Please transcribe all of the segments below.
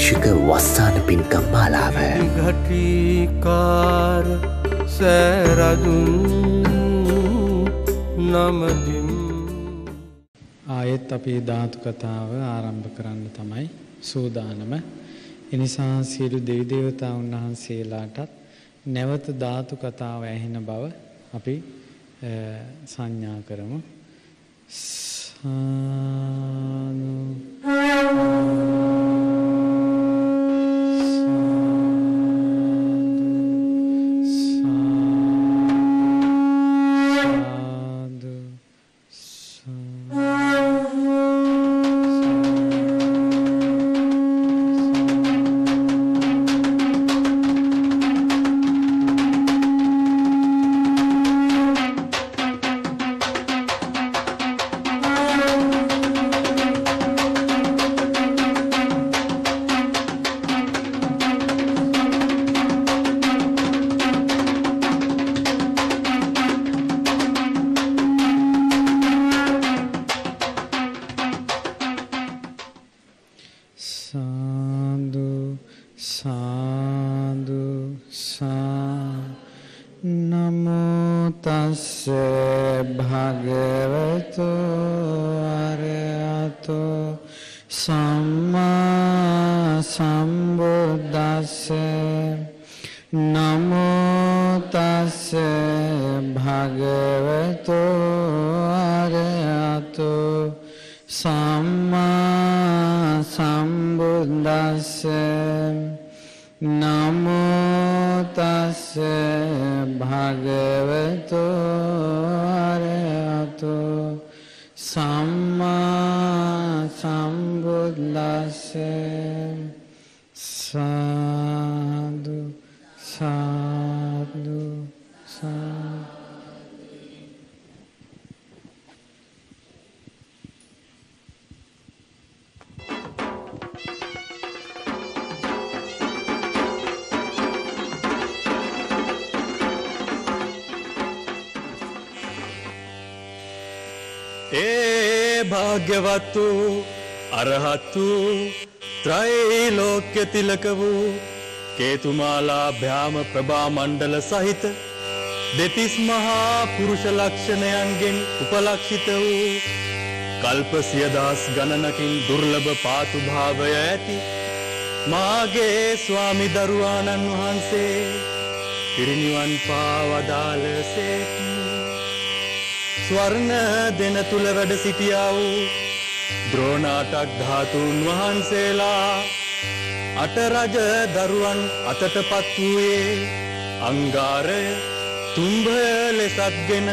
වර්ෂික වස්සාන පින්කම් මාලාව ගටීකාර සෑරදුන් නමදිම් ආයෙත් අපේ ධාතු කතාව ආරම්භ කරන්න තමයි සූදානම. එනිසා සියලු දෙවි දේවතා උන්වහන්සේලාටත් නැවත ධාතු කතාව ඇහෙන බව අපි සංඥා කරමු. සානු භාග්‍යවත් වූ අරහත් වූ ත්‍රයිලෝක්‍ය තිලක වූ කේතුමාලා භ්‍යාම ප්‍රභා මණ්ඩල සහිත දෙතිස් මහා පුරුෂ ලක්ෂණයන්ගෙන් උපලක්ෂිත වූ කල්ප සියදාස් ගණනකින් දුර්ලභ පාතු භාවය ඇති මාගේ ස්වාමි දරුවාණන් වහන්සේ පිරිනිවන් පාවදාල සේක්ම. ස්වර්ණ දෙන තුළ වැඩ සිටියා වූ ද්‍රෝණාටක් ධාතුන් වහන්සේලා අටරජ දරුවන් අතට පත් වූයේ අංගාරය තුම්භය ලෙසත්ගෙන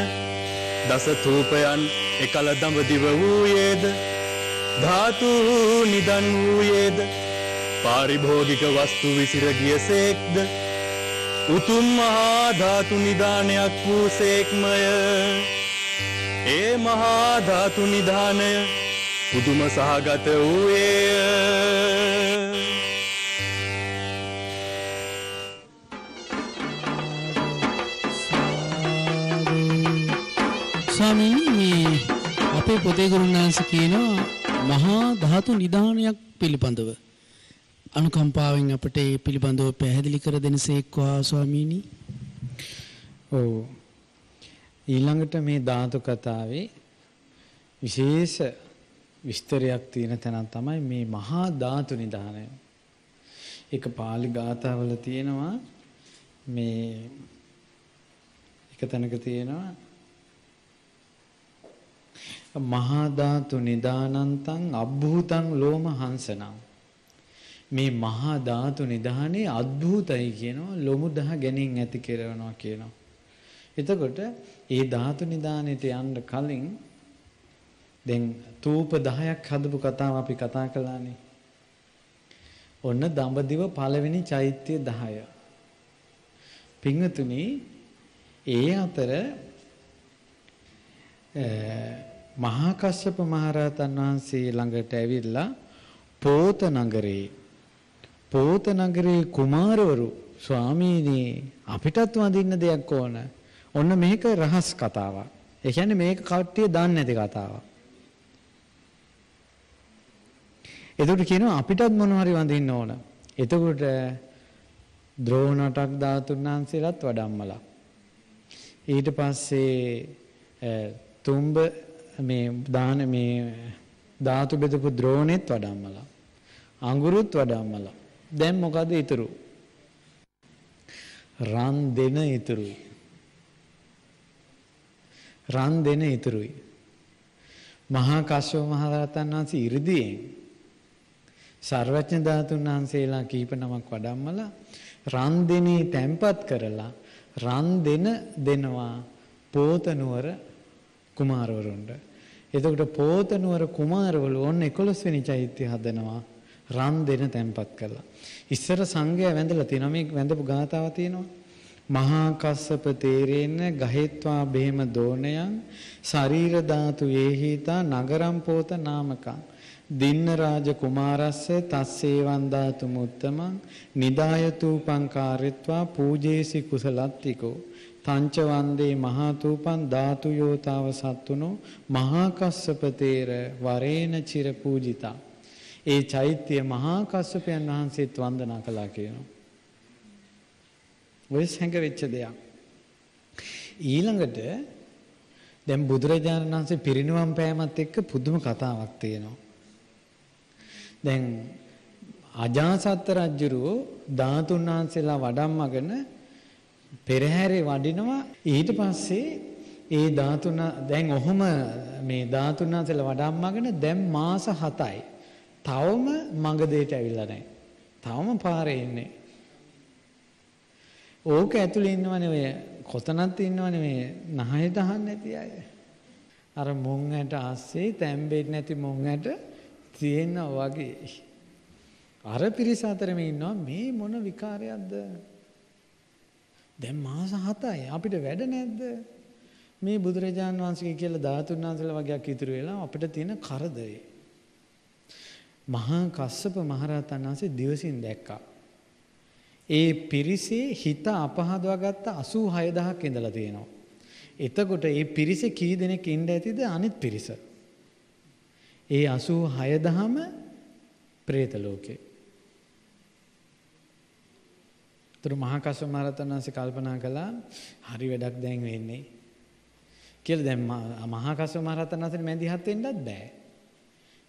දසතූපයන් එකල දඹදිව වූයේද? ධාතු නිදන් වූයේද? පාරිභෝගික වස්තු විසිරගිය සේක්ද? උතුම් මහා ධාතු නිධානයක් වූ සේක්මය. ඒ මහා ධාතු නිධානය පුදුම සහගත වූයේ ස්වාමීනි මේ අපේ පොතේ ගුරුනාංශ කියනවා මහා ධාතු නිධානයක් පිළිබඳව අනුකම්පාවෙන් අපට ඒ පිළිබඳව පැහැදිලි කර දෙනසේක්වා ස්වාමීනි. ඔව්. ඊළඟට මේ ධාතු කතාවේ විශේෂ විස්තරයක් තියෙන තැනක් තමයි මේ මහා ධාතු නිධානය. ඒක පාලි ගාථාවල තියෙනවා. මේ එක තැනක තියෙනවා. මහා ධාතු නිදානන්තං අබ්භූතං ලෝම හංසනං. මේ මහා ධාතු නිධානේ අద్භූතයි කියනවා ලොමු දහ ගැනින් ඇති කරනවා කියනවා. එතකොට ඒ ධාතු නිදානෙට යන්න කලින් දැන් තූප 10ක් හදපු කතාව අපි කතා කළානේ. ඔන්න දඹදිව පළවෙනි චෛත්‍ය 10. පින්වතුනි ඒ අතර මහා කස්සප මහරහතන් වහන්සේ ළඟට ඇවිල්ලා පෝත නගරේ පෝත නගරේ කුමාරවරු ස්වාමීනි අපිටත් වඳින්න දෙයක් ඕන ඔන්න මේක රහස් කතාවක්. ඒ කියන්නේ මේක කට්ටිය දන්නේ නැති කතාවක්. එතකොට කියනවා අපිටත් මොනවා හරි වඳින්න ඕන. එතකොට ද්‍රෝණටක් ධාතුන් වහන්සේලාත් වඩම්මලා. ඊට පස්සේ තුම්බ මේ දාන මේ ධාතු බෙදපු ද්‍රෝණෙත් වඩම්මලා. අඟුරුත් වඩම්මලා. දැන් මොකද ඉතුරු? රන් දෙන ඉතුරුයි. රන් දෙන ඉතුරුයි. මහා කශ්‍යප මහ රහතන් වහන්සේ 이르දියෙන් සර්වඥ ධාතුන් වහන්සේලා කීප නමක් වඩම්මලා රන් දෙනේ තැම්පත් කරලා රන් දෙන දෙනවා පෝතනුවර කුමාරවරුන්ට. එතකොට පෝතනුවර කුමාරවරු ඔන්න 11 වෙනි චෛත්‍ය හදනවා රන් දෙන තැම්පත් කරලා. ඉස්සර සංඝයා වැඳලා තියෙනවා මේ වැඳපු ගාතාව තියෙනවා. මහා කස්සප තේරෙන්න ගහෙත්වා බෙහෙම දෝණයන් ශරීර ධාතු ඒහිතා නගරම් පෝත නාමකං දින්න රාජ කුමාරස්ස තස්සේවන් ධාතු මුත්තමං නිදායතූපං කාර්යත්වා පූජේසි කුසලත්තිකෝ තංච වන්දේ මහාතූපං ධාතු යෝතාව සත්තුනෝ මහා කස්සප තේර වරේන චිර පූජිතා ඒ චෛත්‍ය මහා කස්සපයන් වහන්සේත් වන්දනා කළා කියනවා ඔය සැඟවෙච්ච දෙයක්. ඊළඟට දැන් බුදුරජාණන් වහන්සේ පිරිනිවන් පෑමත් එක්ක පුදුම කතාවක් තියෙනවා. දැන් අජාසත් රජුරෝ ධාතුන් වහන්සේලා වඩම්මගෙන පෙරහැරේ වඩිනවා ඊට පස්සේ ඒ ධාතුන දැන් ඔහොම මේ ධාතුන් වහන්සේලා වඩම්මගෙන දැන් මාස 7යි. තවම මඟ දෙයට ඇවිල්ලා නැහැ. තවම පාරේ ඉන්නේ. ඕක ඇතුලේ ඉන්නවනේ ඔය කොතනත් ඉන්නවනේ මේ නහය දහන්න නැති අය. අර මොන් ඇට ආස්සේ තැම්බෙන්නේ නැති මොන් ඇට තියෙනවා වගේ. අර පිරිස අතරම ඉන්නවා මේ මොන විකාරයක්ද? දැන් මාස 7යි අපිට වැඩ නැද්ද? මේ බුදුරජාන් වහන්සේ කියලා ධාතුන් වහන්සේලා වගේක් ඉතුරු වෙලා අපිට තියෙන කරදරේ. මහා කස්සප මහරහතන් වහන්සේ දිවසින් දැක්කා. ඒ පිරිසේ හිත අපහදවා ගත්ත 86000ක් ඉඳලා තියෙනවා. එතකොට ඒ පිරිසේ කී දෙනෙක් ඉන්න ඇතිද අනිත් පිරිස? ඒ 86 දහම പ്രേත ලෝකේ. තුරු මහා කස්සප මහ රහතන් වහන්සේ කල්පනා කළා හරි වැඩක් දැන් වෙන්නේ කියලා දැන් මහා කස්සප මහ රහතන් වහන්සේ මැදිහත් වෙන්නත් බෑ.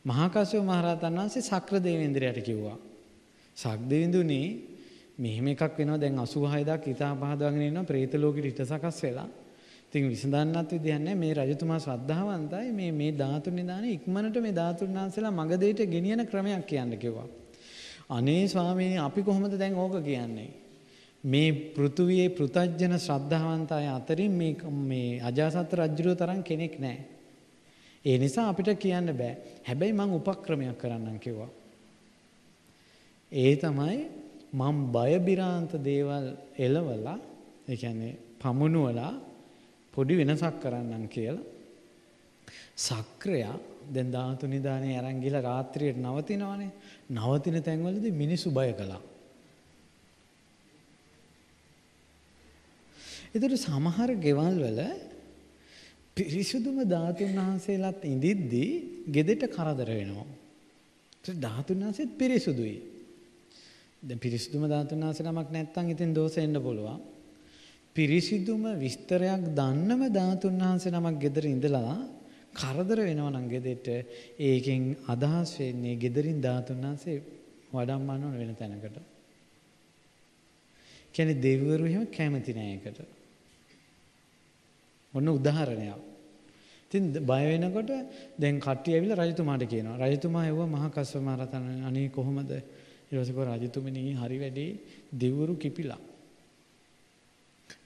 මහා කස්සප මහ රහතන් වහන්සේ සක්‍ර දේවේන්ද්‍රයාට කිව්වා. සක් දෙවිඳුනේ මෙහෙම එකක් වෙනවා දැන් 86 දක් ඊතා පහදවගෙන ඉන්නවා പ്രേත ලෝකෙට හිත සකස් වෙලා ඉතින් විසඳන්නත් විදියක් නැහැ මේ රජතුමා ශ්‍රද්ධාවන්තයි මේ මේ ධාතු නිදානේ ඉක්මනට මේ ධාතුන් වහන්සේලා මග දෙයට ගෙනියන ක්‍රමයක් කියන්න කිව්වා. අනේ ස්වාමීනි අපි කොහොමද දැන් ඕක කියන්නේ? මේ පෘථුවියේ පෘතජ්ජන ශ්‍රද්ධාවන්ත අය අතරින් මේ මේ අජාසත් රජුගේ තරම් කෙනෙක් නැහැ. ඒ නිසා අපිට කියන්න බෑ. හැබැයි මං උපක්‍රමයක් කරන්නම් කිව්වා. ඒ තමයි මම බය බිරාන්ත දේවල් එලවලා ඒ කියන්නේ පමුණුවලා පොඩි වෙනසක් කරන්නම් කියලා සක්‍රයා දැන් ධාතු නිදානේ අරන් ගිහලා රාත්‍රියට නවතිනවනේ නවතින තැන්වලදී මිනිස්සු බය කළා. ඒතර සමහර ගෙවල් වල පිරිසුදුම ධාතුන් වහන්සේලාත් ඉඳිද්දී ගෙදෙට කරදර වෙනවා. ඒ ධාතුන් වහන්සේත් පිරිසුදුයි. දැන් පිරිසිදුම ධාතුන් වහන්සේ නමක් නැත්තම් ඉතින් දෝෂ එන්න පුළුවන්. පිරිසිදුම විස්තරයක් දන්නම ධාතුන් වහන්සේ නමක් ගෙදර ඉඳලා කරදර වෙනවා නම් ගෙදෙට ඒකෙන් අදහස් වෙන්නේ ගෙදරින් ධාතුන් වහන්සේ වඩම්මන්න ඕන වෙන තැනකට. කියන්නේ දෙවිවරු එහෙම කැමති නෑ ඒකට. ඔන්න උදාහරණයක්. ඉතින් බය වෙනකොට දැන් කට්ටිය ඇවිල්ලා රජතුමාට කියනවා. රජතුමා ඇහුවා මහා කස්සප මහ රහතන් අනේ කොහොමද ඊට පස්සේ රජතුමනි හරි වැඩේ දෙවරු කිපිලා.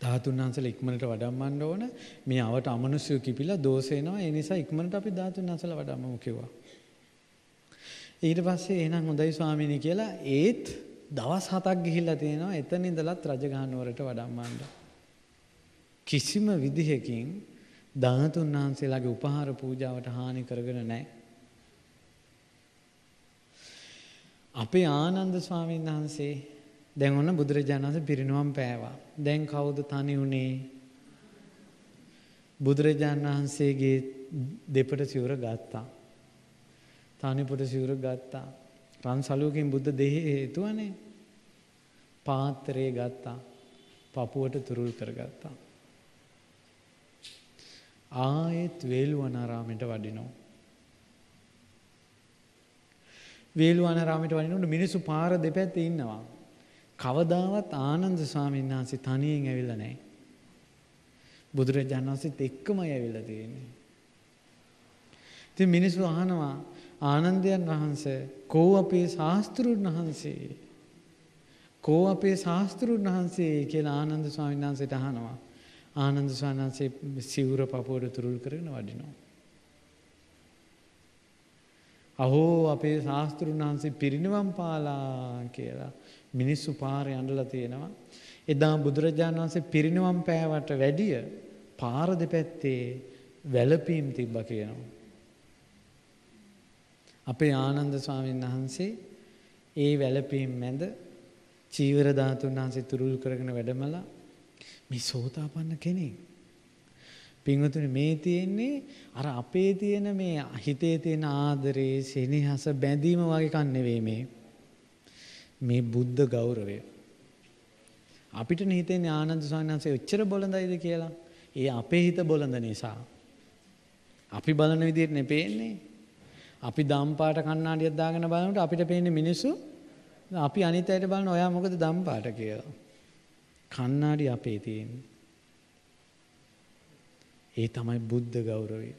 ධාතුන් වහන්සේලා ඉක්මනට වඩම්මන්න ඕන. මේ අවට අමනුෂ්‍යව කිපිලා දෝෂ වෙනවා. ඒ නිසා ඉක්මනට අපි ධාතුන් වහන්සේලා වඩම්මමු කිව්වා. ඊට පස්සේ එහෙනම් හොඳයි ස්වාමීනි කියලා ඒත් දවස් හතක් ගිහිල්ලා තියෙනවා. එතන ඉඳලත් රජගහ නුවරට වඩම්මන්න. කිසිම විදිහකින් ධාතුන් වහන්සේලාගේ උපහාර පූජාවට හානි කරගෙන නැහැ. අපේ ආනන්ද ස්වාමීන් වහන්සේ දැන් ඔන්න බුදුරජාණන් වහන්සේ පිරිනුවම් පෑවා. දැන් කවුද තනි උනේ? බුදුරජාණන් වහන්සේගේ දෙපට සිවුර ගත්තා. තනිපට සිවුර ගත්තා. රන් සලුවකින් බුද්ධ දෙහි හේතුවනේ. පාත්‍රය ගත්තා. පපුවට තුරුල් කරගත්තා. ආයෙත් වේළුවනාරාමයට වඩිනවා. වේළුවනාරාමයට වඩිනකොට මිනිස්සු පාර දෙපැත්තේ ඉන්නවා. කවදාවත් ආනන්ද ස්වාමීන් වහන්සේ තනියෙන් ඇවිල්ලා නැහැ. බුදුරජාණන් වහන්සේත් එක්කමයි ඇවිල්ලා තියෙන්නේ. ඉතින් මිනිස්සු අහනවා ආනන්දයන් වහන්සේ කෝ අපේ ශාස්ත්‍රුන් වහන්සේ කෝ අපේ ශාස්ත්‍රුන් වහන්සේ කියලා ආනන්ද ස්වාමීන් වහන්සේට අහනවා. ආනන්ද ස්වාමීන් වහන්සේ සිවුර පපුවට තුරුල් කරගෙන වඩිනවා. අහෝ අපේ ශාස්ත්‍රුන් වහන්සේ පිරිනිවන් පාලා කියලා මිනිස්සු පාරේ අඬලා තියෙනවා. එදා බුදුරජාණන් වහන්සේ පිරිනිවන් පෑවට වැඩිය පාර දෙපැත්තේ වැළපීම් තිබ්බ කියනවා. අපේ ආනන්ද ස්වාමීන් වහන්සේ ඒ වැළපීම් මැද චීවර ධාතුන් වහන්සේ තුරුල් කරගෙන වැඩමලා මේ සෝතාපන්න කෙනෙක්. පින්වතුනි මේ තියෙන්නේ අර අපේ තියෙන මේ හිතේ තියෙන ආදරේ සෙනෙහස බැඳීම වගේ කන් නෙවෙයි මේ. මේ බුද්ධ ගෞරවය. අපිට හිතෙන්නේ ආනන්ද ස්වාමීන් වහන්සේ ඔච්චර බොළඳයිද කියලා. ඒ අපේ හිත බොළඳ නිසා. අපි බලන විදිහට නෙපේන්නේ. අපි දම් පාට කණ්ණාඩියක් දාගෙන බලනකොට අපිට පේන්නේ මිනිස්සු අපි අනිත් අයට බලන ඔයා මොකද දම් පාට කියලා. කණ්ණාඩි අපේ තියෙන්නේ. ඒ තමයි බුද්ධ ගෞරවය.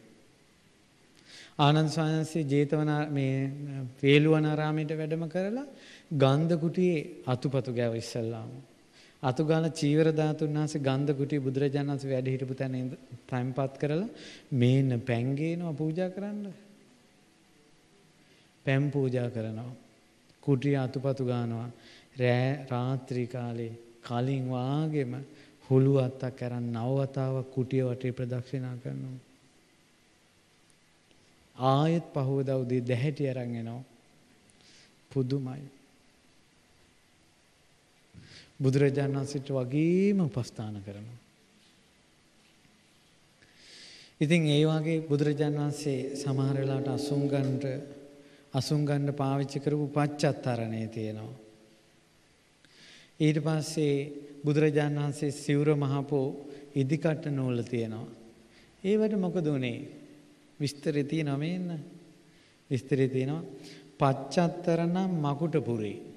ආනන්ද ස්වාමීන් ජේතවනා මේ වේළුවනාරාමයට වැඩම කරලා ගන්ධ කුටියේ අතුපතු ගෑව ඉස්සල්ලාම. අතුගාල චීවර ධාතුන් වහන්සේ ගන්ධ කුටිය බුදුරජාණන් වහන්සේ වැඩ හිටපු තැන තැන්පත් කරලා මේන්න පැන් ගේනවා පූජා කරන්න. පැම් පූජා කරනවා. කුටිය අතුපතු ගානවා. රෑ රාත්‍රී කාලේ කලින් වාගෙම හුළු අත්තක් අරන් නවවතාවක් කුටිය වටේ ප්‍රදක්ෂිනා කරනවා. ආයෙත් පහුවදා උදේ දැහැටි අරන් එනවා. පුදුමයි. බුදුරජාණන් වහන්සේට වගේම උපස්ථාන කරනවා. ඉතින් ඒ වගේ බුදුරජාණන් වහන්සේ සමහර වෙලාවට අසුන්ගන්ට අසුන්ගන්න පාවිච්චි කරපු පච්චත්තරණේ තියෙනවා. ඊට පස්සේ බුදුරජාණන් වහන්සේ සිවුර මහපෝ ඉදිකට්ට නූල තියෙනවා. ඒවට මොකද උනේ? විස්තරය තියෙනවා මේන්න. විස්තරය තියෙනවා පච්චත්තරනම් මකුටපුරේ.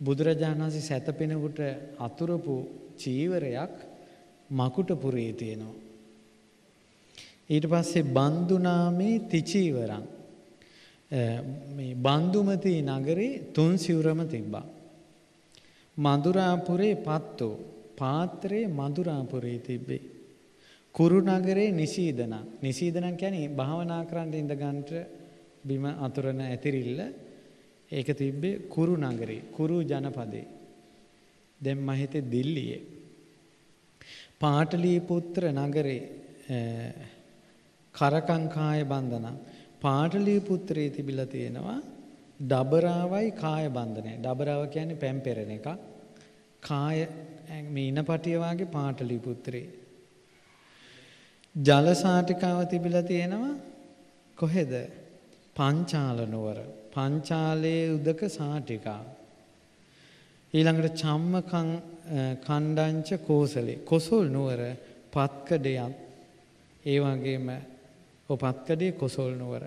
බුදුරජාණන් වහන්සේ සැතපෙනකොට අතුරපු චීවරයක් මකුටපුරේ තියෙනවා. ඊට පස්සේ බන්දුනාමේ තිචීවරන් මේ බන්දුමති නගරේ තුන් සිවුරම තිබ්බා. මදුරාපුරේ පත්තෝ පාත්‍රයේ මදුරාපුරේ තිබ්බේ. කුරුනගරේ නිසීදන නිසීදනන් කියන්නේ භාවනා කරන්න ඉඳගන්ට බිම අතුරන ඇතිරිල්ල ඒක තිබ්බේ කුරු නගරේ කුරු ජනපදේ. දැන් මම හිතේ දිල්ලියේ. පාටලීපුත්‍ර නගරේ කරකංකාය බන්ධන පාටලීපුත්‍රයේ තිබිලා තියෙනවා ඩබරාවයි කාය බන්ධනය. ඩබරාව කියන්නේ පැම් පෙරණ එක කාය මේ ඉනපටිය වාගේ පාටලීපුත්‍රේ. ජල සාටිකාව තිබිලා තියෙනවා කොහෙද? පංචාල නුවර පංචාලයේ උදක සාටිකා ඊළඟට චම්මකං කණ්ඩංච කෝසලේ. කොසොල් නුවර පත්කඩයක්. ඒ වගේම ඔපත්කඩේ කොසොල් නුවර.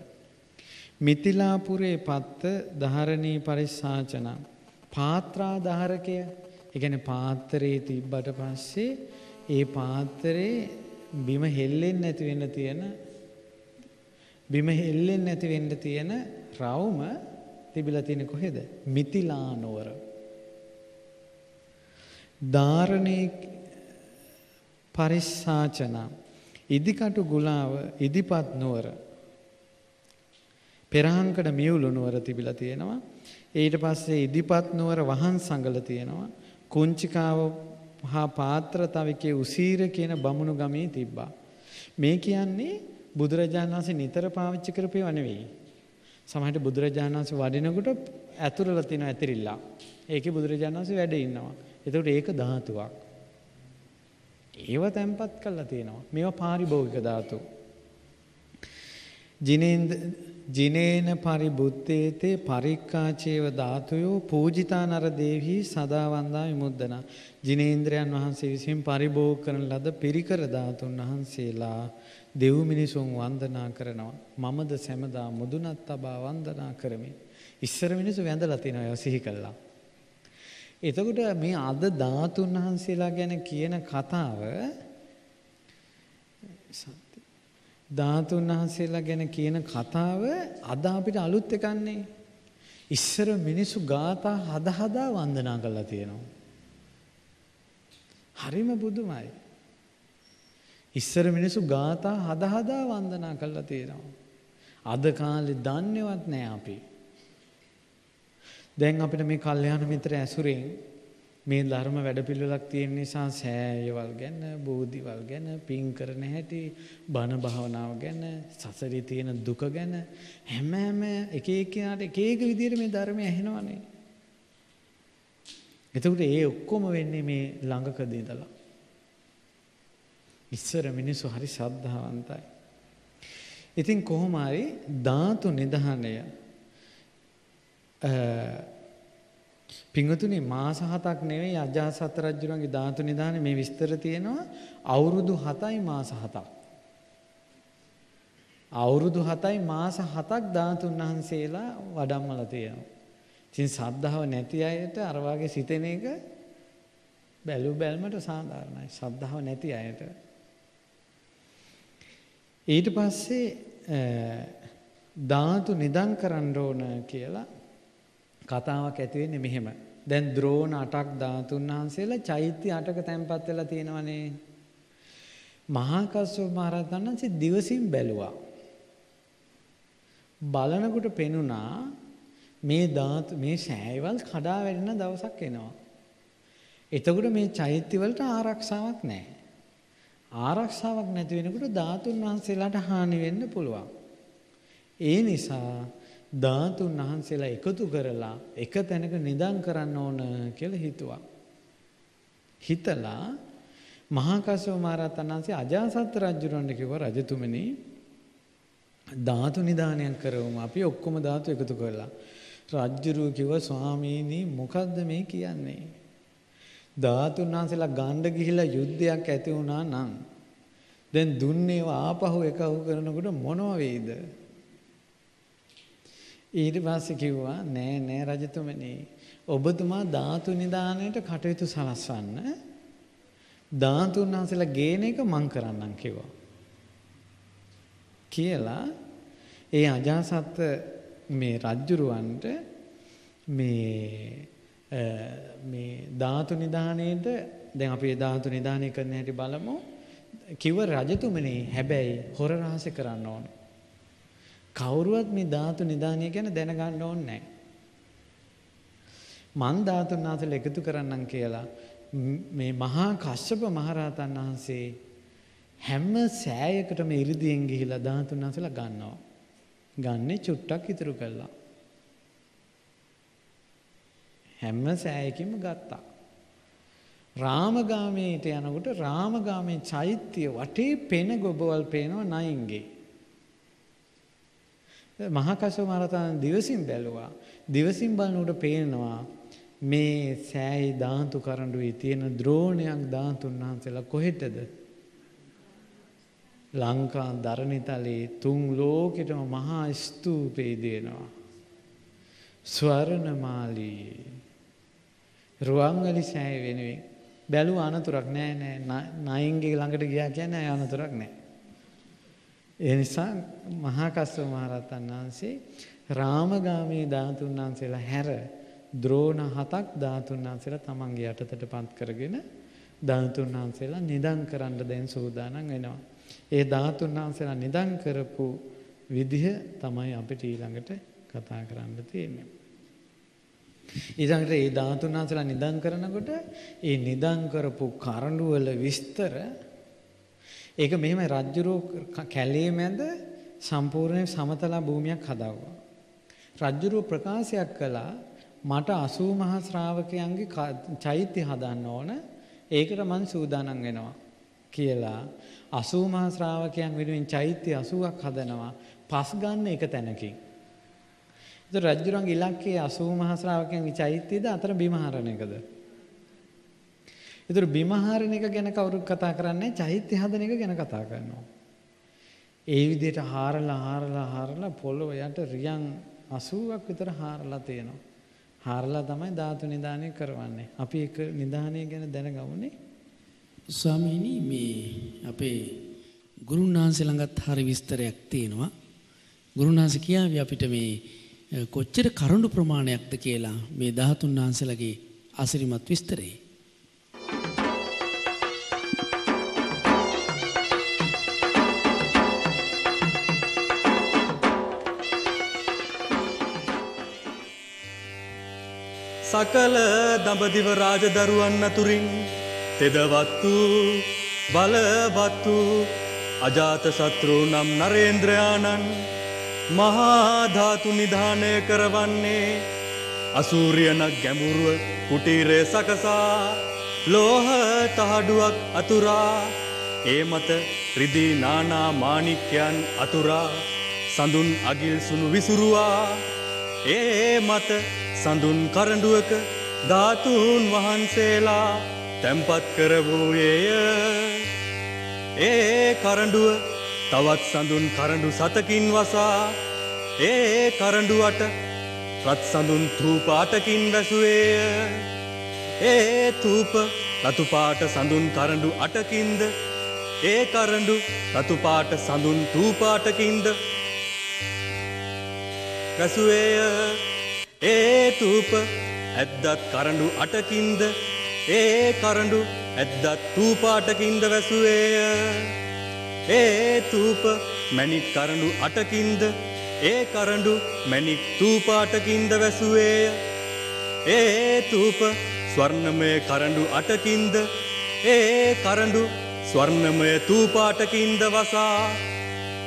මිතිලාපුරේ පත්ත ධාරණී පරිස්සාචන. පාත්‍රා ධාරකය ඒ කියන්නේ පාත්‍රයේ තිබ්බට පස්සේ ඒ පාත්‍රේ බිම හෙල්ලෙන්නේ නැති වෙන්න තියෙන බිම හෙල්ලෙන්නේ නැති වෙන්න තියෙන රවුම තිබිලා තියෙන්නේ කොහෙද? මිතිලා නුවර. ධාරණේ පරිස්සාචන. ඉදිකටු ගුලාව ඉදිපත් නුවර. පෙරහංකඩ මියුළු නුවර තිබිලා තියෙනවා. ඊට පස්සේ ඉදිපත් නුවර වහන් සංගල තියෙනවා. කුංචිකාව හා පාත්‍රතවිකේ උසීර කියන බමුණු ගමේ තිබ්බා. මේ කියන්නේ බුදුරජාණන් වහන්සේ නිතර පාවිච්චි කරපේව නෙවෙයි. සමහරට බුදුරජාණන් වහන්සේ වඩිනකොට ඇතුළල තියෙන ඇතිරිල්ලා. ඒකේ බුදුරජාණන් වහන්සේ වැඩ ඉන්නවා. එතකොට ඒක ධාතුවක්. ඒව තැන්පත් කරලා තියෙනවා. මේවා පාරිභෝගික ධාතු. ජිනේන්ද ජිනේන පරිබුත්තේතේ පරික්කාචේව ධාතුයෝ පූජිතා නර දේවී සදා වන්දා විමුද්දනා. ජිනේන්ද්‍රයන් වහන්සේ විසින් පරිභෝග කරන ලද පිරිකර ධාතුන් වහන්සේලා දෙව් මිනිසුන් වන්දනා කරනවා මමද සැමදා මුදුනත් තබා වන්දනා කරමි ඉස්සර මිනිස්සු වැඳලා තිනවා ඒවා සිහි කළා එතකොට මේ අද ධාතුන් වහන්සේලා ගැන කියන කතාව ධාතුන් වහන්සේලා ගැන කියන කතාව අද අපිට අලුත් එකන්නේ. ඉස්සර මිනිස්සු ගාථා හද හදා වන්දනා කරලා තියෙනවා. හරිම බුදුමයි. ඉස්සර මිනිස්සු ගාථා හද හදා වන්දනා කරලා තියෙනවා. අද කාලේ දන්නේවත් නෑ අපි. දැන් අපිට මේ කල්යාණ මිත්‍ර ඇසුරෙන් මේ ධර්ම වැඩපිළිවෙලක් තියෙන නිසා සෑයවල් ගැන බෝධිවල් ගැන පින් කරන හැටි බණ භාවනාව ගැන සසරේ තියෙන දුක ගැන හැම හැම එක එක්කිනාට එක එක විදිහට මේ ධර්මය ඇහෙනවනේ. එතකොට ඒ ඔක්කොම වෙන්නේ මේ ළඟකදී ඉඳලා. ඉස්සර මිනිස්සු හරි ශ්‍රද්ධාවන්තයි. ඉතින් කොහොම හරි ධාතු නිධානය පිංගතුනි මාස හතක් නෙවෙයි අජාසත් රජුරන්ගේ ධාතු නිධානය මේ විස්තර තියෙනවා අවුරුදු 7යි මාස 7ක්. අවුරුදු 7යි මාස 7ක් ධාතුන් වහන්සේලා වඩම්මලා තියෙනවා. ඉතින් සද්ධාව නැති අයට අර වගේ සිතෙන එක බැලු බැල්මට සාධාරණයි. සද්ධාව නැති අයට. ඊට පස්සේ ධාතු නිදන් කරන්න ඕන කියලා කතාවක් ඇති වෙන්නේ මෙහෙම. දැන් ද්‍රෝණ 8ක් ධාතුන් වහන්සේලා චෛත්‍ය 8ක තැන්පත් වෙලා තියෙනවනේ. මහා කස්සප මහ රහතන් වහන්සේ දිවසින් බැලුවා. බලනකොට පෙනුණා මේ ධාතු මේ සෑයවල් කඩා වැටෙන දවසක් එනවා. එතකොට මේ චෛත්‍ය වලට ආරක්ෂාවක් නැහැ. ආරක්ෂාවක් නැති වෙනකොට ධාතුන් වහන්සේලාට හානි වෙන්න පුළුවන්. ඒ නිසා ධාතුන් වහන්සේලා එකතු කරලා එක තැනක නිදන් කරන්න ඕන කියලා හිතුවා. හිතලා මහා කස්සප මහ රහතන් වහන්සේ අජාසත් රජුරන්ට කිව්වා රජතුමනි ධාතු නිදානයක් කරවමු අපි ඔක්කොම ධාතු එකතු කරලා. රජ්ජුරුව කිව්වා ස්වාමීනි මොකද්ද මේ කියන්නේ? ධාතුන් වහන්සේලා ගණ්ඩ ගිහිලා යුද්ධයක් ඇති වුණා නම් දැන් දුන්නේ ආපහු එකහු කරනකොට මොනව වෙයිද? ඊට පස්සේ කිව්වා නෑ නෑ රජතුමනි ඔබතුමා ධාතු නිදානයට කටයුතු සලස්වන්න ධාතුන් වහන්සේලා ගේන එක මං කරන්නම් කිව්වා. කියලා ඒ අජාසත් මේ රජ්ජුරුවන්ට මේ මේ ධාතු නිදානයේද දැන් අපි ධාතු නිදානය කරන හැටි බලමු කිව්ව රජතුමනි හැබැයි හොර රහස කරන්න ඕන කවුරුවත් මේ ධාතු නිදානය ගැන දැනගන්න ඕනේ නැහැ මන් ධාතුන් වහන්සේලා එකතු කරන්නම් කියලා මේ මහා කශ්‍යප මහරහතන් වහන්සේ හැම සෑයකටම ඉරිදියෙන් ගිහිලා ධාතුන් වහන්සේලා ගන්නවා. ගන්නේ චුට්ටක් ඉතුරු කළා. හැම සෑයකින්ම ගත්තා. රාමගාමීට යනකොට රාමගාමී චෛත්‍ය වටේ පෙන ගොබවල් පේනවා නයින්ගේ. මහා කස්සප මහරහතන් දිවසින් බැලුවා. දිවසින් බලනකොට පේනවා මේ සෑයි ධාතු කරඬුවේ තියෙන ද්‍රෝණයක් ධාතුන් වහන්සේලා කොහෙටද? ලංකා දරණිතලේ තුන් ලෝකෙටම මහා ස්තූපේ දෙනවා. ස්වර්ණමාලී රුවන්වැලි සෑය වෙනුවෙන් බැලුව අනතුරක් නෑ නෑ නයින්ගේ ළඟට ගියා කියන්නේ අනතුරක් නෑ. ඒ නිසා මහා කස්සප මහරහතන් වහන්සේ රාමගාමී ධාතුන් වහන්සේලා හැර ද්‍රෝණ හතක් ධාතුන් වහන්සේලා තමන්ගේ යටතට පත් කරගෙන ධාතුන් වහන්සේලා නිදන් කරන්න දැන් සූදානම් වෙනවා. ඒ ධාතුන් වහන්සේලා නිදන් කරපු විදිහ තමයි අපිට ඊළඟට කතා කරන්න තියෙන්නේ. ඊළඟට ඒ ධාතුන් වහන්සේලා නිදන් කරනකොට ඒ නිදන් කරපු කරඬු වල විස්තර ඒක මෙහෙමයි රජ්ජුරෝ කැලේ මැද සම්පූර්ණ සමතල භූමියක් හදාවුවා. රජ්ජුරෝ ප්‍රකාශයක් කළා මට 80 මහා ශ්‍රාවකයන්ගේ චෛත්‍ය හදන්න ඕන. ඒකට මං සූදානම් වෙනවා කියලා 80 මහා ශ්‍රාවකයන් වෙනුවෙන් චෛත්‍ය 80ක් හදනවා. පස් ගන්න එක තැනකින්. ඒතර රජුරන්ගේ ඉලක්කයේ 80 මහා ශ්‍රාවකයන්ගේ චෛත්‍යයද අතර බිම හරන එකද? ඒතර බිම හරන එක ගැන කවුරුත් කතා කරන්නේ චෛත්‍ය හදන එක ගැන කතා කරනවා. ඒ විදිහට හාරලා හාරලා හාරලා පොළොව යට රියන් 80ක් විතර හාරලා තියෙනවා. හාරලා තමයි ධාතු නිදානය කරවන්නේ. අපි ඒක නිදානය ගැන දැනගමුනේ. ස්වාමීනි මේ අපේ ගුරුන් වහන්සේ ළඟත් හරි විස්තරයක් තියෙනවා. ගුරුන් වහන්සේ කියාවි අපිට මේ අ, කොච්චර කරුණු ප්‍රමාණයක්ද කියලා මේ 13 වහන්සේලාගේ අසිරිමත් විස්තරේ. සකල දඹදිව රාජදරුවන් අතුරින් තෙදවත් වූ බලවත් වූ අජාත සත්‍රූ නම් නරේන්ද්‍රයාණන් මහා ධාතු නිධානය කරවන්නේ. අසූරියනක් ගැඹුරුව කුටීරය සකසා ලෝහ තහඩුවක් අතුරා. ඒ මත රිදී නානා මාණික්‍යයන් අතුරා. සඳුන් අගිල් සුණු විසුරුවා. ඒ මත සඳුන් කරඬුවක ධාතුන් වහන්සේලා තැම්පත් කරවූයේය. ඒ කරඬුව තවත් සඳුන් කරඬු සතකින් වසා ඒ කරඬුවට රත් සඳුන් තූපාටකින් වැසුවේය. ඒ තූප රතුපාට සඳුන් කරඬු අටකින්ද ඒ කරඬු රතුපාට සඳුන් තූපාටකින්ද වැසුවේය. ඒ තූප ඇද්දත් කරඬු අටකින්ද ඒ කරඬු ඇද්දත් තූපාටකින්ද වැසුවේය. ඒ තූප මැණික් කරඬු අටකින්ද? ඒ කරඬු මැණික් තූපාටකින්ද වැසුවේය. ඒ තූප ස්වර්ණමය කරඬු අටකින්ද? ඒ කරඬු ස්වර්ණමය තූපාටකින්ද වසා?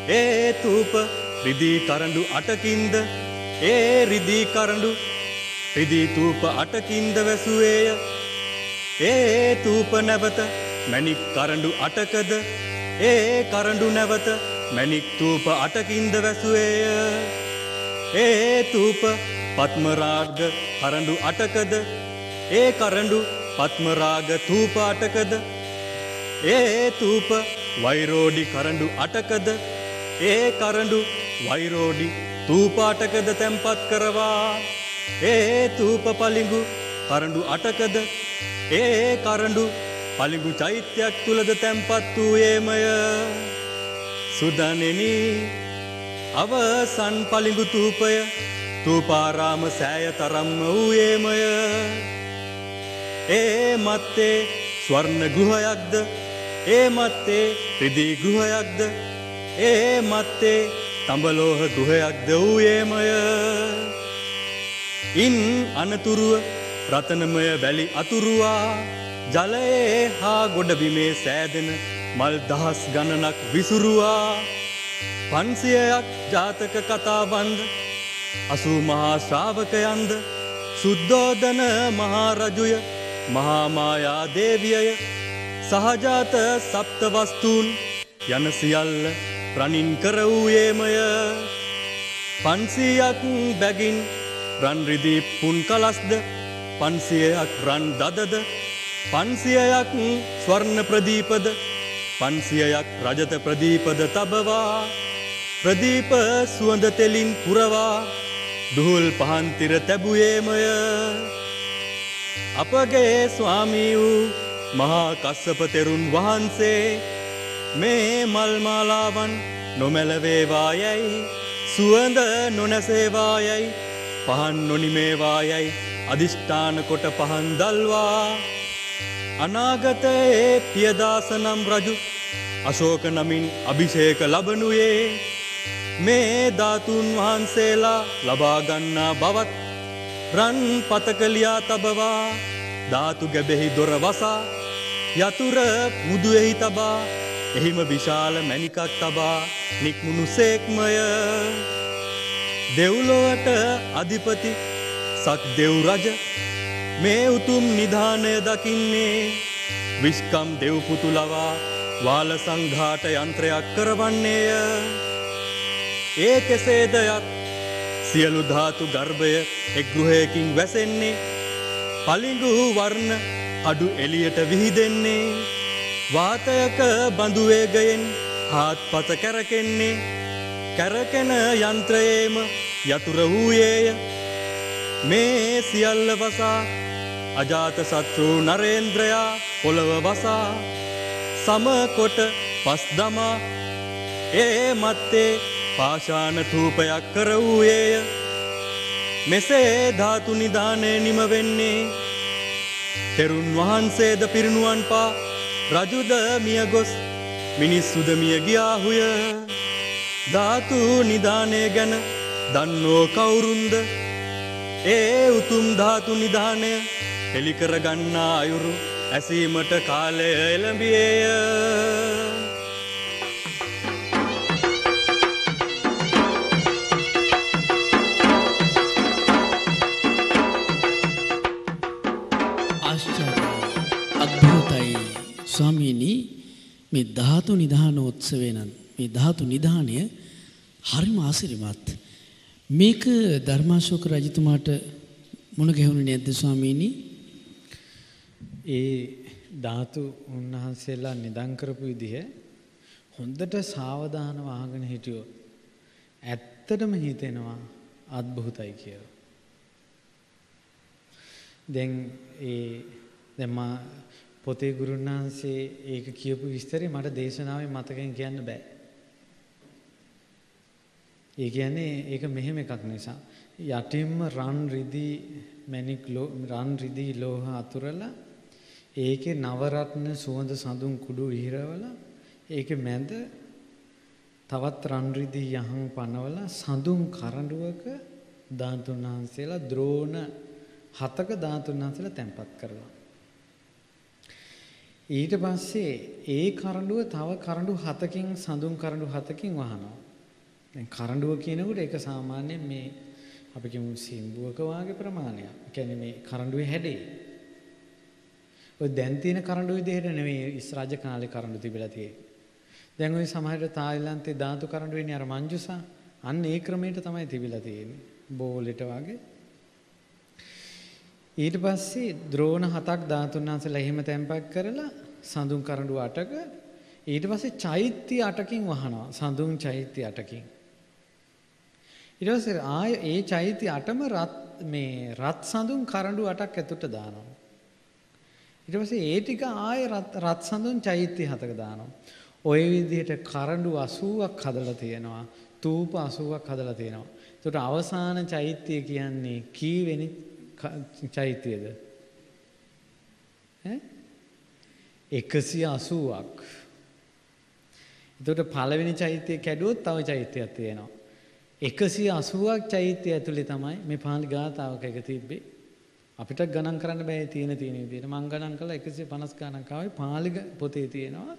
ඒ තූප රිදී කරඬු අටකින්ද? ඒ රිදී කරඬු රිදී තූප අටකින්ද වැසුවේය. ඒ තූප නැවත මැණික් කරඬු අටකද? ඒ කරඬු නැවත මැණික් තූප අටකින්ද වැසුවේය. ඒ තූප පත්මරාග කරඬු අටකද? ඒ කරඬු පත්මරාග තූප අටකද? ඒ තූප වෛරෝඩි කරඬු අටකද? ඒ කරඬු වෛරෝඩි තූපාටකද තැන්පත් කරවා? ඒ තූප පලිඟු කරඬු අටකද? ඒ කරඬු පලිඟු චෛත්‍යයක් තුලද තැන්පත් වූයේමය. සුදනෙනි අවසන් පලිඟු තූපය තූපාරාම සෑය තරම්ම වූයේමය. ඒ මත්තේ ස්වර්ණ ගෘහයක්ද? ඒ මත්තේ රිදී ගෘහයක්ද? ඒ මත්තේ තඹලෝහ ගෘහයක්ද වූයේමය. ඉන් අනතුරුව රතනමය වැලි අතුරුවා ජලයේ හා ගොඩබිමේ සෑදෙන මල් දහස් ගණනක් විසුරුවා. පන්සියයක් ජාතක කතාබන්ද අසූ මහා ශ්‍රාවකයන්ද සුද්ධෝදන මහාරජුය මහාමායා දේවියය සහජාත සප්තවස්තුූන් යන සියල්ල රනින් කර වූයේමය. පන්සීයක් බැගින් රන්රිදී පුන් කලස්ද පන්සියයක් රන් දදද පන්සියයක් ස්වර්ණ ප්‍රදීපද පන්සියයක් රජත ප්‍රදීපද තබවා ප්‍රදීප සුවඳ තෙලින් පුරවා දුහුල් පහන්තිර තැබුයේමය අපගේ ස්වාමී වූ මහා කස්සප තෙරුන් වහන්සේ මේ මල්මාලාවන් නොමැලවේවායැයි සුවඳ නොනැසේවායැයි පහන් නොනිමේවායැයි අධිෂ්ඨාන කොට පහන් දල්වා. අනාගතයේ පියදාසනම් රජු. අශෝක නමින් අභිෂේක ලබනුයේ. මේ ධාතුන් වහන්සේලා ලබාගන්නා බවත් රන් පතකලියා තබවා. ධාතු ගැබෙහි දොර වසා යතුර මුදුවෙහි තබා. එහිම විශාල මැණිකක් තබා නික්මුණු සේක්මය. දෙව්ලොවට අධිපති සක් දෙව් රජ මේ උතුම් නිධානය දකින්නේ විශ්කම් දෙව්පුතු ලවා වාල සංඝාට යන්ත්‍රයක් කරවන්නේය. ඒ කෙසේද යත් සියලු ධාතු ගර්භය එක් ගෘහයකින් වැසෙන්නේ පලිඟු වර්ණ අඩු එලියට විහිදෙන්නේ වාතයක බඳුවේගයෙන් හාත්පස කැරකෙන්නේ කැරකෙන යන්ත්‍රයේම යතුර වූයේය. මේ සියල්ල වසා අජාත සත්‍රු නරේන්ද්‍රයා පොළව වසා සමකොට පස් දමා ඒ මත්තේ පාෂාන තූපයක් කර වූයේය. මෙසේ ධාතු නිධානය නිම වෙන්නේ තෙරුන් වහන්සේද පිරිනුවන් පා රජුද මිය ගොස් මිනිස්සුද මිය ගියාහුය ධාතු නිධානය ගැන දන්නෝ කවුරුන්ද? ඒ උතුම් ධාතු නිධානය හෙළිකර ගන්නා අයුරු ඇසීමට කාලය එළඹියේය. ආශ්චර්යයි අද්භූතයි ස්වාමීනි මේ ධාතු නිධාන උත්සවය නම් මේ ධාතු නිධානය හරිම ආසිරිමත්. මේක ධර්මාශෝක රජතුමාට මුණ ගැහුණේ නැද්ද ස්වාමීනි? ඒ ධාතු උන්වහන්සේලා නිදන් කරපු විදිහ හොඳට සාවධානව අහගෙන හිටියොත් ඇත්තටම හිතෙනවා අద్භූතයි කියලා. දැන් ඒ දැන් මා පොතේ ගුරුන් වහන්සේ ඒක කියපු විස්තරේ මට දේශනාවේ මතකෙන් කියන්න බෑ. ඒ කියන්නේ ඒක මෙහෙම එකක් නිසා යටින්ම රන් රිදී මැණික් රන් රිදී ලෝහ අතුරලා ඒකේ නවරත්න සුවඳ සඳුන් කුඩු විහිරවලා ඒකේ මැද තවත් රන් රිදී යහන් පනවලා සඳුන් කරඬුවක ධාතුන් වහන්සේලා ද්‍රෝණ හතක ධාතුන් වහන්සේලා තැන්පත් කරලා ඊට පස්සේ ඒ කරඬුව තව කරඬු හතකින් සඳුන් කරඬු හතකින් වහනවා දැන් කරඬුව කියනකොට ඒක සාමාන්‍යයෙන් මේ අපි කියමු සිම්බුවක වාගේ ප්‍රමාණයක්. ඒ කියන්නේ මේ කරඬුවේ හැඩේ. ඔය දැන් තියෙන කරඬු විදිහට නෙවෙයි ඉස් රාජ කාලේ කරඬු තිබිලා තියෙන්නේ. දැන් ওই සමහර තායිලන්තේ ධාතු කරඬු වෙන්නේ අර මංජුසා. අන්න ඒ ක්‍රමයට තමයි තිබිලා තියෙන්නේ. බෝලෙට වගේ. ඊට පස්සේ ද්‍රෝණ හතක් ධාතුන් වහන්සේලා එහෙම තැම්පත් කරලා සඳුන් කරඬු අටක ඊට පස්සේ චෛත්‍ය අටකින් වහනවා. සඳුන් චෛත්‍ය අටකින්. ඊට පස්සේ ආය ඒ චෛත්‍ය අටම රත් මේ රත් සඳුන් කරඬු අටක් ඇතුළට දානවා. ඊට පස්සේ ඒ ටික ආය රත් රත් සඳුන් චෛත්‍ය හතක දානවා. ওই විදිහට කරඬු 80ක් හදලා තියෙනවා. තූප 80ක් හදලා තියෙනවා. ඒකට අවසාන චෛත්‍ය කියන්නේ කීවෙනි චෛත්‍යද? ඈ 180ක්. එතකොට පළවෙනි චෛත්‍ය කැඩුවොත් තව චෛත්‍යයක් තියෙනවා. 180ක් චෛත්‍ය ඇතුලේ තමයි මේ පාලි ගාතාවක එක තිබ්බේ. අපිට ගණන් කරන්න බෑ තියෙන තියෙන විදිහට. මං ගණන් කළා 150 ගණන් ආවේ පාලි පොතේ තියෙනවා.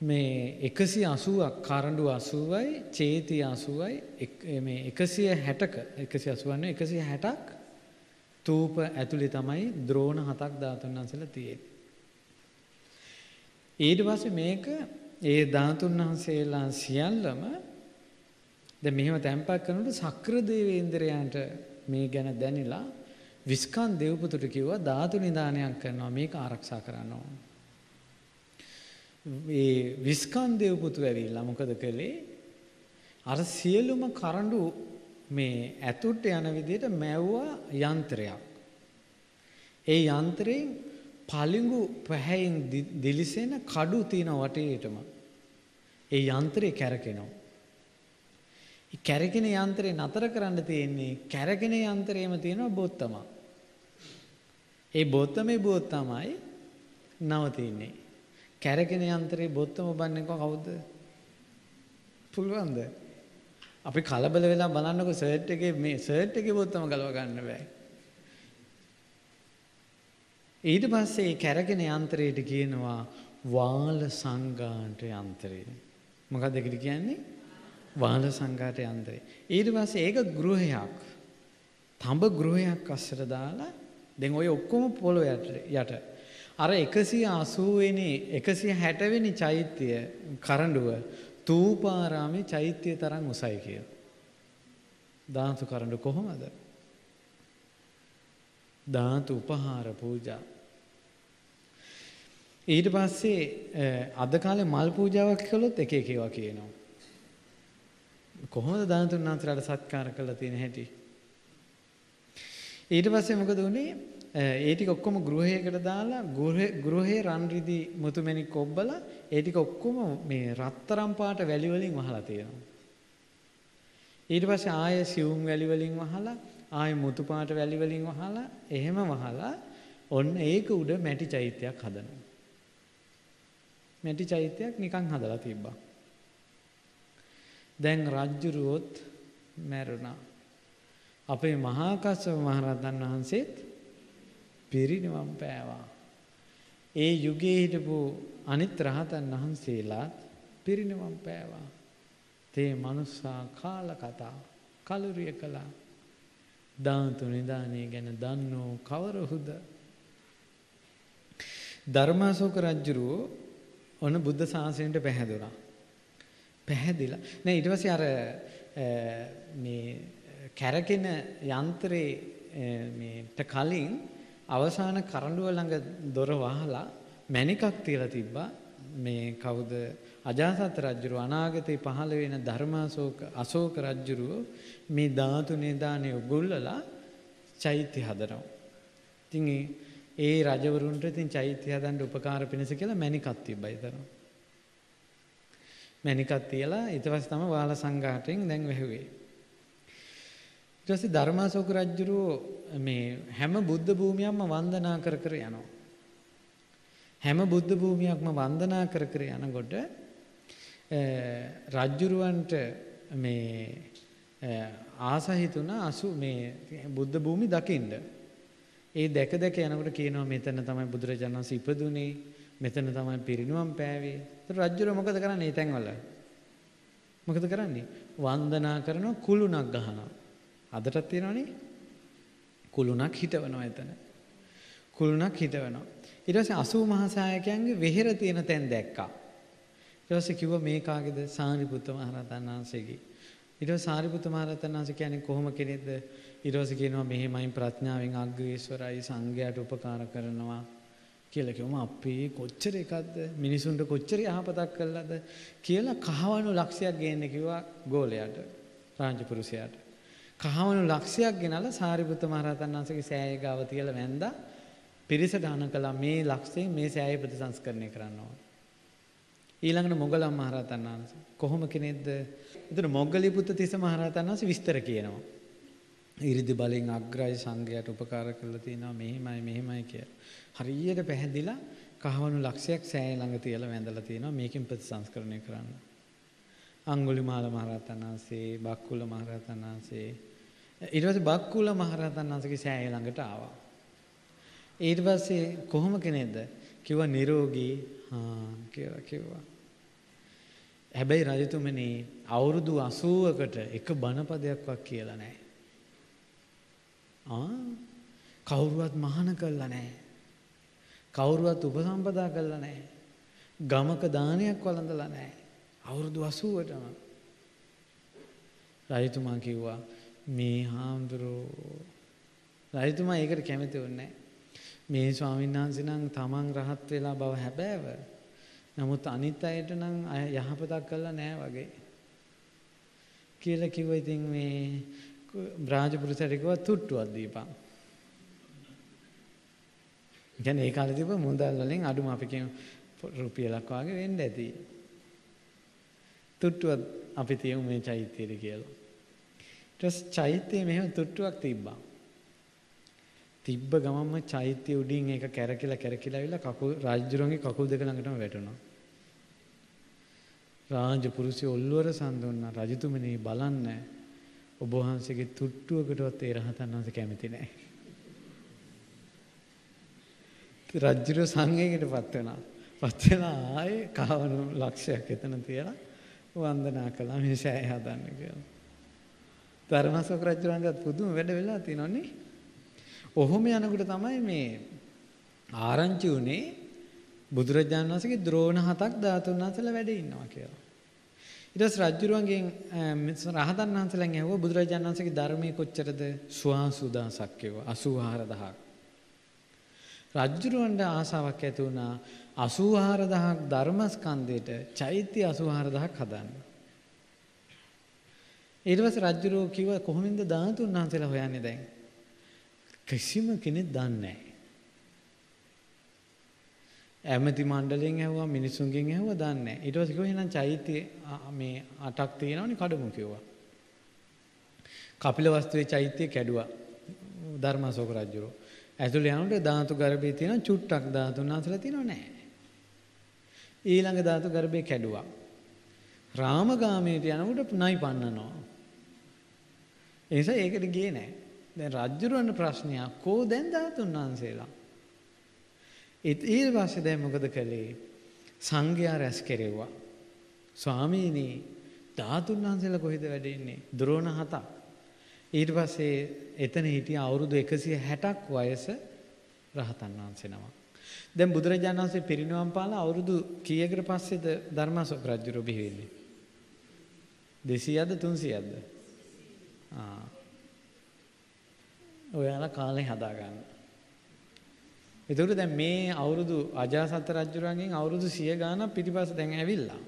මේ 180ක් කරඬු 80යි චේති 80යි මේ 160ක 180 නෙවෙයි 160ක් තූප ඇතුලේ තමයි ද්‍රෝණ හතක් ධාතුන් වහන්සේලා තියෙන්නේ. ඊට පස්සේ මේක ඒ ධාතුන් වහන්සේලා සියල්ලම දැන් මෙහෙම තැම්පත් කරනකොට සක්‍ර දේවේන්ද්‍රයන්ට මේ ගැන දැනිලා විස්කන් දෙව්පුතුට කිව්වා ධාතු නිදානයක් කරනවා මේක ආරක්ෂා කරන්න ඕන. ඒ විස්කන් දෙව්පුතු ඇවිල්ලා මොකද කළේ? අර සියලුම කරඬු මේ ඇතුට යන විදිහට මැව්වා යන්ත්‍රයක්. ඒ යන්ත්‍රයෙන් පලිඟු පැහැයෙන් දිලිසෙන කඩු තියෙන වටේටම ඒ යන්ත්‍රය කැරකෙනවා. ඒ කැරකෙන යන්ත්‍රේ නතර කරන්න තියෙන්නේ කැරකෙන යන්ත්‍රයේම තියෙන බොත්තම. ඒ බොත්තමේ බොත්තමයි නවතින්නේ. කැරකෙන යන්ත්‍රේ බොත්තම බන්නේ කවුද? පුළුවන්ද? අපි කලබල වෙලා බලන්නකො සර්ට් එකේ මේ සර්ට් එකේ බොත්තම ගලව ගන්න බෑ. ඊට පස්සේ ඒ කැරගෙන යන්ත්‍රයට කියනවා වාල සංගාණ්ඩ යන්ත්‍රය. මොකක්ද ඒකට කියන්නේ? වාල සංගාට යන්ත්‍රය. ඊට පස්සේ ඒක ගෘහයක්. තඹ ගෘහයක් අස්සට දාලා දැන් ඔය ඔක්කොම පොළොව යට අර 180 වෙනි 160 වෙනි චෛත්‍ය කරඬුව තූපාරාමේ චෛත්‍යය තරම් උසයි කියලා. ධාතු කරඬු කොහොමද? ධාතු උපහාර පූජා. ඊට පස්සේ අද කාලේ මල් පූජාවක් කළොත් එක එක ඒවා කියනවා. කොහොමද ධාතුන් වහන්සේලාට සත්කාර කළා තියෙන හැටි? ඊට පස්සේ මොකද වුනේ? ඒ ටික ඔක්කොම ගෘහයකට දාලා ගෘහේ රන් රිදි මුතුමැණික් ඔබ්බලා ඒ ටික ඔක්කොම මේ රත්තරම් පාට වැලි වලින් වහලා තියෙනවා. ඊට පස්සේ ආයෙ සියුම් වැලි වලින් වහලා ආයෙ මුතු පාට වැලි වලින් වහලා එහෙම වහලා ඔන්න ඒක උඩ මැටි චෛත්‍යයක් හදනවා. මැටි චෛත්‍යයක් නිකන් හදලා තිබ්බා. දැන් රජ්ජුරුවොත් මැරුණා. අපේ මහා කස්සප මහරහතන් වහන්සේත් පිරිනිවන් පෑවා. ඒ යුගයේ හිටපු අනිත් රහතන් වහන්සේලාත් පිරිනිවන් පෑවා. තේ මනුස්සා කාල කතා කලුරිය කළා. ධාතු නිදානය ගැන දන්නෝ කවරහුද? ධර්මාශෝක රජුරෝ ඔන්න බුද්ධ ශාසනයට පැහැදුනා. පැහැදිලා. නෑ ඊට පස්සේ අර මේ කැරකෙන යන්ත්‍රේ මේට කලින් අවසාන කරඬුව ළඟ දොර වහලා මණිකක් තියලා තිබ්බා මේ කවුද අජාසත් රජුරු අනාගතේ පහළ වෙන ධර්මාශෝක අශෝක රජුරු මේ ධාතු නිදානේ උගුල්ලලා චෛත්‍ය හදනවා. ඉතින් ඒ රජවරුන්ට ඉතින් චෛත්‍ය හදන්න උපකාර පිණිස කියලා මණිකක් තිබ්බයි තරම්. මණිකක් තියලා ඊට පස්සේ තමයි වාල සංඝාටයෙන් දැන් වැහුවේ. ඊට පස්සේ ධර්මාශෝක රජුරු මේ හැම බුද්ධ භූමියක්ම වන්දනා කර කර යනවා. හැම බුද්ධ භූමියක්ම වන්දනා කර කර යනකොට රජ්ජුරුවන්ට මේ ආසහිතුන අසු මේ බුද්ධ භූමි දකින්න. ඒ දැක දැක යනකොට කියනවා මෙතන තමයි බුදුරජාණන් වහන්සේ ඉපදුනේ මෙතන තමයි පිරිනුවම් පෑවේ. ඒතර රජ්ජුරුව මොකද කරන්නේ මේ තැන්වල? මොකද කරන්නේ? වන්දනා කරනවා කුළුණක් ගහනවා. අදටත් තියෙනවනේ. කුළුණක් හිටවනවා එතන. කුළුණක් හිටවනවා. ඊට පස්සේ 80 මහා සායකයන්ගේ වෙහෙර තියෙන තැන් දැක්කා. ඊට පස්සේ කිව්වා මේ කාගේද සාරිපුත්ත මහරහතන් වහන්සේගේ. ඊට පස්සේ සාරිපුත්ත මහරහතන් වහන්සේ කියන්නේ කොහොම කෙනෙක්ද? ඊට පස්සේ කියනවා මෙහෙමයි ප්‍රඥාවෙන් අග්ගේශ්වරයි සංඝයාට උපකාර කරනවා කියලා කිව්වම අපේ කොච්චර එකක්ද මිනිසුන්ට කොච්චර යහපතක් කළාද කියලා කහවණු ලක්ෂයක් ගේන්න කිව්වා ගෝලයාට රාජපුරුෂයාට. කහවණු ලක්ෂයක් ගෙනලා සාරිපුත්ත මහරහතන් වහන්සේගේ සෑය ගාව තියලා වැන්දා පිරිසට අන කළා මේ ලක්ෂයෙන් මේ සෑය ප්‍රතිසංස්කරණය කරන්න ඕන. ඊළඟට මොගලම් මහරහතන් වහන්සේ කොහොම කෙනෙක්ද? එතන මොග්ගලීපුත්ත තිස්ස මහරහතන් වහන්සේ විස්තර කියනවා. ඉරිදි බලෙන් අග්‍රයි සංඝයාට උපකාර කරලා තිනවා මෙහිමයි මෙහිමයි කියලා. හරියට පැහැදිලා කහවණු ලක්ෂයක් සෑය ළඟ තියලා වැඳලා තිනවා මේකෙන් ප්‍රතිසංස්කරණය කරන්න. අඟුලිමාල මහරහතන් වහන්සේ, බක්කුල මහරහතන් වහන්සේ ඊට පස්සේ බක්කුල මහරහතන් වහන්සේගේ සෑය ළඟට ආවා. ඊට පස්සේ කොහොම කෙනෙක්ද? කිව්වා නිරෝගී හා කියලා කිව්වා. හැබැයි රජතුමනි අවුරුදු 80කට එක බණපදයක්වත් කියලා නැහැ. ආ කවුරුවත් මහාන කළා නැහැ. කවුරුවත් උපසම්පදා කළා නැහැ. ගමක දානයක් වළඳලා නැහැ. අවුරුදු 80ටම රජතුමා කිව්වා මේ හාමුදුරුවෝ රජතුමා ඒකට කැමති වුණේ මේ ස්වාමීන් වහන්සේ නම් තමන් රහත් වෙලා බව හැබෑව නමුත් අනිත් අයට නම් යහපතක් කළා නෑ වගේ. කියලා කිව්වා ඉතින් මේ රාජපුරුෂයාට කිව්වා තුට්ටුවක් දීපන්. කියන්නේ ඒ කාලේ තිබ්බ මුදල් වලින් අඩුම අපි කියමු රුපියලක් වගේ වෙන්න ඇති. තුට්ටුවක් අපි තියමු මේ චෛත්‍යයට කියලා. ඊට පස්සේ චෛත්‍යයේ මෙහෙම තුට්ටුවක් තිබ්බා. තිබ්බ ගමන්ම චෛත්‍ය උඩින් ඒක කැරකිලා කැරකිලා ඇවිල්ලා කකුල් රාජ්‍යරුවන්ගේ කකුල් දෙක ළඟටම වැටුණා. රාජ පුරුෂය ඔල්ලුවර සම්දුන්නා රජතුමනි බලන්න ඔබ වහන්සේගේ තුට්ටුවකටවත් ඒ රහතන් වහන්සේ කැමති නැහැ. රජ්ජුරුව සංඝයකට පත් වෙනා. පත් වෙලා ආයේ කවණු ලක්ෂයක් එතන තියලා වන්දනා කළා මේ ශාය හදන්න කියලා. ධර්මසෝක රජුරන්ගත් පුදුම වැඩ වෙලා තියෙනවනේ. ඔහොම යනකොට තමයි මේ ආරංචි උනේ බුදුරජාණන් වහන්සේගේ ද්‍රෝණ හතක් ධාතුන් වහන්සේලා වැඩ ඉන්නවා කියලා. ඊට පස්සේ රජුරුවන්ගෙන් රහතන් වහන්සේලාගෙන් ඇහුවා බුදුරජාණන් වහන්සේගේ ධර්මයේ කොච්චරද? සුවාසුදාසක් කිව්වා 84000ක්. රජුරුවන්ට ආසාවක් ඇති වුණා 84000ක් ධර්මස්කන්ධයට චෛත්‍ය 84000ක් හදන්න. ඊට පස්සේ රජුරෝ කිව්වා කොහොමින්ද ධාතුන් වහන්සේලා හොයන්නේ දැන්? කිසිම කෙනෙක් දන්නේ නැහැ. ඇමති මණ්ඩලයෙන් ඇහුවා මිනිසුන්ගෙන් ඇහුවා දන්නේ නැහැ. ඊට පස්සේ කිව්වා එහෙනම් චෛත්‍ය මේ අටක් තියෙනවනේ කඩමු කිව්වා. කපිලවස්තුවේ චෛත්‍ය කැඩුවා. ධර්මාශෝක රජුරෝ. ඇතුළේ යනකොට ධාතු ගර්භයේ තියෙන චුට්ටක් ධාතුන් වහන්සේලා තියෙනව නැහැ. ඊළඟ ධාතු ගර්භය කැඩුවා. රාමගාමීට යනකොට නයි පන්නනවා. ඒ නිසා ඒකට ගියේ නැහැ. දැන් රජුරවන්න ප්‍රශ්නයක් කෝ දැන් ධාතුන් වහන්සේලා. ඊට පස්සේ දැන් මොකද කළේ? සංඝයා රැස් කෙරෙව්වා. ස්වාමීනි ධාතුන් වහන්සේලා කොහෙද වැඩ ඉන්නේ? ද්‍රෝණ හතක්. ඊට පස්සේ එතන හිටිය අවුරුදු 160ක් වයස රහතන් වහන්සේ නමක්. දැන් බුදුරජාණන් වහන්සේ පිරිනිවන් පාලා අවුරුදු කීයකට පස්සේද ධර්මාශෝක රජුරෝ බිහි වෙන්නේ? 200ද 300ද? ආ. ඔයාලා කාලේ හදා ගන්න. එතකොට දැන් මේ අවුරුදු අජාසත් රජුරන්ගෙන් අවුරුදු 100 ගාණක් පිටිපස්ස දැන් ඇවිල්ලා.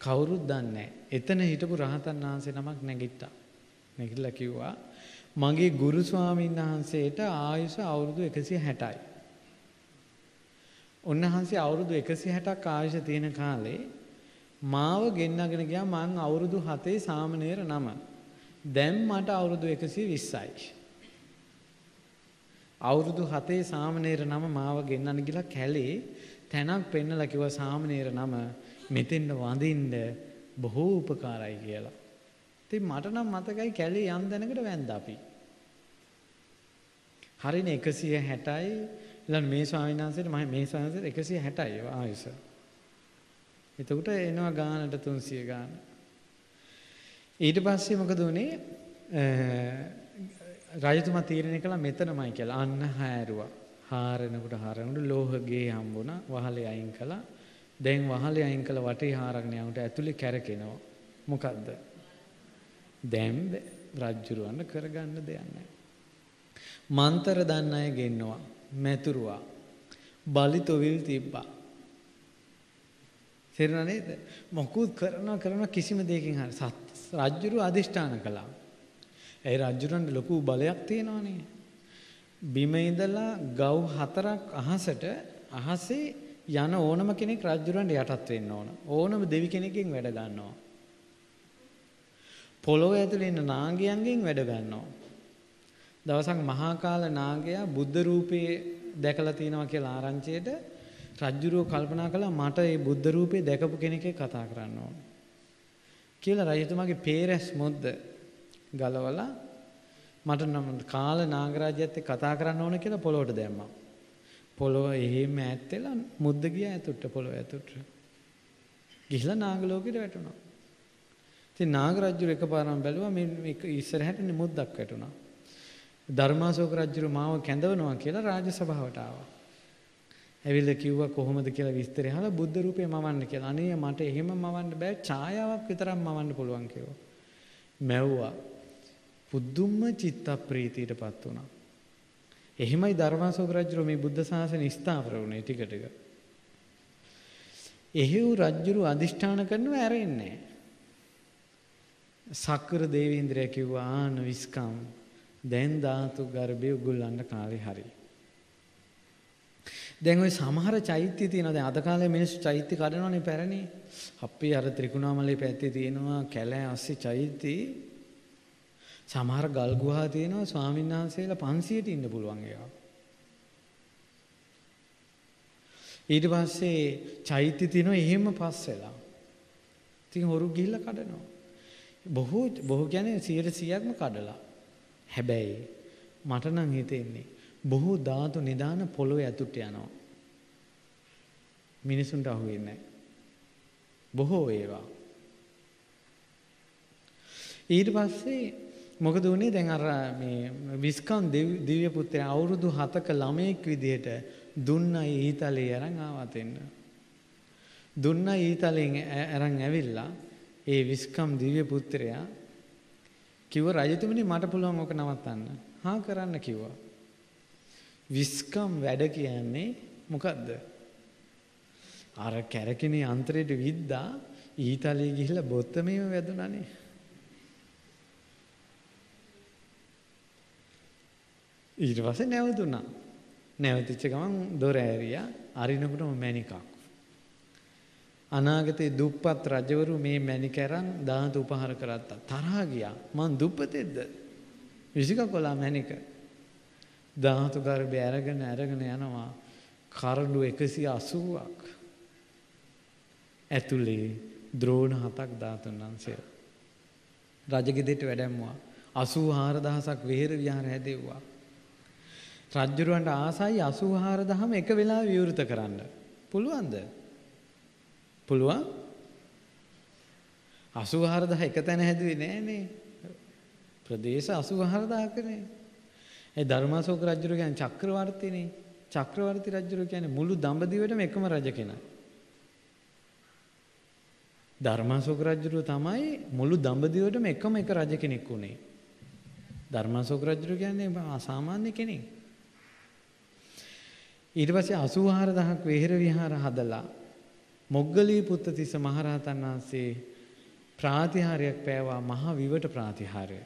කවුරුත් දන්නේ නැහැ. එතන හිටපු රහතන් වහන්සේ නමක් නැගිට්ටා. නැගිටලා කිව්වා මගේ ගුරු ස්වාමීන් වහන්සේට ආයුෂ අවුරුදු 160යි. උන්වහන්සේ අවුරුදු 160ක් ආයුෂ තියෙන කාලේ මාව ගෙන්නගෙන ගියා මං අවුරුදු 7 සාමණේර නම. දැන් මට අවුරුදු 120යි. අවුරුදු 7 සාමණේර නම මාව ගෙන්නන්න ගිහලා කැලේ තැනක් පෙන්නලා කිව්වා සාමණේර නම මෙතෙන්ද වඳින්න බොහෝ උපකාරයි කියලා. ඉතින් මට නම් මතකයි කැලේ යම් දැනකට වැන්ද අපි. හරිනේ 160යි ඊළඟ මේ ස්වාමීන් වහන්සේට මම මේ ස්වාමීන් වහන්සේට 160යි ආයුෂ. එතකොට එනවා ගානට 300 ගාන. ඊට පස්සේ මොකද උනේ? රජතුමා තීරණය කළා මෙතනමයි කියලා. අන්න හැරුවා. හාරනකොට හාරනකොට ලෝහගේ හම්බුණා. වහලේ අයින් කළා. දැන් වහලේ අයින් කළ වටේ හාරගෙන යනකොට ඇතුලේ කැරකෙනවා. මොකද්ද? දැන් රජ්ජුරුවන්න කරගන්න දෙයක් නැහැ. මන්තර දන්න අය ගෙන්නවා. මැතුරුවා. බලි තොවිල් තිබ්බා. තේරුණා නේද? මොකුත් කරනවා කරනවා කිසිම දෙයකින් හරි රජ්ජුරු අදිෂ්ඨාන කළා. ඒ රජ්ජුරන්ට ලොකු බලයක් තියෙනවානේ. බිම ඉඳලා ගව් හතරක් අහසට අහසේ යන ඕනම කෙනෙක් රජ්ජුරන්ට යටත් වෙන්න ඕන. ඕනම දෙවි කෙනෙක්ගෙන් වැඩ ගන්නවා. පොළොව ඇතුලේ ඉන්න නාගයන්ගෙන් වැඩ ගන්නවා. දවසක් මහා කාල නාගයා බුද්ධ රූපේ දැකලා තියෙනවා කියලා ආරංචියට රජ්ජුරුව කල්පනා කළා මට මේ බුද්ධ රූපේ දැකපු කෙනෙක් කතා කරන්න ඕන. කියලා රජතුමාගේ පේරැස් මොද්ද ගලවලා මට නම් කාල නාගරාජයත් එක්ක කතා කරන්න ඕන කියලා පොළොවට දැම්මා. පොළොව එහෙම ඈත් වෙලා මුද්ද ගියා ඇතුළට පොළොව ඇතුළට. ගිහිලා නාග ලෝකෙට වැටුණා. ඉතින් නාග රජු එකපාරම බැලුවා මේ ඉස්සරහට මුද්දක් වැටුණා. ධර්මාශෝක රජු මාව කැඳවනවා කියලා රාජ සභාවට ආවා. ඇවිල්ලා කිව්වා කොහොමද කියලා විස්තරය අහලා බුද්ධ රූපේ මවන්න කියලා. අනේ මට එහෙම මවන්න බෑ ඡායාවක් විතරක් මවන්න පුළුවන් කිව්වා. මැව්වා. පුදුම චිත්ත ප්‍රීතියටපත් වුණා. එහෙමයි ධර්මාශෝක රජු මේ බුද්ධ ශාසනය ස්ථාවර වුණේ ටික ටික. එහෙව් රජුරු අදිෂ්ඨාන කරනව ඇරෙන්නේ සක්‍ර දේවේන්ද්‍රය කිව්වා ආන විස්කම් දැන් ධාතු ගර්භය උගුල්ලන්න කාලේ හරි. දැන් ওই සමහර චෛත්‍ය තියෙනවා දැන් අද කාලේ මිනිස්සු චෛත්‍ය කඩනවනේ පැරණි. අපේ අර ත්‍රිකුණාමලේ පැත්තේ තියෙනවා කැලෑ අස්සේ චෛත්‍ය. සමහර ගල් ගුහා තියෙනවා ස්වාමීන් වහන්සේලා 500ට ඉන්න පුළුවන් ඒවා. ඊට පස්සේ චෛත්‍ය තියෙනවා එහෙම පස්සෙලා. ඉතින් හොරු ගිහිල්ලා කඩනවා. බොහෝ බොහෝ කියන්නේ 100%ක්ම කඩලා. හැබැයි මට නම් හිතෙන්නේ බොහෝ ධාතු නිදාන පොළොවේ ඇතුළට යනවා. මිනිසුන්ට අහු වෙන්නේ බොහෝ ඒවා. ඊට පස්සේ මොකද වුනේ දැන් අර මේ විස්කම් දිව්‍ය පුත්‍රයා අවුරුදු 7ක ළමයෙක් විදිහට දුන්නයි ඊතලේ අරන් ආවත් එන්න. දුන්නයි ඊතලෙන් අරන් ඇවිල්ලා ඒ විස්කම් දිව්‍ය පුත්‍රයා කිව්ව රජතුමනි මට පුළුවන් ඕක නවත්තන්න. හා කරන්න කිව්වා. විස්කම් වැඩ කියන්නේ මොකද්ද? අර කැරකිනේ අන්තරයට විද්දා ඊතලිය ගිහිල්ලා බොත්තමේම වැදුනානේ. ඊට පස්සේ නැවතුණා. නැවතිච්ච ගමන් දොර ඇරියා අරිනකොටම මැණිකක්. අනාගතේ දුප්පත් රජවරු මේ මැණික අරන් දාහත උපහාර කරත්තා. තරහා ගියා. මං දුප්පතෙක්ද? විසිකකොලා මැණික. ධාතු ගර්භය අරගෙන අරගෙන යනවා කරඬු 180ක්. ඇතුලේ ද්‍රෝණ හතක් ධාතුන් වහන්සේලා. රජගෙදෙට වැඩැම්මවා. 84000ක් වෙහෙර විහාර හැදෙව්වා. රජ්ජුරුවන්ට ආසයි 84000ම එක වෙලාවෙ විවෘත කරන්න. පුළුවන්ද? පුළුවන්? 84000 එක තැන හැදුවේ නෑනේ. ප්‍රදේශ 84000කනේ. ඒ ධර්මාශෝක රජුරු කියන්නේ චක්‍රවර්තිනේ. චක්‍රවර්ති රජුරු කියන්නේ මුළු දඹදිවටම එකම රජ කෙනා. ධර්මාශෝක රජුරු තමයි මුළු දඹදිවටම එකම එක රජ කෙනෙක් උනේ. ධර්මාශෝක රජුරු කියන්නේ අසාමාන්‍ය කෙනෙක්. ඊට පස්සේ 84000ක් වෙහෙර විහාර හදලා මොග්ගලී පුත්තතිස්ස මහරහතන් වහන්සේ ප්‍රාතිහාරයක් පෑවා මහ විවට ප්‍රාතිහාරය.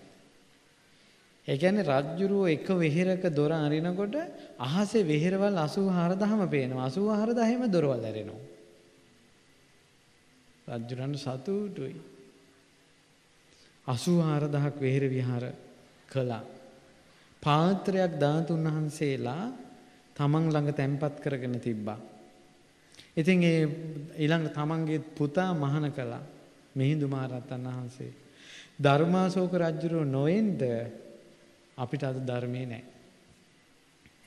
ඒ කියන්නේ රජ්ජුරුව එක වෙහෙරක දොර අරිනකොට අහසේ වෙහෙරවල් 84000ම පේනවා 84000ම දොරවල් ඇරෙනවා. රජ්ජුරන්ට සතුටුයි. 84000ක් වෙහෙර විහාර කළා. පාත්‍රයක් ධාතුන් වහන්සේලා තමන් ළඟ තැන්පත් කරගෙන තිබ්බා. ඉතින් ඒ ඊළඟ තමන්ගේ පුතා මහාන කළා. මිහිඳු මහරහතන් වහන්සේ. ධර්මාශෝක රජුරෝ නොෙන්ද අපිට අද ධර්මයේ නැහැ.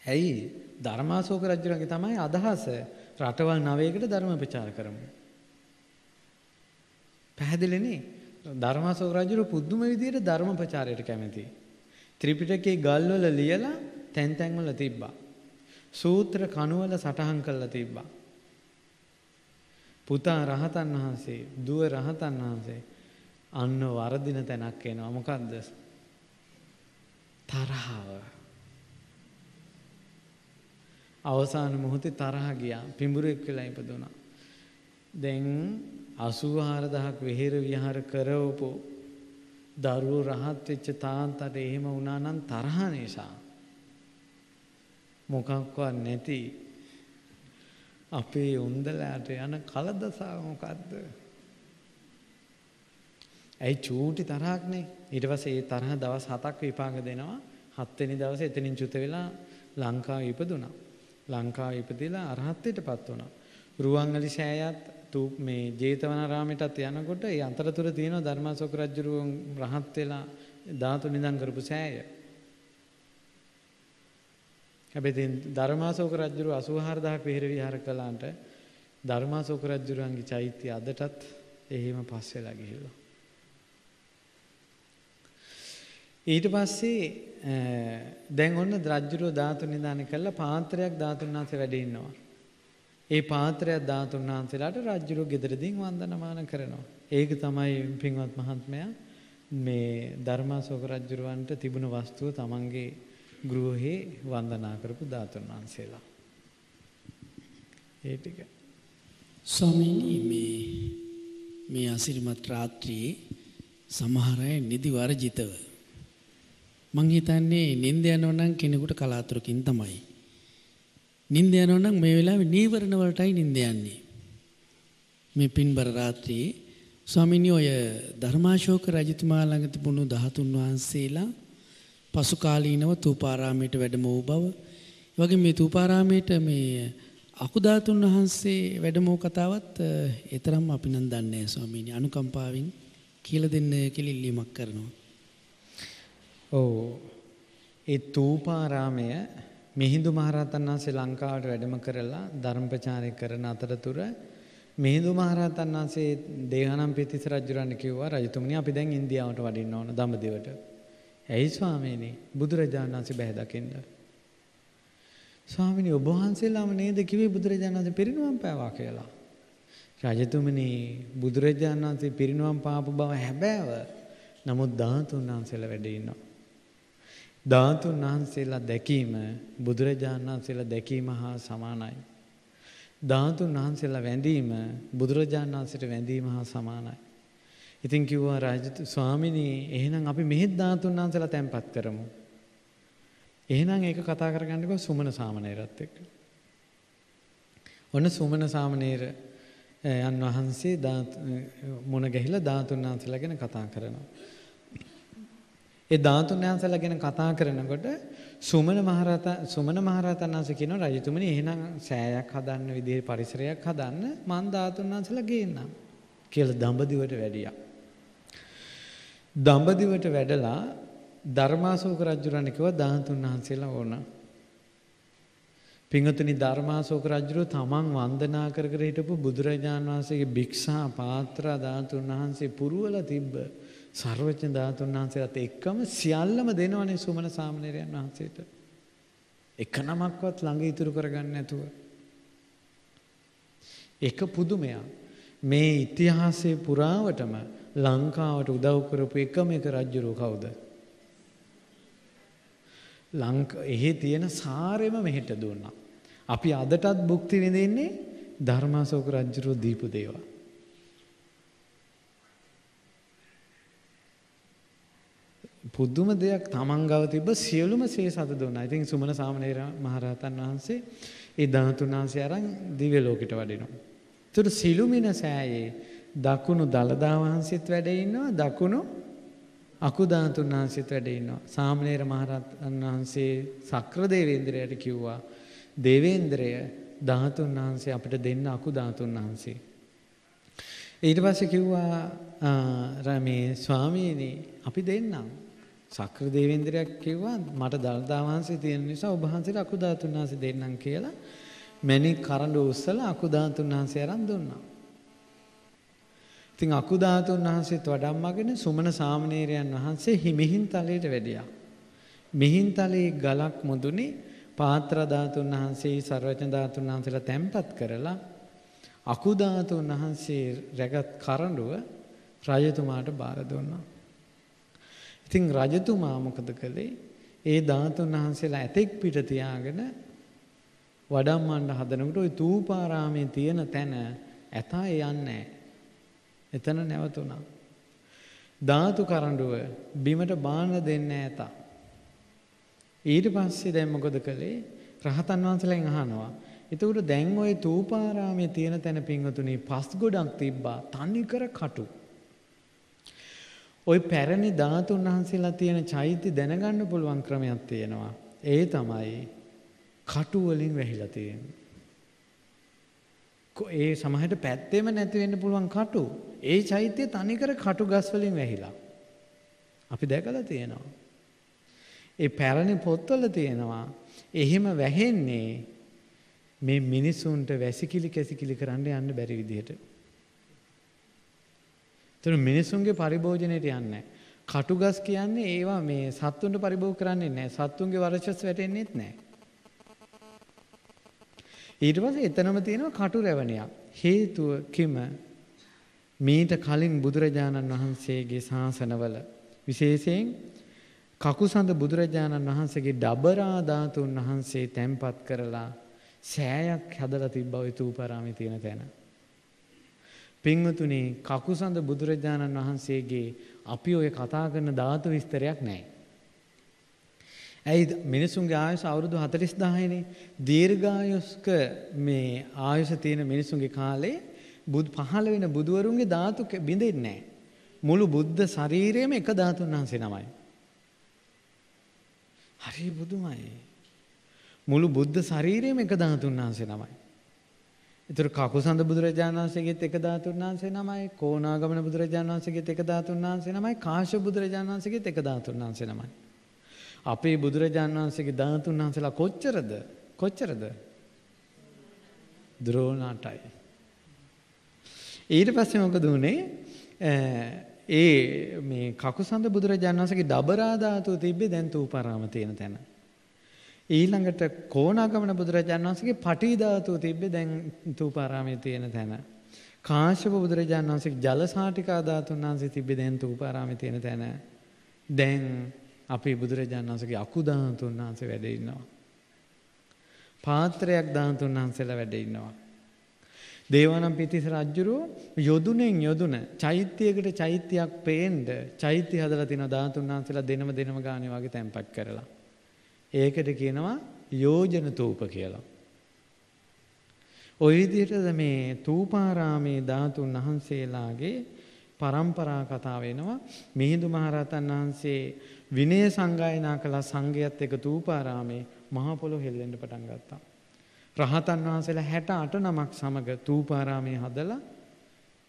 ඇයි? ධර්මාශෝක රජුරන්ගේ තමයි අදහස රටවල් නවයකට ධර්ම ප්‍රචාර කරමු. පැහැදිලිනේ? ධර්මාශෝක රජුර පුදුම විදියට ධර්ම ප්‍රචාරයට කැමති. ත්‍රිපිටකයේ ගල්වල ලියලා තැන් තැන්වල තිබ්බා. සූත්‍ර කණුවල සටහන් කරලා තිබ්බා. පුතා රහතන් වහන්සේ, දුව රහතන් වහන්සේ අන්න වරදින තැනක් එනවා. මොකද්ද? තරහව. අවසාන මොහොතේ තරහ ගියා. පිඹුරෙක් වෙලා ඉපදුනා. දැන් 84000ක් වෙහෙර විහාර කරවපු දරුවෝ රහත් වෙච්ච තාන්තට එහෙම වුණා නම් තරහ නිසා මොකක්වත් නැති අපේ උන්දලට යන කලදසාව මොකද්ද? ඇයි චූටි තරහක්නේ. ඊට පස්සේ ඒ තරහ දවස් 7ක් විපාක දෙනවා. 7 වෙනි දවසේ එතනින් චුත වෙලා ලංකාවේ ඉපදුනා. ලංකාවේ ඉපදිලා අරහත්ත්වයටපත් වුණා. රුවන්වැලි සෑයත් තූප මේ ජේතවනාරාමයටත් යනකොට ඒ අතරතුර තියෙන ධර්මාශෝක රජුරුවන් රහත් වෙලා ධාතු නිදන් කරපු සෑය. හැබැයි ධර්මාශෝක රජුරු 84000ක් විහෙර විහාර කළාන්ට ධර්මාශෝක රජුරුවන්ගේ චෛත්‍ය අදටත් එහෙම පස් වෙලා ගිහිල්ලා. ඊට පස්සේ දැන් ඔන්න රජුරුව ධාතු නිදාන කළා පාත්‍රයක් ධාතුන් වහන්සේ වැඩ ඉන්නවා. ඒ පාත්‍රයක් ධාතුන් වහන්සේලාට රජුරුව ගෙදරදීන් වන්දනමාන කරනවා. ඒක තමයි පින්වත් මහත්මයා මේ ධර්මාශෝක රජුරවන්ට තිබුණ වස්තුව තමන්ගේ ගෘහේ වන්දනා කරපු ධාතුන් වහන්සේලා. ඒ ටික. ස්වාමීනි මේ මේ අසිරිමත් රාත්‍රියේ සමහර අය නිදි වර්ජිතව මං හිතන්නේ නිින්ද යනවා නම් කෙනෙකුට කලාතුරකින් තමයි. නිින්ද යනවා නම් මේ වෙලාවේ නීවරණ වලටයි නිින්ද යන්නේ. මේ පින්බර රාත්‍රියේ ස්වාමීනි ඔය ධර්මාශෝක රජතුමා ළඟ තිබුණු 13 වහන්සේලා පසු කාලීනව තූපාරාමයට වැඩම වූ බව වගේ මේ තූපාරාමයට මේ අකුධාතුන් වහන්සේ වැඩම වූ කතාවත් ඒ තරම් අපි නම් දන්නේ නැහැ ස්වාමීනි අනුකම්පාවෙන් කියලා දෙන්න කියලා ඉල්ලීමක් කරනවා. ඔව්. ඒ තූපාරාමය මිහිඳු මහරහතන් වහන්සේ ලංකාවට වැඩම කරලා ධර්ම ප්‍රචාරය කරන අතරතුර මිහිඳු මහරහතන් වහන්සේ දේවානම් පිතිස රජුරන්ට කිව්වා රජතුමනි අපි දැන් ඉන්දියාවට වඩින්න ඕන දඹදිවට. ඇයි ස්වාමීනි බුදුරජාණන් වහන්සේ බැහැ දකින්න. ස්වාමීනි ඔබ වහන්සේලාම නේද කිව්වේ බුදුරජාණන් වහන්සේ පිරිනුවම් පෑවා කියලා. රජතුමනි බුදුරජාණන් වහන්සේ පිරිනුවම් පාපු බව හැබෑව. නමුත් ධාතුන් වහන්සේලා වැඩ ඉන්නවා. ධාතුන් වහන්සේලා දැකීම බුදුරජාණන් වහන්සේලා දැකීම හා සමානයි. ධාතුන් වහන්සේලා වැඳීම බුදුරජාණන් වහන්සේට වැඳීම හා සමානයි. ඉතින් කිව්වා රාජතු ස්වාමිනී එහෙනම් අපි මෙහෙත් ධාතුන් වහන්සේලා තැන්පත් කරමු. එහෙනම් ඒක කතා කරගන්නකෝ සුමන සාමණේරත් එක්ක. ඔන්න සුමන සාමණේර යන් වහන්සේ මුණ ගැහිලා ධාතුන් වහන්සේලා ගැන කතා කරනවා. ඒ ධාතුන් වහන්සේලා ගැන කතා කරනකොට සුමන මහරහතන් සුමන මහරහතන් වහන්සේ කියනවා රජතුමනි එහෙනම් සෑයක් හදන්න විදිහේ පරිසරයක් හදන්න මං ධාතුන් වහන්සේලා ගේන්නම් කියලා දඹදිවට වැඩියා. දඹදිවට වැඩලා ධර්මාශෝක රජුරණ කිව්වා ධාතුන් වහන්සේලා ඕන. පිංගතුනි ධර්මාශෝක රජුරු තමන් වන්දනා කර කර හිටපු බුදුරජාණන් වහන්සේගේ භික්ෂා පාත්‍ර ධාතුන් වහන්සේ පුරවලා තිබ්බ සර්වඥ ධාතුන් වහන්සේලාත් එක්කම සියල්ලම දෙනවනේ සුමන සාමණේරයන් වහන්සේට. එක නමක්වත් ළඟ ඉතුරු කරගන්න නැතුව. එක පුදුමයක්. මේ ඉතිහාසයේ පුරාවටම ලංකාවට උදව් කරපු එකම එක රජුරෝ කවුද? ලංක එහෙ තියෙන සාරෙම මෙහෙට දුන්නා. අපි අදටත් භුක්ති විඳින්නේ ධර්මාශෝක රජුරෝ දීපු දේවල්. පුදුම දෙයක් තමන් ගව තිබ්බ සියලුම සේ සත දුන්නා. ඉතින් සුමන සාමණේර මහරහතන් වහන්සේ ඒ ධාතුන් වහන්සේ අරන් දිව්‍ය ලෝකෙට වඩිනවා. ඒතර සිළුමින සෑයේ දකුණු දලදා වහන්සේත් වැඩ ඉන්නවා දකුණු අකුධාතුන් වහන්සේත් වැඩ ඉන්නවා. සාමණේර මහරහතන් වහන්සේ සක්‍ර දේවේන්ද්‍රයට කිව්වා දේවේන්ද්‍රය ධාතුන් වහන්සේ අපිට දෙන්න අකුධාතුන් වහන්සේ. ඊට පස්සේ කිව්වා මේ ස්වාමීනි අපි දෙන්නම්. සක්‍ර දේවේන්ද්‍රයක් කිව්වා මට දල්දා වහන්සේ තියෙන නිසා ඔබ වහන්සේට අකුධාතුන් වහන්සේ දෙන්නම් කියලා මැණික් කරඬු උස්සලා අකුධාතුන් වහන්සේ අරන් දුන්නා. ඉතින් අකුධාතුන් වහන්සේත් වඩම්මගෙන සුමන සාමණේරයන් වහන්සේ හිමිහින් තලයට වැඩියා. මිහින් තලයේ ගලක් මුදුනේ පාත්‍ර ධාතුන් වහන්සේ සර්වඥ ධාතුන් වහන්සේලා තැන්පත් කරලා අකුධාතුන් වහන්සේ රැගත් කරඬුව රජතුමාට බාර දුන්නා. ඉතින් රජතුමා මොකද කළේ? ඒ ධාතුන් වහන්සේලා ඇතෙක් පිට තියාගෙන වඩම්මන්න හදනකොට ওই තූපාරාමේ තියෙන තැන ඇතා යන්නේ එතන නැවතුණා. ධාතු කරඬුව බිමට බාන දෙන්නේ ඇතා. ඊට පස්සේ දැන් මොකද කළේ? රහතන් වහන්සේලාගෙන් අහනවා. එතකොට දැන් ওই තූපාරාමේ තියෙන තැන පින්වතුනි පස් ගොඩක් තිබ්බා. තනිකර කටු. ওই පැරණි ධාතුන් වහන්සේලා තියෙන චෛත්‍ය දැනගන්න පුළුවන් ක්‍රමයක් තියෙනවා. ඒ තමයි කටු වලින් වැහිලා තියෙන්නේ. ඒ සමහරට පැත්තෙම නැති වෙන්න පුළුවන් කටු. ඒ චෛත්‍ය තනිකර කටු ගස් වලින් වැහිලා. අපි දැකලා තියෙනවා. ඒ පැරණි පොත්වල තියෙනවා. එහෙම වැහෙන්නේ මේ මිනිසුන්ට වැසිකිලි කැසිකිලි කරන්න යන්න බැරි විදිහට. එතන මිනිසුන්ගේ පරිභෝජනයට යන්නේ කටුගස් කියන්නේ ඒවා මේ සත්තුන්ට පරිභෝග කරන්නේ නැහැ. සත්තුන්ගේ වර්චස් වැටෙන්නේත් නැහැ. ඊට පස්සේ එතනම තියෙනවා කටු රැවණියක්. හේතුව කිම මීට කලින් බුදුරජාණන් වහන්සේගේ ශාසනවල විශේෂයෙන් කකුසඳ බුදුරජාණන් වහන්සේගේ ඩබරා ධාතුන් වහන්සේ තැන්පත් කරලා සෑයක් හදලා තිබ්බා ওই තූපාරාමේ තියෙන තැන. පින්වතුනි කකුසඳ බුදුරජාණන් වහන්සේගේ අපි ඔය කතා කරන ධාතු විස්තරයක් නැහැ. ඇයි මිනිසුන්ගේ ආයුෂ අවුරුදු 40000නේ දීර්ඝායුෂ්ක මේ ආයුෂ තියෙන මිනිසුන්ගේ කාලේ බුදු පහළ වෙන බුදුවරුන්ගේ ධාතු බිඳෙන්නේ නැහැ. මුළු බුද්ධ ශරීරයම එක ධාතුන් වහන්සේ නමයි. හරි බුදුමයි. මුළු බුද්ධ ශරීරයම එක ධාතුන් වහන්සේ නමයි. ඒතර කකුසඳ බුදුරජාණන් වහන්සේගෙත් එක ධාතුන් වහන්සේ නමයි, කොණාගමන බුදුරජාණන් වහන්සේගෙත් එක ධාතුන් වහන්සේ නමයි, කාශ්‍යප බුදුරජාණන් වහන්සේගෙත් එක ධාතුන් වහන්සේ නමයි. අපේ බුදුරජාණන් වහන්සේගේ ධාතුන් වහන්සේලා කොච්චරද? කොච්චරද? ද්‍රෝණාටයි. ඊට පස්සේ මොකද උනේ? ඒ මේ කකුසඳ බුදුරජාණන් වහන්සේගේ දබරා ධාතුව තිබ්බේ දැන් තූපාරාම තියෙන තැන. ඊළඟට කෝණාගමන බුදුරජාණන් වහන්සේගේ පටි ධාතුව තිබ්බේ දැන් තූපාරාමයේ තියෙන තැන. කාශ්‍යප බුදුරජාණන් වහන්සේ ජල සාටිකා ධාතුන් වහන්සේ තිබ්බේ දැන් තූපාරාමේ තියෙන තැන. දැන් අපේ බුදුරජාණන් වහන්සේගේ අකු ධාතුන් වහන්සේ වැඩ ඉන්නවා. පාත්‍රයක් ධාතුන් වහන්සේලා වැඩ ඉන්නවා. දේවානම් පිතිස රජුරෝ යොදුනෙන් යොදුන චෛත්‍යයකට චෛත්‍යයක් පේන්න චෛත්‍ය හදලා තියෙන ධාතුන් වහන්සේලා දෙනම දෙනම ගානේ වගේ තැන්පත් කරලා. ඒකට කියනවා යෝජන තූප කියලා. ওই විදිහට මේ තූපාරාමේ ධාතුන් වහන්සේලාගේ පරම්පරා කතා වෙනවා මිහිඳු මහරහතන් වහන්සේ විනය සංගායනා කළ සංඝයත් එක්ක තූපාරාමේ මහ පොළොව හෙල්ලෙන්න පටන් ගත්තා. රහතන් වහන්සේලා 68 නමක් සමග තූපාරාමේ හදලා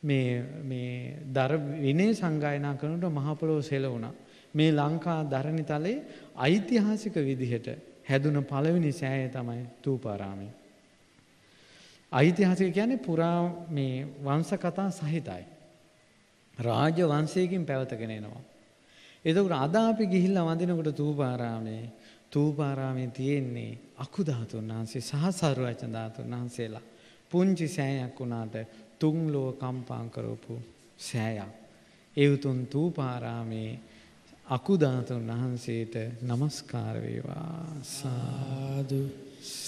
මේ මේ දර විනය සංගායනා කරනකොට මහ පොළොව සෙලවුණා. මේ ලංකා ධරණිතලේ ඓතිහාසික විදිහට හැදුන පළවෙනි සෑය තමයි තූපාරාමය. ඓතිහාසික කියන්නේ පුරා මේ වංශ කතා සහිතයි. රාජ වංශයකින් පැවතගෙන එනවා. එතකොට අද අපි ගිහිල්ලා වඳිනකොට තූපාරාමේ තූපාරාමේ තියෙන්නේ අකු ධාතුන් වහන්සේ සහ සරුවචන ධාතුන් වහන්සේලා පුංචි සෑයක් වුණාට තුන් ලෝ කම්පා කරපු සෑයක්. ඒ උතුම් තූපාරාමේ අකු ධාතුන් වහන්සේට নমස්කාර වේවා සාදු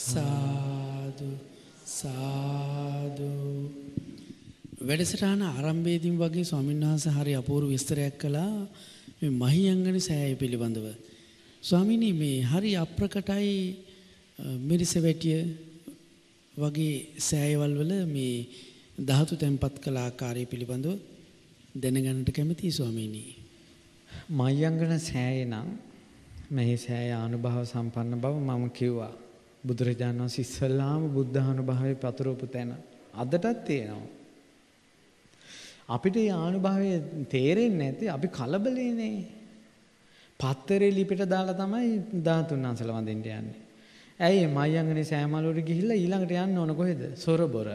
සාදු සාදු වැඩසටහන ආරම්භයේදීම වගේ ස්වාමීන් වහන්සේ හරි අපූර්ව විස්තරයක් කළා මේ මහියංගන සෑය පිළිබඳව. ස්වාමීනි මේ හරි අප්‍රකටයි මිරිස වැටිය වගේ සෑයවල් වල මේ ධාතු තැන්පත් කළ ආකාරය පිළිබඳව දැනගන්නට කැමතියි ස්වාමීනි. මයංගන සෑයේ නම් මෙහි සෑය අනුභව සම්පන්න බව මම කිව්වා. බුදුරජාණන් වහන්සේ ඉස්සල්ලාම බුද්ධානුභාවයේ පතරවපු තැන අදටත් තියෙනවා. අපිට මේ ආනුභාවය තේරෙන්නේ නැති අපි කලබලේනේ. පත්තරේ ලිපිට දාලා තමයි ධාතුන් වහන්සේලා වඳින්න යන්නේ. ඇයි මයංගනේ සෑමලුවට ගිහිල්ලා ඊළඟට යන්න ඕන කොහෙද? සොරබොර.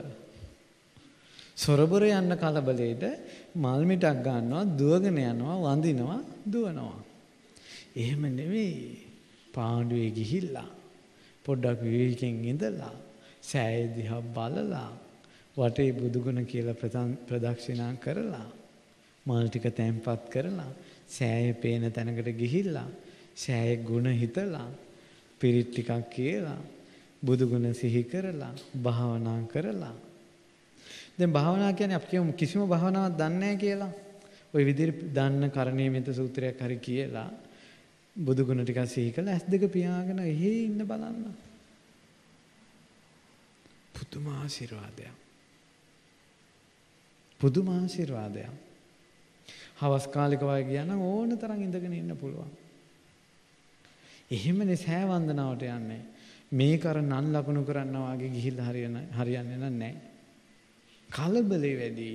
සොරබොර යන්න කලබලෙට මල් මිටක් ගන්නවා දුවගෙන යනවා වඳිනවා දුවනවා. එහෙම නෙවෙයි. පාණ්ඩුවේ ගිහිල්ලා පොඩ්ඩක් විවේකයෙන් ඉඳලා සෑය දිහා බලලා වටේ බුදුගුණ කියලා ප්‍රදක්ෂිනා කරලා මල් ටික තැන්පත් කරලා සෑය පේන තැනකට ගිහිල්ලා සෑය ගුණ හිතලා පිරිත් ටිකක් කියලා බුදුගුණ සිහි කරලා භාවනා කරලා දැන් භාවනා කියන්නේ අපි කියමු කිසිම භාවනාවක් දන්නේ නැහැ කියලා. ওই විදිහට දන්න කරණීයමිත සූත්‍රයක් හරි කියලා බුදුගුණ ටිකක් සිහි කරලා ඇස් දෙක පියාගෙන එහෙ ඉන්න බලන්න. පුදුම ආශිර්වාදයක්. පුදුම ආශිර්වාදයක්. හවස් කාලෙක වගේ ගියා නම් ඕන තරම් ඉඳගෙන ඉන්න පුළුවන්. එහෙමනේ සෑ වන්දනාවට යන්නේ. මේක අර නන් ලකුණු කරනවා වගේ ගිහිල්ලා හරියන හරියන්නේ නැහැ. කලබලේ වැඩි.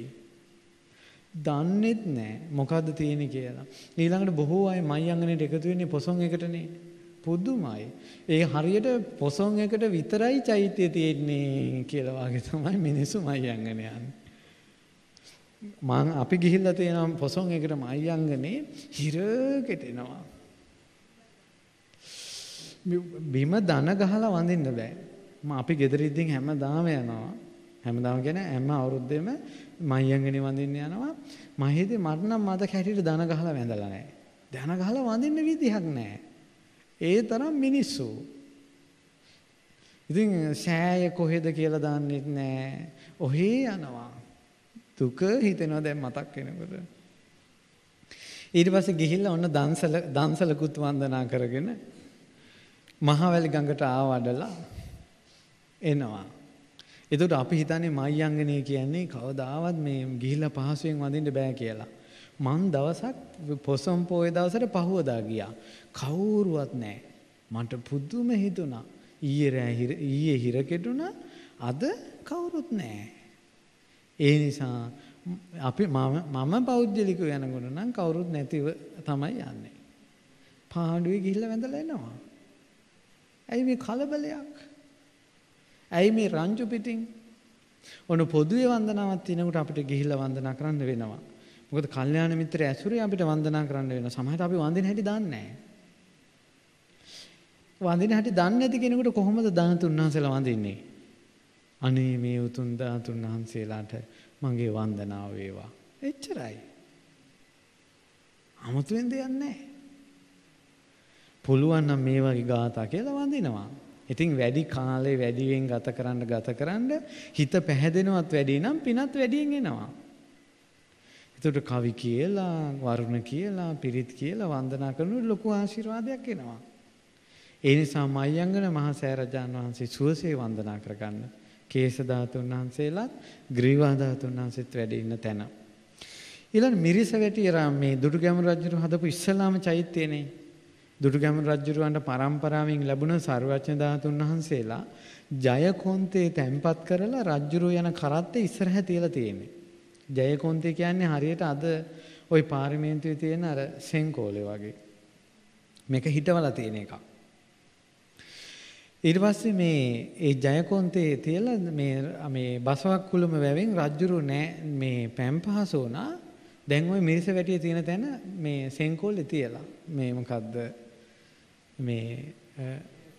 දන්නෙත් නෑ මොකද්ද තියෙන්නේ කියලා. ඊළඟට බොහෝ අය මයියංගනේට එකතු වෙන්නේ පොසොන් එකටනේ. පුදුමයි. ඒ හරියට පොසොන් එකට විතරයි චෛත්‍ය තියෙන්නේ කියලා වගේ තමයි මිනිස්සු මයියංගනේ යන්නේ. මං අපි ගිහිල්ලා තියෙනවා පොසොන් එකට මයියංගනේ හිර කෙටෙනවා. බිම දන ගහලා වඳින්න බෑ. මම අපි ගෙදර ඉඳන් හැමදාම යනවා. හැමදාම කියන්නේ හැම අවුරුද්දෙම මහියංගනේ වඳින්න යනවා. මහිතේ මට නම් මද කැටියට දන ගහලා වැඳලා නැහැ. දන ගහලා වඳින්න විදිහක් නැහැ. ඒ තරම් මිනිස්සු. ඉතින් සෑය කොහෙද කියලා දන්නෙත් නැහැ. ඔහේ යනවා. දුක හිතෙනවා දැන් මතක් වෙනකොට. ඊට පස්සේ ගිහිල්ලා ඔන්න දන්සල දන්සලකුත් වන්දනා කරගෙන මහවැලි ගඟට ආවඩලා එනවා. එතකොට අපි හිතන්නේ මයංගනේ කියන්නේ කවදාවත් මේ ගිහිල්ලා පහසුවෙන් වඳින්න බෑ කියලා. මං දවසක් පොසොන් පොයේ දවසට පහුවදා ගියා. කවුරුවත් නැහැ. මට පුදුම හිතුණා. ඊයේ රෑ ඊයේ හිර කෙටුණා. අද කවුරුත් නැහැ. ඒ නිසා අපි මම මම පෞද්ගලිකව යනකොට නම් කවුරුත් නැතිව තමයි යන්නේ. පාඩුවේ ගිහිල්ලා වැඳලා එනවා. ඇයි මේ කලබලයක්? ඇයි මේ රංජු පිටින්? ඔන්න පොදුවේ වන්දනාවක් තිනකොට අපිට ගිහිල්ලා වන්දනා කරන්න වෙනවා. මොකද කල්යාණ මිත්‍ර ඇසුරේ අපිට වන්දනා කරන්න වෙනවා. සමහරවිට අපි වන්දින හැටි දන්නේ නැහැ. වන්දින හැටි දන්නේ නැති කෙනෙකුට කොහොමද ධනතුන් වහන්සේලා වඳින්නේ? අනේ මේ උතුම් ධාතුන් වහන්සේලාට මගේ වන්දනාව වේවා. එච්චරයි. අමුතුවෙන් දෙයක් නැහැ. පුළුවන් නම් මේ වගේ ගාථා කියලා වඳිනවා. ඉතින් වැඩි කාලේ වැඩියෙන් ගත කරන්න ගත කරන්න හිත පැහැදෙනවත් වැඩි නම් පිනත් වැඩියෙන් එනවා. එතකොට කවි කියලා, වරුණ කියලා, පිරිත් කියලා වන්දනා කරනකොට ලොකු ආශිර්වාදයක් එනවා. ඒ නිසා මයංගන මහා සෑරජාන් වහන්සේ සුවසේ වන්දනා කරගන්න. කේස ධාතුන් වහන්සේලාත් ග්‍රීවා ධාතුන් වහන්සේත් වැඩ ඉන්න තැන. ඊළඟ මිරිස වැටිය මේ දුටුගැමුණු රජු හදපු ඉස්සලාම චෛත්‍යනේ. දුටුගැමුණු රජුරවන්ට පරම්පරාවෙන් ලැබුණ සර්වඥ ධාතුන් වහන්සේලා ජයකොන්තේ තැන්පත් කරලා රජුරෝ යන කරත්තේ ඉස්සරහ තියලා තියෙන්නේ. ජයකොන්තේ කියන්නේ හරියට අද ওই පාර්ලිමේන්තුවේ තියෙන අර සෙන්කෝලේ වගේ. මේක හිටවලා තියෙන එකක්. ඊට පස්සේ මේ ඒ ජයකොන්තේ තියලා මේ මේ බසවක් කුළුම වැවෙන් රජ්ජුරු නෑ මේ පැම්පහස වුණා. දැන් ওই මිරිස වැටිය තියෙන තැන මේ සෙන්කෝලේ තියලා මේ මොකද්ද මේ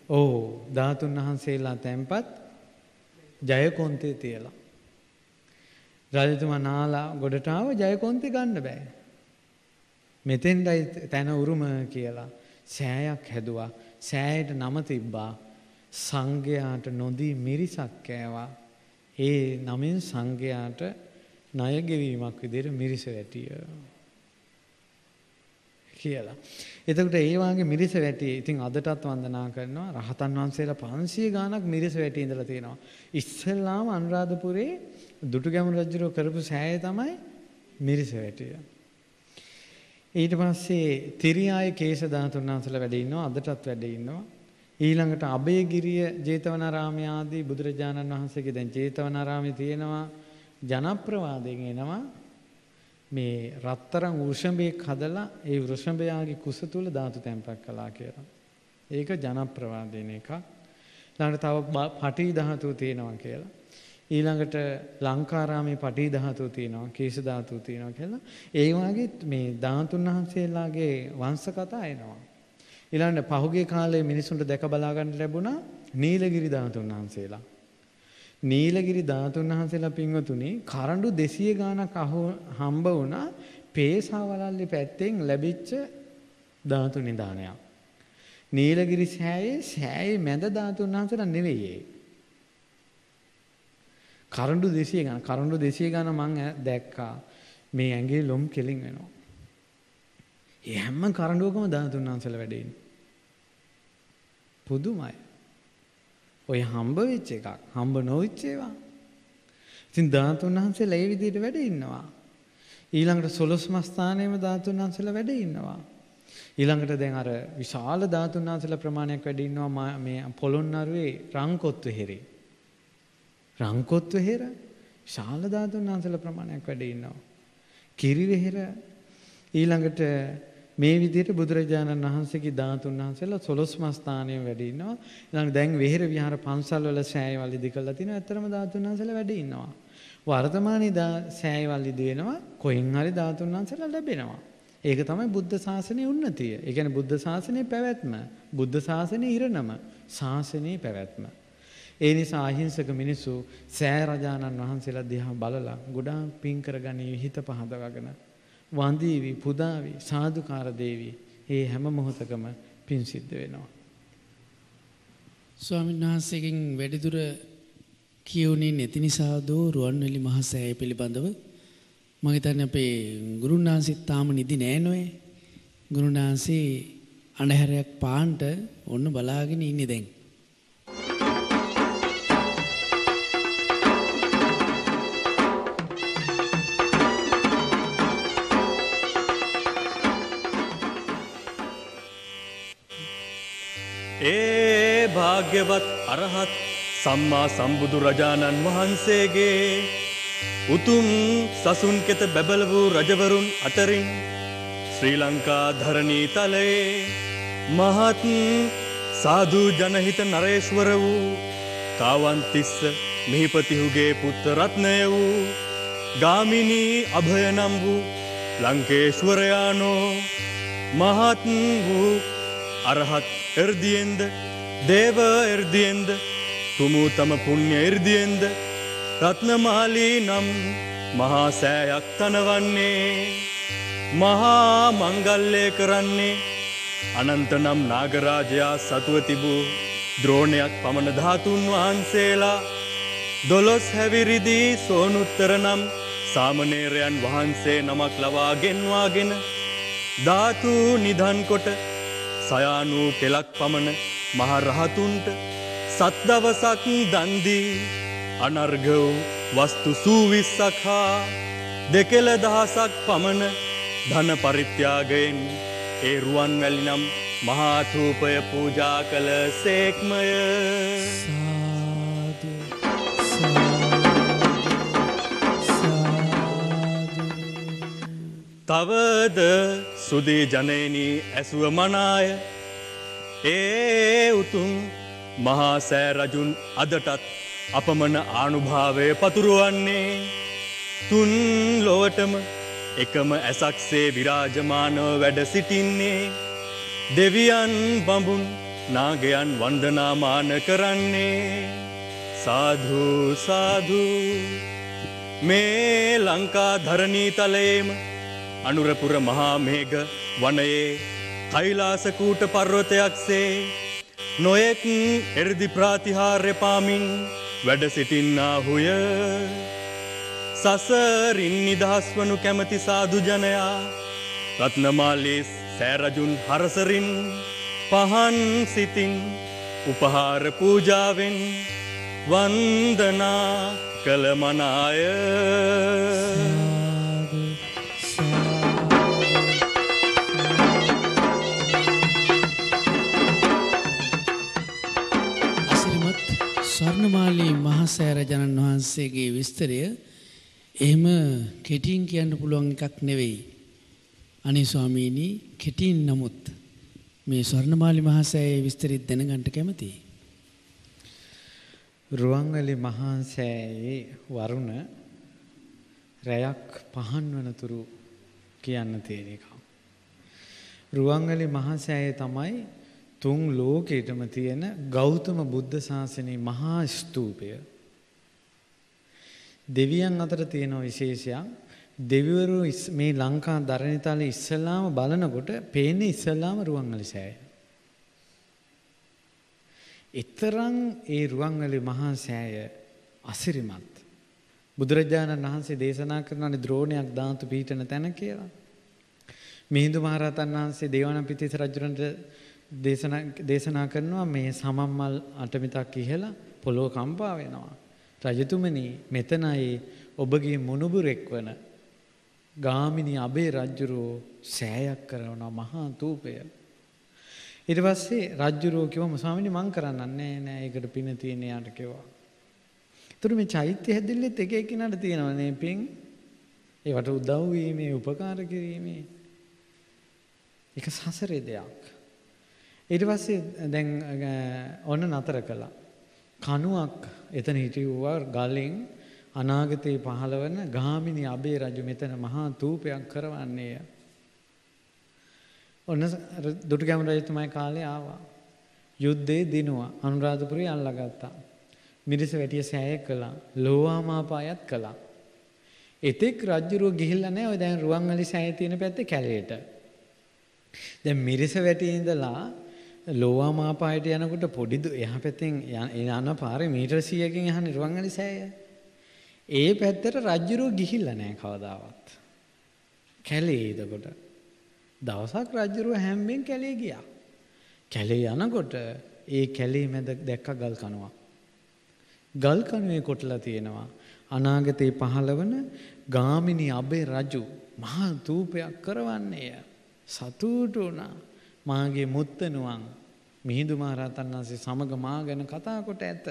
ඕ ධාතුන් වහන්සේලා තැන්පත් ජයකොන්තේ තියලා. රජතුමා නාලා ගොඩට ආව ජයකොන්තේ ගන්න බෑ. මෙතෙන්ඩයි තැන උරුම කියලා සෑයක් හැදුවා. සෑයට නම තිබ්බා. සංඝයාට නොදී මිරිසක් කෑවා. ඒ නමින් සංඝයාට ණය ගෙවීමක් විදිහට මිරිස වැටිය කියලා. එතකොට ඒ වාගේ මිරිස වැටි ඉතින් අදටත් වන්දනා කරනවා රහතන් වහන්සේලා 500 ගාණක් මිරිස වැටි ඉඳලා තියෙනවා. ඉස්සෙල්ලාම අනුරාධපුරේ දුටුගැමුණු රජුරෝ කරපු සෑය තමයි මිරිස වැටිය. ඊට පස්සේ තිරියාය කේශ ධාතුන් වහන්සේලා වැඩ ඉන්නවා අදටත් වැඩ ඉන්නවා. ඊළඟට අබේගිරිය ජේතවනාරාමය ආදී බුදුරජාණන් වහන්සේගේ දැන් ජේතවනාරාමයේ තියෙනවා ජනප්‍රවාදයෙන් එනවා මේ රත්තරන් වෘෂභයක් හදලා ඒ වෘෂභයාගේ කුස තුල ධාතු තැන්පත් කළා කියලා. ඒක ජනප්‍රවාදයෙන් එකක්. ඊළඟට තව පටි ධාතුව තියෙනවා කියලා. ඊළඟට ලංකාරාමේ පටි ධාතුව තියෙනවා, කේශ ධාතුව තියෙනවා කියලා. ඒ වගේ මේ ධාතුන් වහන්සේලාගේ වංශ කතා එනවා. ඊළඟට පහුගිය කාලේ මිනිසුන්ට දැක බලා ගන්න ලැබුණා නීලගිරි ධාතුන් වහන්සේලා. නීලගිරි ධාතුන් වහන්සේලා පින්වතුනි කරඬු 200 ගාණක් අහු හම්බ වුණා පේසාවලල්ලි පැත්තෙන් ලැබිච්ච ධාතු නිදානයක්. නීලගිරි සෑයේ සෑයේ මැද ධාතුන් වහන්සේලා නෙවෙයි ඒ. කරඬු 200 ගාණ කරඬු 200 ගාණ මං දැක්කා මේ ඇඟේ ලොම් කෙලින් වෙනවා. ඒ හැම කරඬුවකම ධාතුන් වහන්සේලා වැඩ ඉන්නේ. පුදුමයි. ඔය හම්බ වෙච්ච එකක් හම්බ නොවිච්ච ඒවා. ඉතින් ධාතුන් වහන්සේලා ඒ විදිහට වැඩ ඉන්නවා. ඊළඟට සොළොස් මස්ථානයේම ධාතුන් වහන්සේලා වැඩ ඉන්නවා. ඊළඟට දැන් අර විශාල ධාතුන් වහන්සේලා ප්‍රමාණයක් වැඩ ඉන්නවා මේ පොළොන්නරුවේ රංකොත් වෙහෙරේ. රංකොත් වෙහෙර විශාල ධාතුන් වහන්සේලා ප්‍රමාණයක් වැඩ ඉන්නවා. කිරි වෙහෙර ඊළඟට මේ විදිහට බුදුරජාණන් වහන්සේගේ ධාතුන් වහන්සේලා සොළොස් මස් ස්ථානයේ වැඩ ඉන්නවා. ඊළඟ දැන් වෙහෙර විහාර පන්සල් වල සෑයවල් ඉදි කරලා තිනවා. ඇත්තරම ධාතුන් වහන්සේලා වැඩ ඉන්නවා. වර්තමානයේ සෑයවල් ඉදි වෙනවා. කොහෙන් හරි ධාතුන් වහන්සේලා ලැබෙනවා. ඒක තමයි බුද්ධ ශාසනයේ උන්නතිය. ඒ කියන්නේ බුද්ධ ශාසනයේ පැවැත්ම. බුද්ධ ශාසනයේ ඉරණම. ශාසනයේ පැවැත්ම. ඒ නිසා අහිංසක මිනිස්සු සෑ රජාණන් වහන්සේලා දිහා බලලා ගොඩාක් පින් කරගනී හිත පහදවගෙන වඳීවි පුදාවි සාදුකාර දේවි ඒ හැම මොහොතකම පින් සිද්ධ වෙනවා. ස්වාමීන් වහන්සේගෙන් වැඩිදුර කියවුණේ නැති නිසා දෝ රුවන්වැලි මහා සෑය පිළිබඳව මම හිතන්නේ අපේ ගුරුන් වහන්සේත් තාම නිදි නෑ නෝයේ. ගුරුන් වහන්සේ අඳුරයක් පාන්ට ඔන්න බලාගෙන ඉන්නේ දැන්. භාග්‍යවත් අරහත් සම්මා සම්බුදුරජාණන් වහන්සේගේ. උතුම් සසුන් කෙත බැබල වූ රජවරුන් අතරින් ශ්‍රී ලංකා ධරණී තලයේ මහත් සාධු ජනහිත නරේශ්වර වූ කාවන්තිස්ස මිහිපතිහුගේ පුත්තරත්නය වූ ගාමිනී අභය නම් වූ ලංකේශ්වරයානෝ මහත් වූ අරහත් එර්දියෙන්ද දේව එර්දියෙන්ද තුමූ තම පුුණ්්‍ය එර්දියෙන්ද රත්නමාලී නම් මහා සෑයක් තනවන්නේ. මහා මංගල්ලය කරන්නේ අනන්ත නම් නාගරාජයා සතුව තිබූ ද්‍රෝණයක් පමණ ධාතුන් වහන්සේලා. දොළොස් හැවිරිදී සෝනුත්තර නම් සාමනේරයන් වහන්සේ නමක් ලවා ගෙන්වාගෙන ධාතු නිධන්කොට සයානූ පෙලක් පමණ මහරහතුන්ට සත්දවසක් දන්දී අනර්ග වූ වස්තු සූවිස්සක් හා දෙකෙල දහසක් පමණ ධන පරිත්‍යාගයෙන් ඒ රුවන් වැලි නම් මහාතූපය පූජා කළ සේක්මය. තවද සුදී ජනයනී ඇසුව මනාය ඒ උතුම් මහා සෑ රජුන් අදටත් අපමණ ආනුභාවය පතුරුවන්නේ. තුන් ලොවටම එකම ඇසක්සේ විරාජමානව වැඩ සිටින්නේ. දෙවියන් බඹුන් නාගයන් වන්දනාමාන කරන්නේ. සාධූ සාධූ. මේ ලංකා ධරණීතලයේම අනුරපුර මහා මේඝ වනයේ කෛලාසකූට පර්වතයක්සේ නොයෙක් එරදි ප්‍රාතිහාර්ය පාමින් වැඩ සිටින්නාහුය. සසරින් නිදහස් වනු කැමති සාදු ජනයා රත්නමාලේ සෑරජුන් හරසරින් පහන් සිතින් උපහාර පූජාවෙන් වන්දනා කළ ස්වර්ණමාලී මහසෑරජනන් වහන්සේගේ විස්තරය එහෙම කෙටින් කියන්න පුළුවන් එකක් නෙවෙයි. අනේ ස්වාමීනි කෙටින් නමුත් මේ ස්වර්ණමාලි මහසෑයේ විස්තරිත් දැනගන්න කැමතියි. රුවන්වැලි මහා සෑයේ වරුණ රැයක් පහන් වනතුරු කියන්න තියෙන එක. රුවන්වැලි මහා සෑයේ තමයි තුන් ලෝකෙටම තියෙන ගෞතම බුද්ධ ශාසනයේ මහා ස්තූපය. දෙවියන් අතර තියෙන විශේෂයක් දෙවිවරු ඉස්- මේ ලංකා දරණිතලේ ඉස්සල්ලාම බලනකොට පේන්නේ ඉස්සල්ලාම රුවන්වැලි සෑය. එතරම් ඒ රුවන්වැලි මහා සෑය අසිරිමත්. බුදුරජාණන් වහන්සේ දේශනා කරනනේ ද්‍රෝණයක් ධාතු පීඨන තැන කියලා. මිහිඳු මහරහතන් වහන්සේ දේවානම්පියතිස්ස රජුරන්ට දේශනා දේශනා කරනවා මේ සමම්මල් අටමිතක් ඉහලා පොළොව කම්පා වෙනවා. රජතුමනි මෙතනයි ඔබගේ මුණුබුරෙක් වන ගාමිණී අබේ රජුරෝ සෑයක් කරන මහා තූපය. ඊට පස්සේ රජ්ජුරුවෝ කිව්වම ස්වාමීනි මං කරන්නන්නේ නෑ ඒකට පින තියෙන යාට කිව්වා. ඒතර මේ චෛත්‍ය හැදිල්ලෙත් එක එකිනෙකට තියෙනවනේ පින්. ඒවට උදව් වීමේ උපකාර කිරීමේ ඒක සසරේ දෙයක්. ඊට පස්සේ දැන් අ, ඔන්න නතර කළා. කණුවක් එතන හිටියුවා ගලෙන් අනාගතේ පහළවන ගාමිණී අබේ රජු මෙතන මහා තූපයක් කරවන්නේය. ඔන්න දුටුගැමුණු රජතුමායි කාලේ ආවා. යුද්ධේ දිනුවා. අනුරාධපුරේ අල්ලගත්තා. මිරිස වැටිය සෑය කළා. ලෝවාමාපායත් කළා. එතෙක් රජ්ජුරුව ගිහිල්ලා නැහැ ඔය දැන් රුවන්වැලි සෑය තියෙන පැත්තේ කැලේට. දැන් මිරිස වැටියේ ඉඳලා ලෝවාමාපායට යනකොට පොඩි දු- එහා පැත්තෙන් යන- යන පාරේ මීටර 100කින් යහනේ රුවන්වැලි සෑය. ඒ පැත්තට රජ්ජුරුව ගිහිල්ලා නැහැ කවදාවත්. කැලේ එතකොට. දවසක් රජ්ජුරුව හැම්බෙන් කැලේ ගියා. කැලේ යනකොට ඒ කැලේ මැද දැක්ක ගල් කනුවක්. ගල් කණුවේ කොටලා තියෙනවා. අනාගතේ පහළවන ගාමිණී අබේ රජු මහා තූපයක් කරවන්නේය. සතුටු වුණා. මාගේ මුත්තනුවන් මිහිඳු මහරහතන් වහන්සේ සමග මා ගැන කතා කොට ඇත.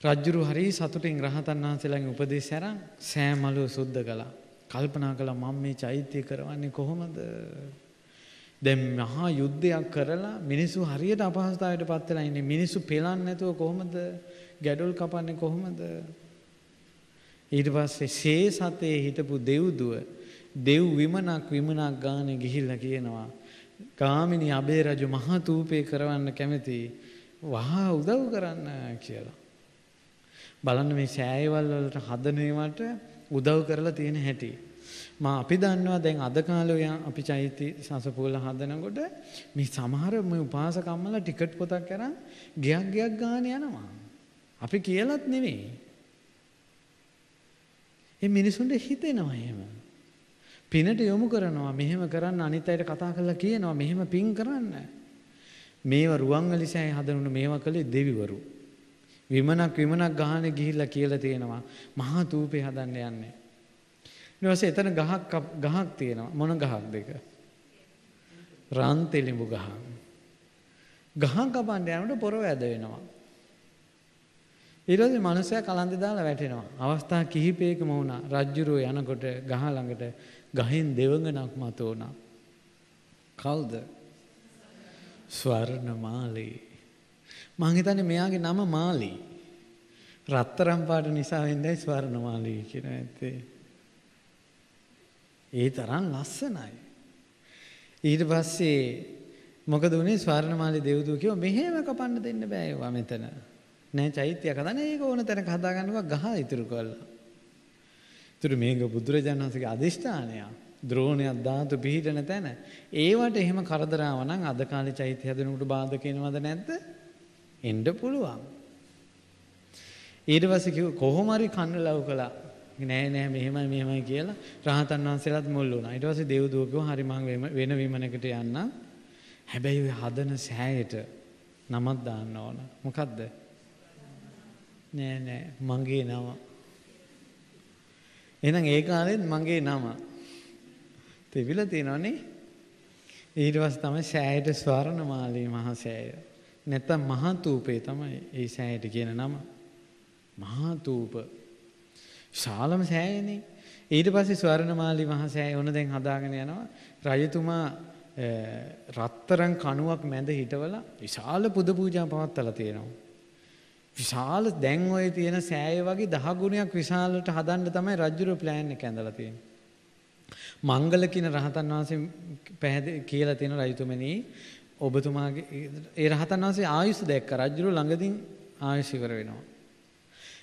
රජ්ජුරු හරි සතුටින් රහතන් වහන්සේලාගේ උපදේශ අරන් සෑමලුව සුද්ධ කළා. කල්පනා කළා මම මේ චෛත්‍ය කරවන්නේ කොහොමද? දැන් මහා යුද්ධයක් කරලා මිනිස්සු හරියට අපහසුතාවයට පත් වෙලා ඉන්නේ. මිනිස්සු පෙලන්නේ නැතුව කොහොමද? ගැඩොල් කපන්නේ කොහොමද? ඊට පස්සේ ශේ සතේ හිටපු දෙව්දුව දෙව් විමනක් විමනක් ගානේ ගිහිල්ලා කියනවා ගාමිණී අබේ රජු මහා තූපේ කරවන්න කැමති වහා උදව් කරන්න කියලා. බලන්න මේ සෑයවල් වලට හදන ඒවාට උදව් කරලා තියෙන හැටි. මා අපි දන්නවා දැන් අද කාලේ ඔය අපි චෛත්‍ය සසපුවල හදනකොට මේ සමහර මේ උපාසකම්මලා ටිකට් පොතක් අරන් ගියක් ගියක් ගාන යනවා. අපි කියලත් නෙවෙයි. ඒ මිනිසුන්ට හිතෙනවා එහෙම. පිනට යොමු කරනවා මෙහෙම කරන්න අනිත් අයට කතා කරලා කියනවා මෙහෙම පින් කරන්න. මේව රුවන්වැලි සෑය හදනුන මේවා කළේ දෙවිවරු. විමනක් විමනක් ගහන ගිහිල්ලා කියලා තියෙනවා මහා තූපේ හදන්න යන්නේ. ඊට පස්සේ එතන ගහක් ගහක් තියෙනවා මොන ගහක් දෙක? රන් තෙලිඹු ගහ. ගහ කපන්න යනකොට පොරව ඇද වෙනවා. ඊට පස්සේ මනුස්සයා කලන්තේ දාලා වැටෙනවා. අවස්ථා කිහිපයකම වුණා. රජ්ජුරුව යනකොට ගහ ළඟට ගහෙන් දෙවඟනක් මත වුණා. කවුද? ස්වර්ණමාලී. මං හිතන්නේ මෙයාගේ නම මාලී. රත්තරම් පාට නිසා වෙන්නයි ස්වර්ණමාලී කියන ඇත්තේ. ඒ තරම් ලස්සනයි. ඊට පස්සේ මොකද උනේ ස්වර්ණමාලී දෙව්දුව කිව්වා මෙහෙම කපන්න දෙන්න බෑ ඒවා මෙතන. නෑ චෛත්‍යයක් හදන්න ඒක ඕන තැනක හදාගන්නවා ගහ ඉතුරු කරලා. ඒතර මේක බුදුරජාණන් වහන්සේගේ අදිෂ්ඨානයක්. ද්‍රෝණයක් ධාතු පිහිටන තැන. ඒවට එහෙම කරදර ආව නම් අද කාලේ චෛත්‍ය හදනකොට බාධක වෙනවද නැද්ද? එන්න පුළුවන්. ඊට පස්සේ කිව්ව කොහොම හරි කන්න ලව් කළා. නෑ නෑ මෙහෙමයි මෙහෙමයි කියලා රහතන් වහන්සේලාත් මුල් වුණා. ඊට පස්සේ දෙව්දුව කිව්වා හරි මං වෙන විමනකට යන්න. හැබැයි ඔය හදන සෑයට නමක් දාන්න ඕන. මොකද්ද? නෑ නෑ මගේ නම. එහෙනම් ඒ කාලෙත් මගේ නම. තිබිලා තියෙනවනේ. ඊට පස්සේ තමයි සෑයට ස්වර්ණමාලී මහා සෑය. නැත්තම් මහා තූපේ තමයි ඒ සෑයට කියන නම. මහා තූප. ශාලම සෑයනේ. ඊට පස්සේ ස්වර්ණමාලී මහා සෑය ඕන දැන් හදාගෙන යනවා. රජතුමා රත්තරන් කණුවක් මැද හිටවලා විශාල පුද පූජා පවත්වලා තියෙනවා. විශාල දැන් ඔය තියෙන සෑය වගේ දහ ගුණයක් විශාලට හදන්න තමයි රජුරු ප්ලෑන් එක ඇඳලා තියෙන්නේ. මංගල කියන රහතන් වහන්සේ පැහැදිලි කියලා තියෙන රජතුමනි ඔබතුමාගේ ඒ රහතන් වහන්සේ ආයුෂ දැක්ක රජුරු ළඟදීන් ආයුෂ ඉවර වෙනවා.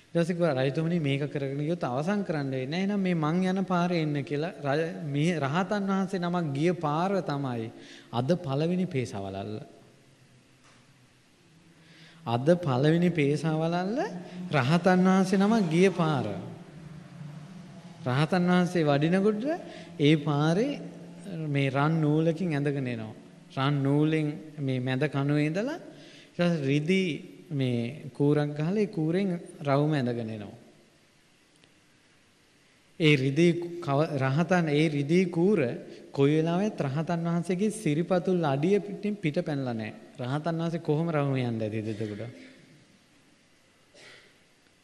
ඊට පස්සේ කිව්වා රජතුමනි මේක කරගෙන ගියොත් අවසන් කරන්න වෙන්නේ නැහැ. එහෙනම් මේ මං යන පාරේ එන්න කියලා මේ රහතන් වහන්සේ නමක් ගිය පාර තමයි අද පළවෙනි පේසවලල්ල. අද පළවෙනි පේසාවලල්ල රහතන් වහන්සේ නමක් ගිය පාර. රහතන් වහන්සේ වඩිනකොට ඒ පාරේ මේ රන් නූලකින් ඇඳගෙන එනවා. රන් නූලෙන් මේ මැද කණුවේ ඉඳලා ඊට රිදී මේ කූරක් ගහලා ඒ කූරෙන් රවුම ඇඳගෙන එනවා. ඒ රිදී රහතන් ඒ රිදී කූර කොයි වෙලාවෙත් රහතන් වහන්සේගේ සිරිපතුල් අඩිය පිටින් පිට පැනලා නැහැ. රහතන් වහන්සේ කොහොම රවුම යන්නේ ඇතිද එතකොට?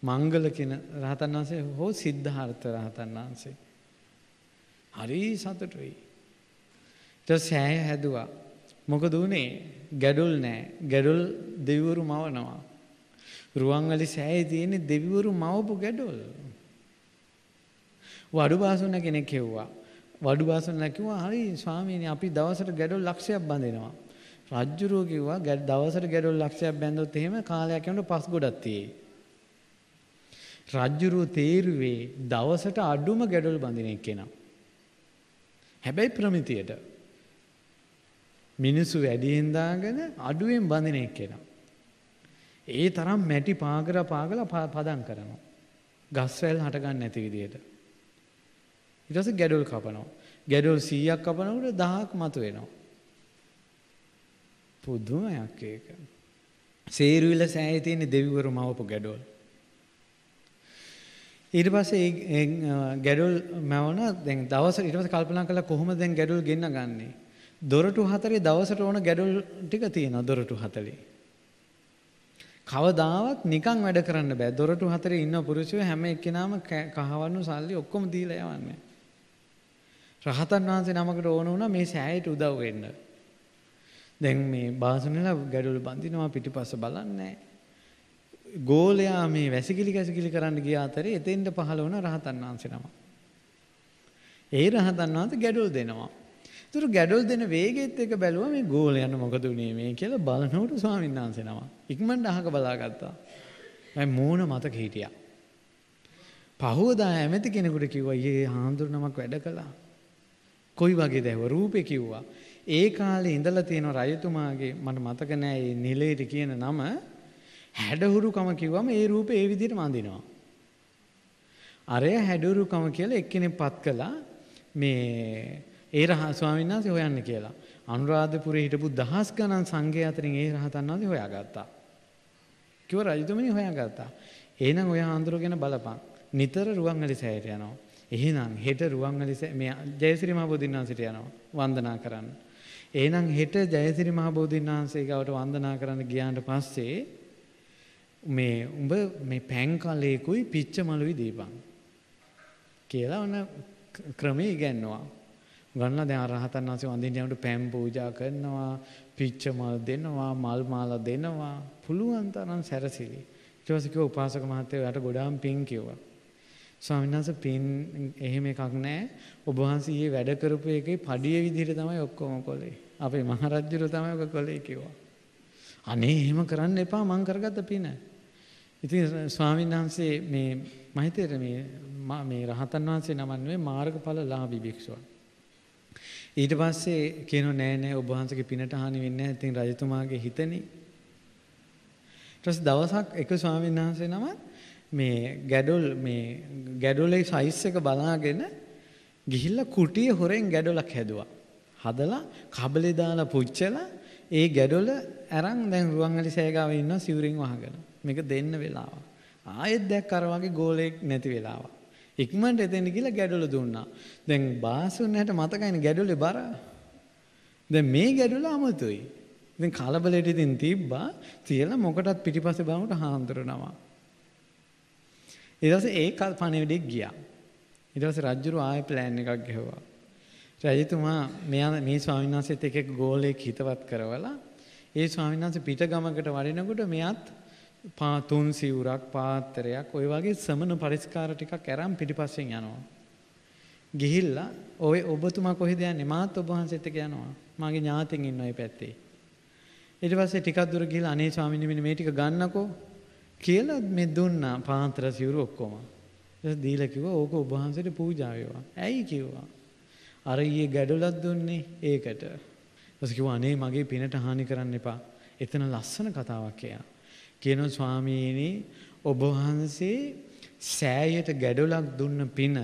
මංගල කියන රහතන් වහන්සේ හෝ සිද්ධාර්ථ රහතන් වහන්සේ. හරි සතුටුයි. ඊට සෑය හැදුවා. මොකද උනේ? ගැඩොල් නෑ. ගැඩොල් දෙවිවරු මවනවා. රුවන්වැලි සෑයේ තියෙන දෙවිවරු මවපු ගැඩොල්. වඩු බාසුන්න කෙනෙක් හෙව්වා. වඩු බාසුන්න කිව්වා හරි ස්වාමීනි අපි දවසට ගැඩොල් ලක්ෂයක් බඳිනවා. රජ්ජුරුව කිව්වා දවසට ගැඩොල් ලක්ෂයක් බැන්දොත් එහෙම කාලයක් යනකොට පස් ගොඩක් තියෙයි. රජ්ජුරුව තේරුවේ දවසට අඩුම ගැඩොල් බඳින එක්කෙනා. හැබැයි ප්‍රමිතියට මිනිස්සු වැඩියෙන් දාගෙන අඩුවෙන් බඳින එක්කෙනා. ඒ තරම් මැටි පාගර පාගලා පදම් කරනවා. ගස්වැල් හටගන්න නැති විදියට. ඊට පස්සේ ගැඩොල් කපනවා. ගැඩොල් 100ක් කපනකොට 1000ක් මතුවෙනවා. පුදුමයක් ඒක. සේරුවිල සෑයේ තියෙන දෙවිවරු මවපු ගැඩොල්. ඊට පස්සේ ඒ ගැඩොල් මැවන දැන් දවස ඊට පස්සේ කල්පනා කළා කොහොමද දැන් ගැඩොල් ගෙන්න ගන්නේ? දොරටු හතරේ දවසට ඕන ගැඩොල් ටික තියෙනවා දොරටු හතරේ. කවදාවත් නිකන් වැඩ කරන්න බෑ. දොරටු හතරේ ඉන්න පුරුෂයෝ හැම එක්කෙනාම කහවණු සල්ලි ඔක්කොම දීලා යවන්නේ. රහතන් වහන්සේ නමකට ඕන වුණා මේ සෑයට උදව් වෙන්න. දැන් මේ බාසුනලා ගැඩොල් බඳිනවා පිටිපස්ස බලන්නේ ගෝලයා මේ වැසිකිලි කැසිකිලි කරන්න ගිය අතරේ එතෙන්ට පහළ වුණ රහතන් වහන්සේ නම. ඒ රහතන් වහන්සේ ගැඩොල් දෙනවා. ඒතර ගැඩොල් දෙන වේගෙත් එක බැලුවා මේ ගෝලයන් මොකද උනේ මේ කියලා බලනකොට ස්වාමීන් වහන්සේ නම. ඉක්මනට අහක බලාගත්තා. මම මූණ මතක හිටියා. පහෝදා ඇමති කෙනෙකුට කිව්වා "යේ හාමුදුරු නමක් වැඩ කළා." කොයි වගේ දැව රූපේ කිව්වා. ඒ කාලේ ඉඳලා තියෙන රජතුමාගේ මට මතක නෑ මේ නිලේට කියන නම හැඩහුරුකම කිව්වම ඒ රූපේ ඒ විදිහට වඳිනවා. අරය හැඩහුරුකම කියලා එක්කෙනෙක් පත් කළා මේ ඒ රහ ස්වාමීන් වහන්සේ හොයන්න කියලා. අනුරාධපුරේ හිටපු දහස් ගණන් සංඝයා අතරින් ඒ රහතන් වහන්සේ හොයාගත්තා. කිව්ව රජතුමනි හොයාගත්තා. එහෙනම් ඔය ආන්දර ගැන බලපන්. නිතර රුවන්වැලි සෑයට යනවා. එහෙනම් හෙට රුවන්වැලි මේ ජයසිරි මහ බෝධින් වහන්සේට යනවා වන්දනා කරන්න. එහෙනම් හෙට ජයසිරි මහ බෝධින් වහන්සේ ගාවට වන්දනා කරන්න ගියාට පස්සේ මේ උඹ මේ පැන් කලේකුයි පිච්ච මලුයි දීපන්. කියලා ඔන්න ක්‍රමේ ඉගැන්නවා. ගන්න දැන් රහතන් වහන්සේ වඳින්න යනකොට පැන් පූජා කරනවා, පිච්ච මල් දෙනවා, මල් මාලා දෙනවා, පුළුවන් තරම් සැරසිලි. ඊට පස්සේ කිව්වා උපාසක මහත්තයා ඔයාට ගොඩාක් පිං කිව්වා. ස්වාමීන් වහන්සේ පින් එහෙම එකක් නැහැ. ඔබ වහන්සේ ඊයේ වැඩ කරපු එකේ පඩිය විදිහට තමයි ඔක්කොම කළේ. අපේ මහරජුර තමයි ඔක කළේ කිව්වා. අනේ එහෙම කරන්න එපා මං කරගත්ත පින. ඉතින් ස්වාමීන් වහන්සේ මේ මම හිතේ මේ මේ රහතන් වහන්සේ නමක් නෙවෙයි මාර්ගඵල ලාභී භික්ෂුවක්. ඊට පස්සේ කියනවා නෑ නෑ ඔබ වහන්සේගේ පිනට හානි වෙන්නේ නැහැ. ඉතින් රජතුමාගේ හිතනේ. ඊට පස්සේ දවසක් එක ස්වාමීන් වහන්සේ නමක් මේ ගැඩොල් මේ ගැඩොලේ සයිස් එක බලාගෙන ගිහිල්ලා කුටිය හොරෙන් ගැඩොලක් හැදුවා. හදලා කබලේ දාලා පුච්චලා ඒ ගැඩොල අරන් දැන් රුවන්වැලි සෑගාව ඉන්නවා සිවුරින් වහගෙන. මේක දෙන්න වෙලාව. ආයෙත් දැක් අර වගේ ගෝලයක් නැති වෙලාව. ඉක්මනට එතෙන් ගිහලා ගැඩොල දුන්නා. දැන් බාසුන්නට මතකයිනේ ගැඩොලේ බර. දැන් මේ ගැඩොල අමතුයි. ඉතින් කලබලෙට ඉතින් තිබ්බා. තියලා මොකටත් පිටිපස්සේ බලනකොට හාමුදුරනවා. ඊට පස්සේ ඒ කල් පණිවිඩෙක් ගියා. ඊට පස්සේ රජුරු ආයෙ ප්ලෑන් එකක් ගෙවුවා. රජතුමා මෙයා මේ ස්වාමීන් වහන්සේත් එක්ක එක ගෝලයක් හිතවත් කරවලා ඒ ස්වාමීන් වහන්සේ පිට ගමකට වඩිනකොට මෙයාත් පා තුන් සිවුරක් පාත්‍රයක් ওই වගේ සමන පරිස්කාර ටිකක් අරන් පිටිපස්සෙන් යනවා. ගිහිල්ලා ඔය ඔබතුමා කොහෙද යන්නේ? මාත් ඔබ වහන්සේත් එක්ක යනවා. මාගේ ඥාතින් ඉන්න ওই පැත්තේ. ඊට පස්සේ ටිකක් දුර ගිහිල්ලා අනේ ස්වාමීන් වහන්සේ මේ ටික ගන්නකෝ කියලා මේ දුන්නා පාන්තර සිවුරු ඔක්කොම. ඊට දීලා කිව්වා ඕක ඔබ වහන්සේට පූජා වේවා. ඇයි කිව්වා. අර ඊයේ ගැඩොලක් දුන්නේ ඒකට. ඊට කිව්වා අනේ මගේ පිනට හානි කරන්න එපා. එතන ලස්සන කතාවක් කියනවා. කියනවා ස්වාමීනි ඔබ වහන්සේ සෑයට ගැඩොලක් දුන්න පින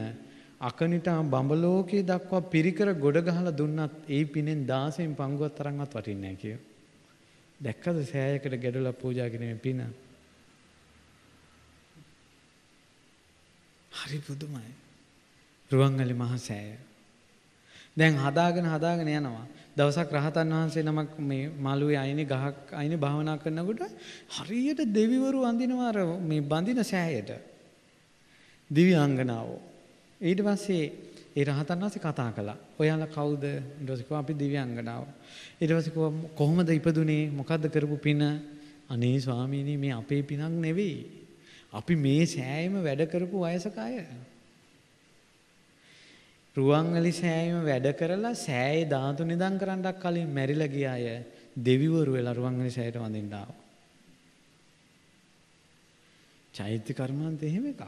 අකනිටා බඹලෝකයේ දක්වා පිරිකර ගොඩ ගහලා දුන්නත් ඒ පිනෙන් 16න් පංගුවක් තරම්වත් වටින්නේ නැහැ කියෝ. දැක්කද සෑයකට ගැඩොලක් පූජා කිරීමේ පින? හරි පුදුමයි. රුවන්වැලි මහ සෑය. දැන් හදාගෙන හදාගෙන යනවා. දවසක් රහතන් වහන්සේ නමක් මේ මළුවේ අයිනේ ගහක් අයිනේ භාවනා කරනකොට හරියට දෙවිවරු අඳිනවා අර මේ බඳින සෑයට. දිව්‍යාංගනාවෝ. ඊට පස්සේ ඒ රහතන් වහන්සේ කතා කළා. ඔයාලා කවුද? ඊට පස්සේ කිව්වා අපි දිව්‍යාංගනාව. ඊට පස්සේ කිව්වා කොහොමද ඉපදුනේ? මොකද්ද කරපු පින? අනේ ස්වාමීනි මේ අපේ පිනක් නෙවෙයි. අපි මේ සෑයෙම වැඩ කරපු වයසක අය. රුවන්වැලි සෑයෙම වැඩ කරලා සෑයේ ධාතු නිදන් කරන්නක් කලින් මැරිලා ගිය අය දෙවිවරු වෙලා රුවන්වැලි සෑයට වඳින්න ආවා. චෛත්‍ය කර්මාන්ත එහෙම එකක්.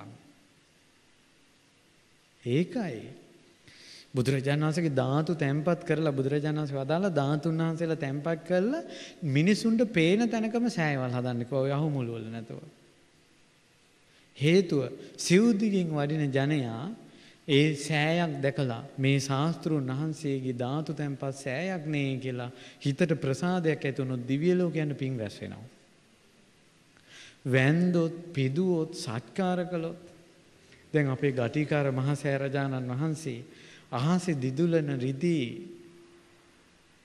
ඒකයි. බුදුරජාණන් වහන්සේගේ ධාතු තැන්පත් කරලා බුදුරජාණන් වහන්සේ වදාලා ධාතුන් වහන්සේලා තැන්පත් කරලා මිනිසුන්ට පේන තැනකම සෑයවල් හදන්න කිව්වා. ඔය අහුමුළු වල නැතුව. හේතුව සිව්දිගින් වඩින ජනයා ඒ සෑයක් දැකලා මේ ශාස්ත්‍රුන් වහන්සේගේ ධාතු තැන්පත් සෑයක් නේ කියලා හිතට ප්‍රසාදයක් ඇති වුණොත් දිව්‍ය ලෝකයන් පිං රැස් වෙනවා. වැන්දොත් පිදුවොත් සත්කාර කළොත් දැන් අපේ ගටිකාර මහසෑ රජාණන් වහන්සේ අහසේ දිදුලන රිදී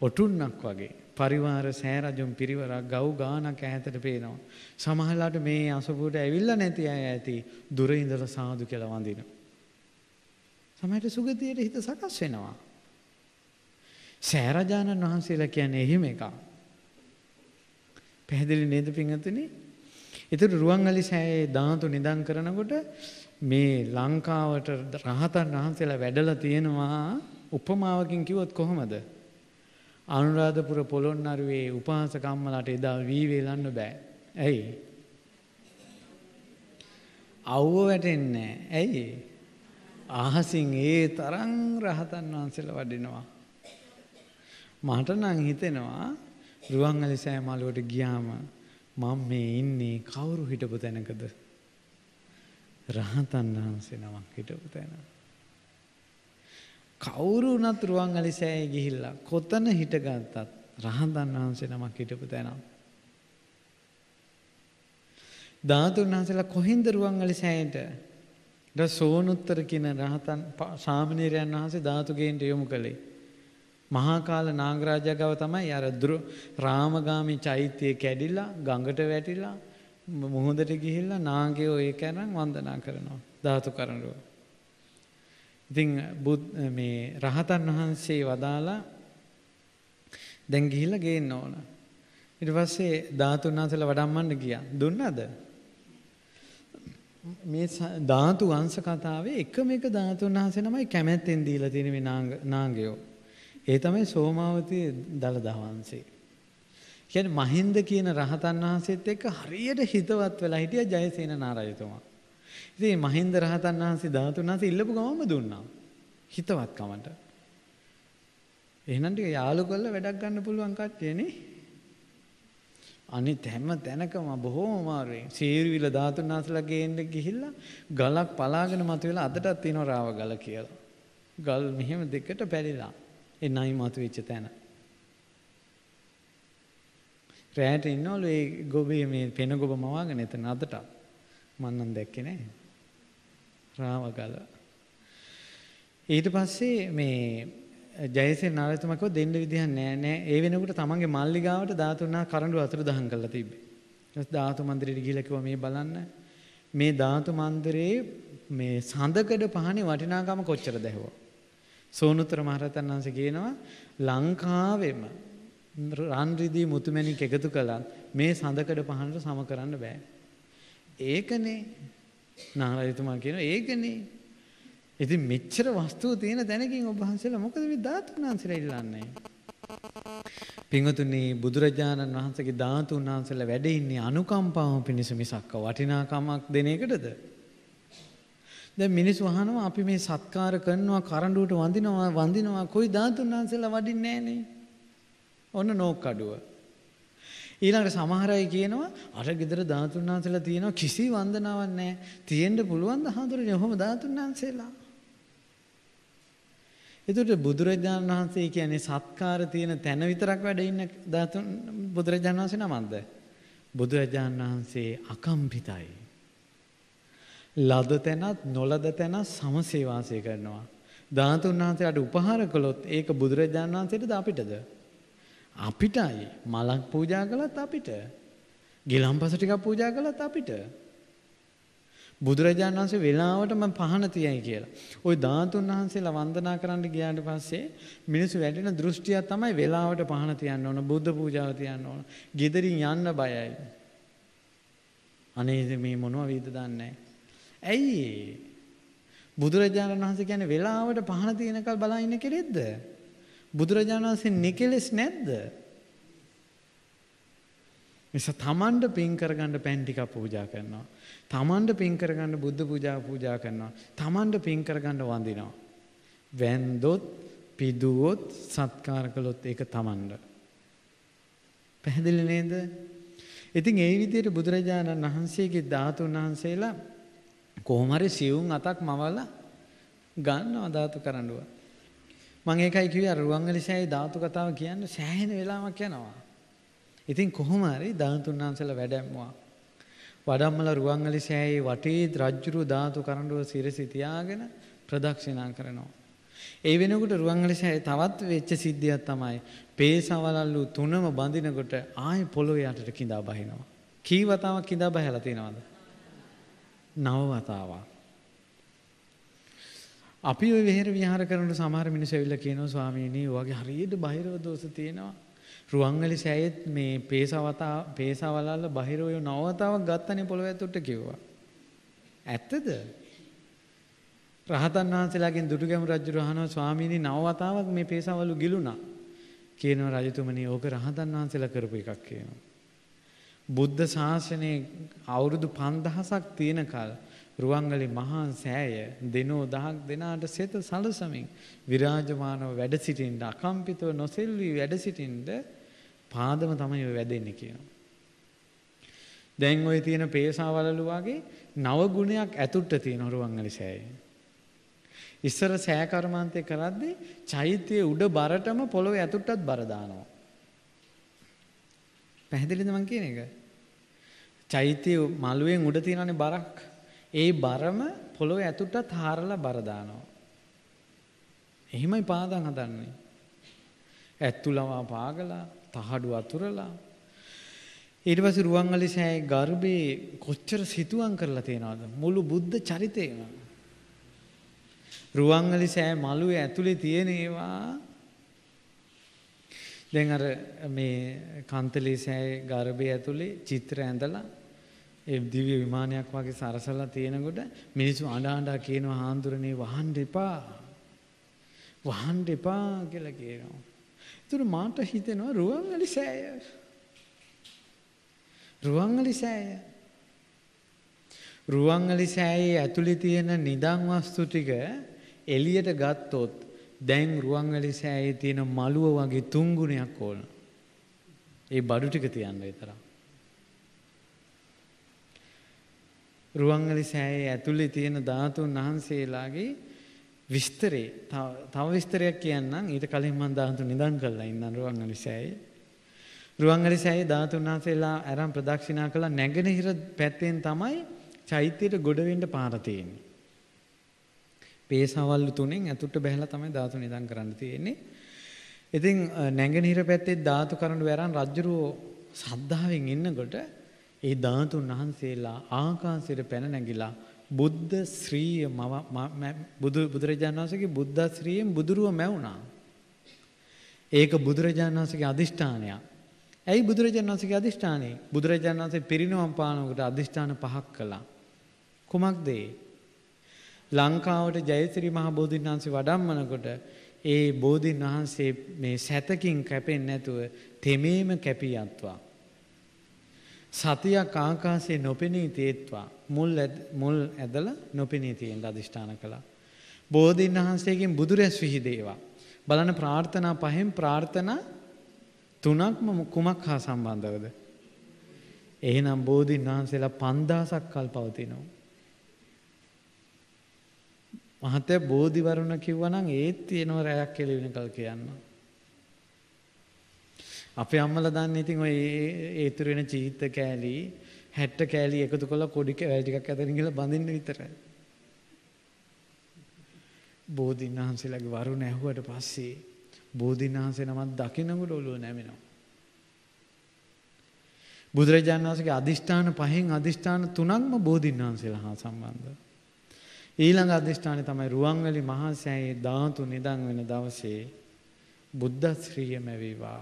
ඔටුන්නක් වගේ පරිවාර සෑරජුම් පිරිවරක් ගව් ගානක් ඈතට පේනවා. සමහරලාට මේ අසපුවට ඇවිල්ලා නැති අය ඇති දුර ඉඳලා සාදු කියලා වඳිනවා. සමහරට සුගතියට හිත සකස් වෙනවා. සෑරජානන් වහන්සේලා කියන්නේ එහෙම එකක්. පැහැදිලි නේද පින්වතුනි? ඒතර රුවන්වැලි සෑයේ ධාතු නිදන් කරනකොට මේ ලංකාවට රහතන් වහන්සේලා වැඩලා තියෙනවා උපමාවකින් කිව්වොත් කොහොමද? අනුරාධපුර පොළොන්නරුවේ උපාසකම්මලට එදා වී වේලන්න බෑ. ඇයි? අව්ව වැටෙන්නේ ඇයි? අහසින් ඒ තරම් රහතන් වහන්සේලා වඩිනවා. මට නම් හිතෙනවා රුවන්වැලි සෑ මළුවට ගියාම මම මේ ඉන්නේ කවුරු හිටපු තැනකද? රහතන් වහන්සේ නමක් හිටපු තැන. කවුරු වුණත් රුවන්වැලි සෑයේ ගිහිල්ලා කොතන හිටගත්තත් රහතන් වහන්සේ නමක් හිටපු තැනක්. ධාතුන් වහන්සේලා කොහින්ද රුවන්වැලි සෑයට? ද සෝනුත්තර කියන රහතන් සාමණේරයන් වහන්සේ ධාතුගේන්ට යොමු කළේ. මහා කාල නාගරාජා ගාව තමයි අර රාමගාමි චෛත්‍යය කැඩිලා ගඟට වැටිලා මුහුදට ගිහිල්ලා නාගයෝ ඒක අරන් වන්දනා කරනවා. ධාතු කරඬුව. ඉතින් මේ රහතන් වහන්සේ වදාලා දැන් ගිහිල්ලා ගේන්න ඕන. ඊට පස්සේ ධාතුන් වහන්සේලා වඩම්මන්න ගියා. දුන්නද? මේ ධාතු වංශ කතාවේ එකම එක ධාතුන් වහන්සේ නමයි කැමැත්තෙන් දීලා තියෙන මේ නාගයෝ. ඒ තමයි සෝමාවතී දළදා වහන්සේ. කියන්නේ මහින්ද කියන රහතන් වහන්සේත් එක්ක හරියට හිතවත් වෙලා හිටිය ජයසේන නාරජතුමා. ඉතින් මහින්ද රහතන් වහන්සේ ධාතුන් වහන්සේ ඉල්ලපු ගමම දුන්නා. හිතවත්කමට. එහෙනම් ටික යාළු කරලා වැඩක් ගන්න පුළුවන් කට්ටියනේ. අනිත් හැම තැනකම බොහෝම අමාරුවෙන් සීරුවිල ධාතුන් වහන්සේලා ගේන්න ගිහිල්ලා ගලක් පලාගෙන මතුවෙලා අදටත් තියෙනවා රාව ගල කියලා. ගල් මෙහෙම දෙකට පැලිලා. ඒ නයි මතුවෙච්ච තැන. රෑට ඉන්නවලු ඒ ගොබේ මේ පෙන ගොබ මවාගෙන එතන අදට මම නම් දැක්කේ නෑ. රාවගල. ඊට පස්සේ මේ ජයසේන නාරදතුමා කිව්වා දෙන්න විදිහක් නෑ නෑ ඒ වෙනකොට තමන්ගේ මල්ලි ගාවට ධාතුනා කරඬු අතුරු දහන් කරලා තිබ්බේ. ඊට ධාතු මන්දිරයට ගිහිල්ලා කිව්වා මේ බලන්න මේ ධාතු මන්දිරේ මේ සඳකඩ පහනේ වටිනාකම කොච්චරද ඇහුවා. සෝනුත්තර මහරහතන් වහන්සේ කියනවා ලංකාවෙම රන් රිදී මුතුමැණික් එකතු කළත් මේ සඳකඩ පහනට සම කරන්න බෑ. ඒකනේ නාරයතුමා කියනවා ඒකනේ. ඉතින් මෙච්චර වස්තුව තියෙන තැනකින් ඔබ වහන්සේලා මොකද මේ ධාතුන් වහන්සේලා ඉල්ලන්නේ? පින්වතුනි බුදුරජාණන් වහන්සේගේ ධාතුන් වහන්සේලා වැඩ ඉන්නේ අනුකම්පාව පිණිස මිසක්ක වටිනාකමක් දෙන එකටද? දැන් මිනිස්සු අහනවා අපි මේ සත්කාර කරනවා කරඬුවට වඳිනවා වඳිනවා කොයි ධාතුන් වහන්සේලා වඩින්නේ නැහනේ. ඔන්න නෝක් අඩුව. ඊළඟට සමහර අය කියනවා අර ගෙදර ධාතුන් වහන්සේලා තියෙනවා කිසි වන්දනාවක් නැහැ. තියෙන්න පුළුවන් ද හඳුරන්නේ ඔහොම ධාතුන් වහන්සේලා. එතකොට බුදුරජාණන් වහන්සේ කියන්නේ සත්කාර තියෙන තැන විතරක් වැඩ ඉන්න ධාතුන් බුදුරජාණන් වහන්සේ නමක්ද? බුදුරජාණන් වහන්සේ අකම්පිතයි. ලද තැනත් නොලද තැනත් සමසේ වාසය කරනවා. ධාතුන් වහන්සේට උපහාර කළොත් ඒක බුදුරජාණන් වහන්සේටද අපිටද? අපිටයි. මලක් පූජා කළත් අපිට. ගිලම්පස ටිකක් පූජා කළත් අපිට. බුදුරජාණන් වහන්සේ වෙලාවටම පහන තියයි කියලා. ওই ධාතුන් වහන්සේලා වන්දනා කරන්න ගියාට පස්සේ මිනිස්සු වැටෙන දෘෂ්ටියක් තමයි වෙලාවට පහන තියන්න ඕන, බුද්ධ පූජාව තියන්න ඕන. ගෙදරින් යන්න බයයි. අනේ මේ මොනව වේද දන්නේ නැහැ. ඇයි බුදුරජාණන් වහන්සේ කියන්නේ වෙලාවට පහන තියෙනකල් බලා ඉන්න කෙනෙක්ද? බුදුරජාණන් වහන්සේ නිකලෙස් නැද්ද? නිසා තමන්ට පින් කරගන්න පෑන් ටිකක් පූජා කරනවා. තමන්ට පින් කරගන්න බුද්ධ පූජා පූජා කරනවා. තමන්ට පින් කරගන්න වඳිනවා. වැන්දොත් පිදුවොත් සත්කාර කළොත් ඒක තමන්ට. පැහැදිලි නේද? ඉතින් ඒ විදිහට බුදුරජාණන් වහන්සේගේ ධාතුන් වහන්සේලා කොහොම හරි සියුම් අතක් මවලා ගන්නවා ධාතු කරඬුව. මම ඒකයි කිව්වේ අර රුවන්වැලි සෑයේ ධාතු කතාව කියන්නේ සෑහෙන වෙලාවක් යනවා. ඉතින් කොහොම හරි ධාතුන් වහන්සේලා වැඩැම්මුවා. වඩම්මල රුවන්වැලි සෑයේ වටේ රජ්ජුරු ධාතු කරඬුව සිරසි තියාගෙන ප්‍රදක්ෂිනා කරනවා. ඒ වෙනකොට රුවන්වැලි සෑයේ තවත් වෙච්ච සිද්ධියක් තමයි පේසවලල්ලු තුනම බඳිනකොට ආයේ පොළොවේ යටට කිඳා බහිනවා. කී වතාවක් කිඳා බහලා තියෙනවද? නව වතාවක්. අපි ওই වෙහෙර විහාර කරනකොට සමහර මිනිස්සු ඇවිල්ලා කියනවා ස්වාමීනි ඔයගේ හරියට බහිරව දෝෂ තියෙනවා. රුවන්වැලි සෑයෙත් මේ පේසවතා පේසවලල්ල බහිරව නව වතාවක් ගත්තනේ පොළොව ඇතුළට කිව්වා. ඇත්තද? රහතන් වහන්සේලාගෙන් දුටුගැමු රජු අහනවා ස්වාමීනි නව වතාවක් මේ පේසවලු ගිලුණා. කියනවා රජතුමනි ඕක රහතන් වහන්සේලා කරපු එකක් කියනවා. බුද්ධ ශාසනයේ අවුරුදු 5000ක් තියෙන කල රුවන්වැලි මහා සෑය දෙනෝ දහක් දෙනාට සෙත සලසමින් විරාජමානව වැඩ සිටින්ට අකම්පිතව නොසෙල්වී වැඩ සිටින්ට පාදම තමයි ඔය වැදෙන්නේ කියනවා. දැන් ඔය තියෙන පේසාවලලු වගේ නව ගුණයක් ඇතුට්ට තියෙන රුවන්වැලි සෑයේ. ඉස්සර සෑ කර්මාන්තය කරද්දී චෛත්‍යයේ උඩ බරටම පොළොවේ ඇතුට්ටත් බර දානවා. පැහැදිලිද මං කියන එක? චෛත්‍යයේ මළුවෙන් උඩ තියෙනනේ බරක්. ඒ බරම පොළොවේ ඇතුට්ටත් හාරලා බර දානවා. එහෙමයි පාදම් හදන්නේ. ඇත්තුලවා පාගලා, තහඩු අතුරලා ඊට පස්සේ රුවන්වැලි සෑයේ ගර්භේ කොච්චර සිතුවම් කරලා තියෙනවද? මුළු බුද්ධ චරිතේම. රුවන්වැලි සෑ මළුවේ ඇතුලේ තියෙන ඒවා දැන් අර මේ කන්තලේ සෑයේ ගර්භය ඇතුලේ චිත්‍ර ඇඳලා ඒ දිව්‍ය විමානයක් වගේ සරසලා තියෙනකොට මිනිස්සු අඬ අඬ කියනවා හාන්දුරනේ වහන්න එපා. වහන්න එපා කියලා කියනවා. ඒතර මාට හිතෙනවා රුවන්වැලි සෑය. රුවන්වැලි සෑය. රුවන්වැලි සෑයේ ඇතුලේ තියෙන නිදන් වස්තු ටික එළියට ගත්තොත් දැන් රුවන්වැලි සෑයේ තියෙන මළුව වගේ තුන් ගුණයක් ඕන. ඒ බඩු ටික තියන්න විතරක්. රුවන්වැලි සෑයේ ඇතුලේ තියෙන ධාතුන් වහන්සේලාගේ විස්තරේ තව විස්තරයක් කියන්නම් ඊට කලින් මම ධාතු නිදන් කරලා ඉන්නම් රුවන්වැලි සෑයේ. රුවන්වැලි සෑයේ ධාතුන් වහන්සේලා අරන් ප්‍රදක්ෂිනා කළා නැගෙනහිර පැත්තෙන් තමයි චෛත්‍යයට ගොඩ වෙන්න පාර තියෙන්නේ. පේසවල්ලු තුනෙන් ඇතුළට බහැලා තමයි ධාතු නිදන් කරන්න තියෙන්නේ. ඉතින් නැගෙනහිර පැත්තේ ධාතු කරඬු වරන් රජුරෝ සද්ධාවෙන් ඉන්නකොට ඒ ධාතුන් වහන්සේලා ආකාශයට පැන නැගිලා බුද්ධ ශ්‍රීය බුදු බුදුරජාණන් වහන්සේගේ බුද්ධ ශ්‍රීයෙන් බුදුරුව මැවුණා. ඒක බුදුරජාණන් වහන්සේගේ අදිෂ්ඨානයක්. ඇයි බුදුරජාණන් වහන්සේගේ අදිෂ්ඨානේ? බුදුරජාණන් වහන්සේ පිරිනවම් පානකට අදිෂ්ඨාන පහක් කළා. කුමක්ද ඒ? ලංකාවට ජයසිරි මහ බෝධීන් වහන්සේ වඩම්මනකොට ඒ බෝධීන් වහන්සේ මේ සැතකින් කැපෙන්නේ නැතුව තෙමේම කැපී යත්වා. සතියක් ආකාශයේ නොපෙනී තේත්වා මුල් මුල් ඇදලා නොපෙනී තියෙන අදිෂ්ඨාන කළා. බෝධීන් වහන්සේගෙන් බුදුරැස් විහිදේවා. බලන ප්‍රාර්ථනා පහෙන් ප්‍රාර්ථනා තුනක්ම කුමක් හා සම්බන්ධවද? එහෙනම් බෝධීන් වහන්සේලා 5000ක් කල් පවතිනවා. මහතේ බෝධිවරුණ කිව්වනම් ඒත් තියෙනව රැයක් කියලා වෙනකල් කියන්න. අපේ අම්මලා දන්නේ ඉතින් ඔය ඒ ඉතුරු වෙන චීත්ත කෑලි 60 කෑලි එකතු කරලා කොඩි කෑලි ටිකක් අතරින් ගිහලා බඳින්න විතරයි. බෝධින්වහන්සේලාගේ වරුණ ඇහුවට පස්සේ බෝධින්වහන්සේ නමක් දකින්නකොට ඔළුව නැමෙනවා. බුදුරජාණන් වහන්සේගේ අදිෂ්ඨාන පහෙන් අදිෂ්ඨාන තුනක්ම බෝධින්වහන්සේලා හා සම්බන්ධයි. ඊළඟ අධිෂ්ඨානය තමයි රුවන්වැලි මහා සෑයේ ධාතු නිදන් වෙන දවසේ බුද්ධ ශ්‍රීය මැවේවා.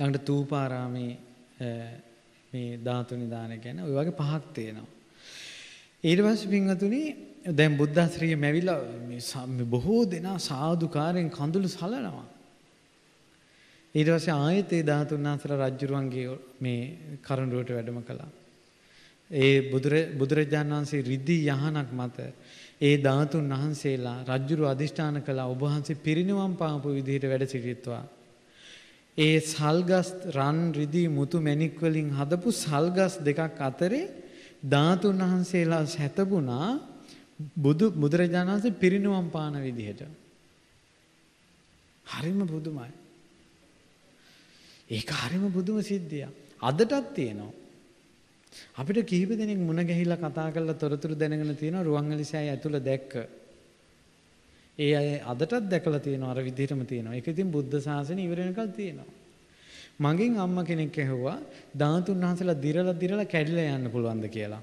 ළඟට තූපාරාමේ මේ ධාතු නිදාන ගැන ওই වගේ පහක් තියෙනවා. ඊට පස්සේ පින්වතුනි දැන් බුද්ධ ශ්‍රීය මැවිලා මේ බොහෝ දෙනා සාදුකාරයෙන් කඳුළු සලනවා. ඊට පස්සේ ආයෙත් ඒ ධාතුන් වහන්සේලා රජුරුවන්ගේ මේ කරඬුවට වැඩම කළා. ඒ බුදුරජාණන් වහන්සේ රිදී යහනක් මත ඒ ධාතුන් වහන්සේලා රජ්ජුරු අධිෂ්ඨාන කළා ඔබ වහන්සේ පිරිනිවන් පාපු විදිහට වැඩ සිටිත්වා. ඒ සල්ගස් රන් රිදී මුතු මැණික් වලින් හදපු සල්ගස් දෙකක් අතරේ ධාතුන් වහන්සේලා සැතපුණා බුදු බුදුරජාණන් වහන්සේ පිරිනිවන් පාන විදිහට. හරිම පුදුමයි. ඒක හරිම පුදුම සිද්ධියක්. අදටත් තියෙනවා. අපිට කිහිප දෙනෙක් මුණ ගැහිලා කතා කරලා තොරතුරු දැනගෙන තියෙනවා රුවන්වැලි සෑය ඇතුළ දැක්ක. ඒ අය අදටත් දැකලා තියෙනවා අර විදිහටම තියෙනවා. ඒක ඉතින් බුද්ධ ශාසනය ඉවර වෙනකල් තියෙනවා. මගෙන් අම්මා කෙනෙක් ඇහුවා ධාතුන් වහන්සේලා දිරලා දිරලා කැඩිලා යන්න පුළුවන්ද කියලා.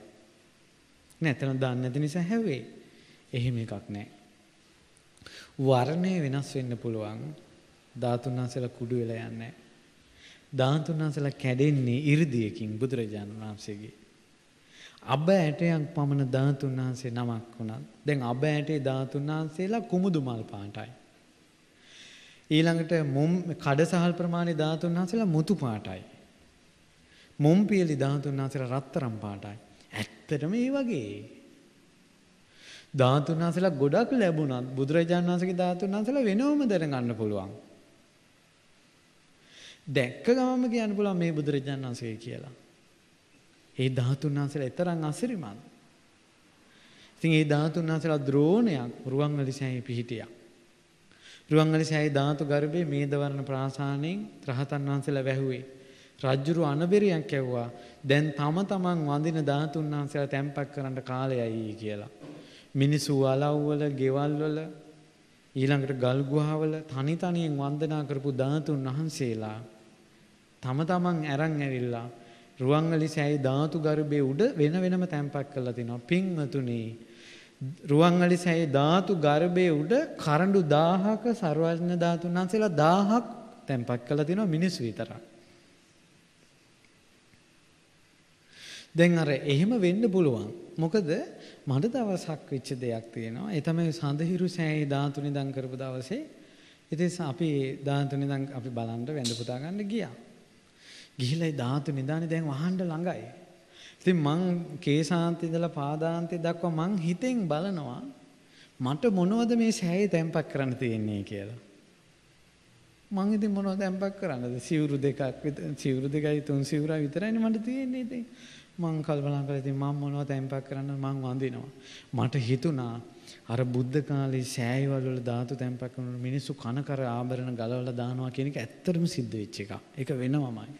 නැතන දන්නේ නැති නිසා හැව්වේ. එහෙම එකක් නැහැ. වර්ණය වෙනස් වෙන්න පුළුවන්. ධාතුන් වහන්සේලා කුඩු වෙලා යන්නේ ධාතුන් වහන්සේලා කැඩෙන්නේ 이르දියකින් බුදුරජාණන් වහන්සේගේ. අබ ඇටයක් පමණ ධාතුන් වහන්සේ නමක් වුණත් දැන් අබ ඇටේ ධාතුන් වහන්සේලා කුමුදු මල් පාටයි. ඊළඟට මුම් කඩසහල් ප්‍රමාණි ධාතුන් වහන්සේලා මුතු පාටයි. මුම් පියලි ධාතුන් වහන්සේලා රත්තරන් පාටයි. ඇත්තටම ඒ වගේ. ධාතුන් වහන්සේලා ගොඩක් ලැබුණත් බුදුරජාණන් වහන්සේගේ ධාතුන් වහන්සේලා වෙනවම දැනගන්න පුළුවන්. දැක්ක ගමම කියන්න පුළුවන් මේ බුදුරජාණන් වහන්සේ කියලා. ඒ ධාතුන් වහන්සේලා ඊතරම් අසිරිමත්. ඉතින් ඒ ධාතුන් වහන්සේලා ද්‍රෝණයක් රුවන්වැලි සෑයේ පිහිටියා. රුවන්වැලි සෑයේ ධාතු ගර්භයේ මේදවර්ණ ප්‍රාසානයෙන් රහතන් වහන්සේලා වැහුවේ. රජ්ජුරු අනබෙරියක් ඇව්වා දැන් තම තමන් වඳින ධාතුන් වහන්සේලා තැන්පත් කරන්න කාලයයි කියලා. මිනිසු වලව්වල, ගෙවල් වල ඊළඟට ගල් ගුහාවල තනි තනියෙන් වන්දනා කරපු ධාතුන් වහන්සේලා තම තමන් අරන් ඇවිල්ලා රුවන්වැලි සෑයි ධාතු ගර්භයේ උඩ වෙන වෙනම තැන්පත් කරලා තිනවා. පින්වතුනි රුවන්වැලි සෑයි ධාතු ගර්භයේ උඩ කරඬු 1000ක සර්වඥ ධාතුන් වහන්සේලා 1000ක් තැන්පත් කරලා තිනවා මිනිස්සු විතරක්. දැන් අර එහෙම වෙන්න පුළුවන්. මොකද මට දවසක් වෙච්ච දෙයක් තියෙනවා. ඒ තමයි සඳහිරු සෑයේ ධාතු නිදන් කරපු දවසේ. ඉතින් අපි ධාතු නිදන් අපි බලන්න වැඳ පුතා ගන්න ගියා. ගිහිලා ධාතු නිදානේ දැන් වහන්න ළඟයි. ඉතින් මං කේසාන්ති ඉඳලා පාදාන්ති දක්වා මං හිතෙන් බලනවා මට මොනවද මේ සෑයේ තැම්පත් කරන්න තියෙන්නේ කියලා. මං ඉතින් මොනවද තැම්පත් කරන්නද? සිවුරු දෙකක් සිවුරු දෙකයි තුන් සිවුරයි විතරයිනේ මට තියෙන්නේ ඉතින්. මං කල්පනා කරලා ඉතින් මම මොනවද තැම්පත් කරන්න මං වඳිනවා. මට හිතුණා අර බුද්ධ කාලේ සෑයවල වල ධාතු තැම්පත් කරන මිනිස්සු කන කර ආභරණ ගලවලා දානවා කියන එක ඇත්තටම සිද්ධ වෙච්ච එකක්. ඒක වෙනවමයි.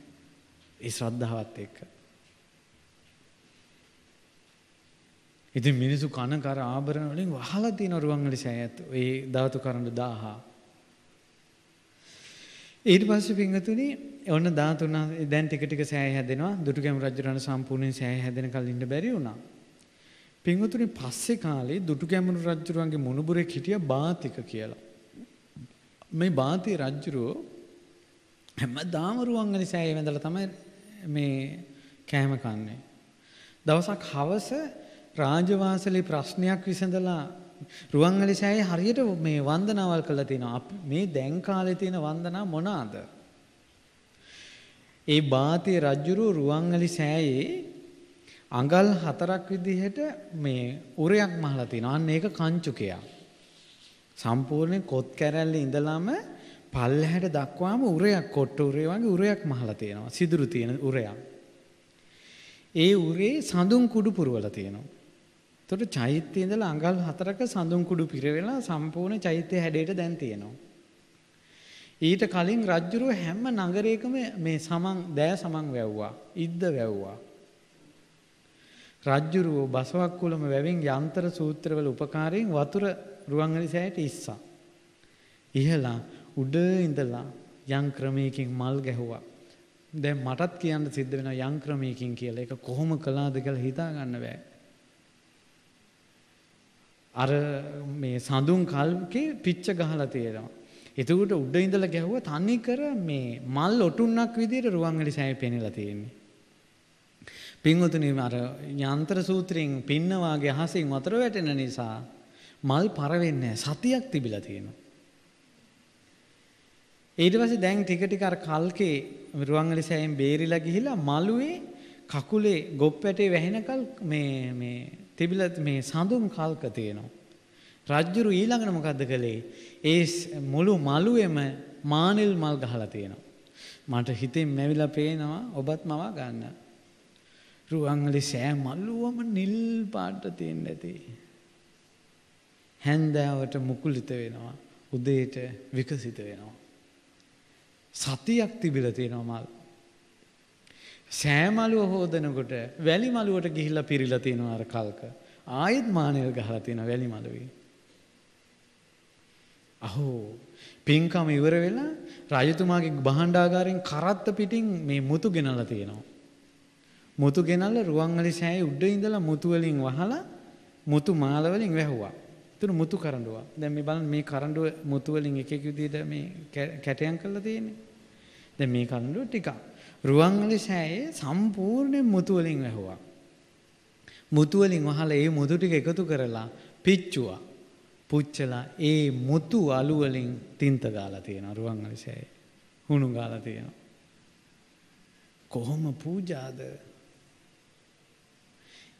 ඒ ශ්‍රද්ධාවත් එක්ක. ඉතින් මිනිස්සු කන කර ආභරණ වලින් වහලා තියෙන රුවන්වැලි සෑයත් ඒ ධාතු කරඬු 1000. ඊට පස්සේ පින්වතුනි ඔන්න ධාතුන් දැන් ටික ටික සෑය හැදෙනවා. දුටුගැමු රජුරණ සම්පූර්ණයෙන් සෑය හැදෙනකල් ඉන්න බැරි වුණා. පින්වතුනි පස්සේ කාලේ දුටුගැමුණු රජුරන්ගේ මුණුබුරෙක් හිටියා බාතික කියලා. මේ බාති රජුරෝ හැමදාම රුවන්වැලි සෑයේ වැඳලා තමයි මේ කෑම කන්නේ. දවසක් හවස රාජවාසලේ ප්‍රශ්නයක් විසඳලා රුවන්වැලි සෑයේ හරියට මේ වන්දනාවල් කළා තිනවා. මේ දැන් කාලේ තියෙන වන්දනා මොනවාද? ඒ බාතිය රජුරු රුවන්වැලි සෑයේ අඟල් හතරක් විදිහට මේ උරයක් මහලා තිනවා. අන්න ඒක කංචුකයක්. සම්පූර්ණ කොත් කැරැල්ලේ ඉඳලම පල්ලහැට දක්වාම උරයක් කොට්ට උරේ වගේ උරයක් මහලා තියෙනවා. සිදුරු තියෙන උරයක්. ඒ උරේ සඳුන් කුඩු පුරවලා තියෙනවා. එතකොට චෛත්‍යයේ ඉඳලා අඟල් හතරක සඳුන් කුඩු පිරවෙලා සම්පූර්ණ චෛත්‍ය හැඩයට දැන් තියෙනවා. ඊට කලින් රජ්ජුරුව හැම නගරයකම මේ සමන් දෑ සමන් වැව්වා. ඉද්ද වැව්වා. රජ්ජුරුව බසවක් කුලම වැවෙන් යන්ත්‍ර සූත්‍රවල උපකාරයෙන් වතුර රුවන්වැලි සෑයට ඉස්සා. ඉහලා උඩ ඉඳලා යම් ක්‍රමයකින් මල් ගැහුවා. දැන් මටත් කියන්න සිද්ධ වෙනවා යම් ක්‍රමයකින් කියලා. ඒක කොහොම කළාද කියලා හිතා ගන්න බෑ. අර මේ සඳුන් කල්කේ පිච්ච ගහලා තියෙනවා. එතකොට උඩ ඉඳලා ගැහුවා තනි කර මේ මල් ඔටුන්නක් විදියට රුවන්වැලි සෑය පෙනලා තියෙන්නේ. පින්වතුනි අර යන්ත්‍ර සූත්‍රයෙන් පින්නවාගේ අහසින් වතුර වැටෙන නිසා මල් පර වෙන්නේ සතියක් තිබිලා තියෙනවා. ඊට පස්සේ දැන් ටික ටික අර කල්කේ රුවන්වැලි සෑයෙන් බේරිලා ගිහිලා මළුවේ කකුලේ ගොප් පැටේ වැහෙනකල් මේ මේ තිබිලා මේ සඳුන් කල්ක තියෙනවා. රජ්ජුරු ඊළඟට මොකද්ද කළේ? ඒ මුළු මළුවේම මානෙල් මල් ගහලා තියෙනවා. මට හිතෙන් මැවිලා පේනවා ඔබත් මවා ගන්න. රුවන්වැලි සෑ මල්ලුවම නිල් පාට තියෙන්න ඇති. හැන්දෑවට මුකුලිත වෙනවා. උදේට විකසිත වෙනවා. සතියක් තිබිලා තියෙනවා මල්. සෑමලුව හෝදනකොට වැලි මලුවට ගිහිල්ලා පිරීලා තියෙනවා අර කල්ක. ආයෙත් මානෙල් ගහලා තියෙනවා වැලි මලුවේ. අහෝ පින්කම ඉවර වෙලා රජතුමාගේ භාණ්ඩාගාරයෙන් කරත්ත පිටින් මේ මුතු ගෙනල්ලා තියෙනවා. මුතු ගෙනල්ලා රුවන්වැලි සෑයේ උඩ ඉඳලා මුතු වලින් වහලා මුතු මාල වලින් වැහුවා. එතන මුතු කරඬුවා. දැන් මේ බලන්න මේ කරඬුව මුතු වලින් එක එක විදිහට මේ කැටයන් කරලා තියෙන්නේ. දැන් මේ කරඬුව ටිකක් රුවන්වැලි සෑයේ සම්පූර්ණයෙන් මුතු වලින් වැහුවා. මුතු වලින් වහලා ඒ මුතු ටික එකතු කරලා පිච්චුවා. පුච්චලා ඒ මුතු අලු වලින් තින්ත ගාලා තියෙනවා රුවන්වැලි සෑයේ. හුණු ගාලා තියෙනවා. කොහොම පූජාද?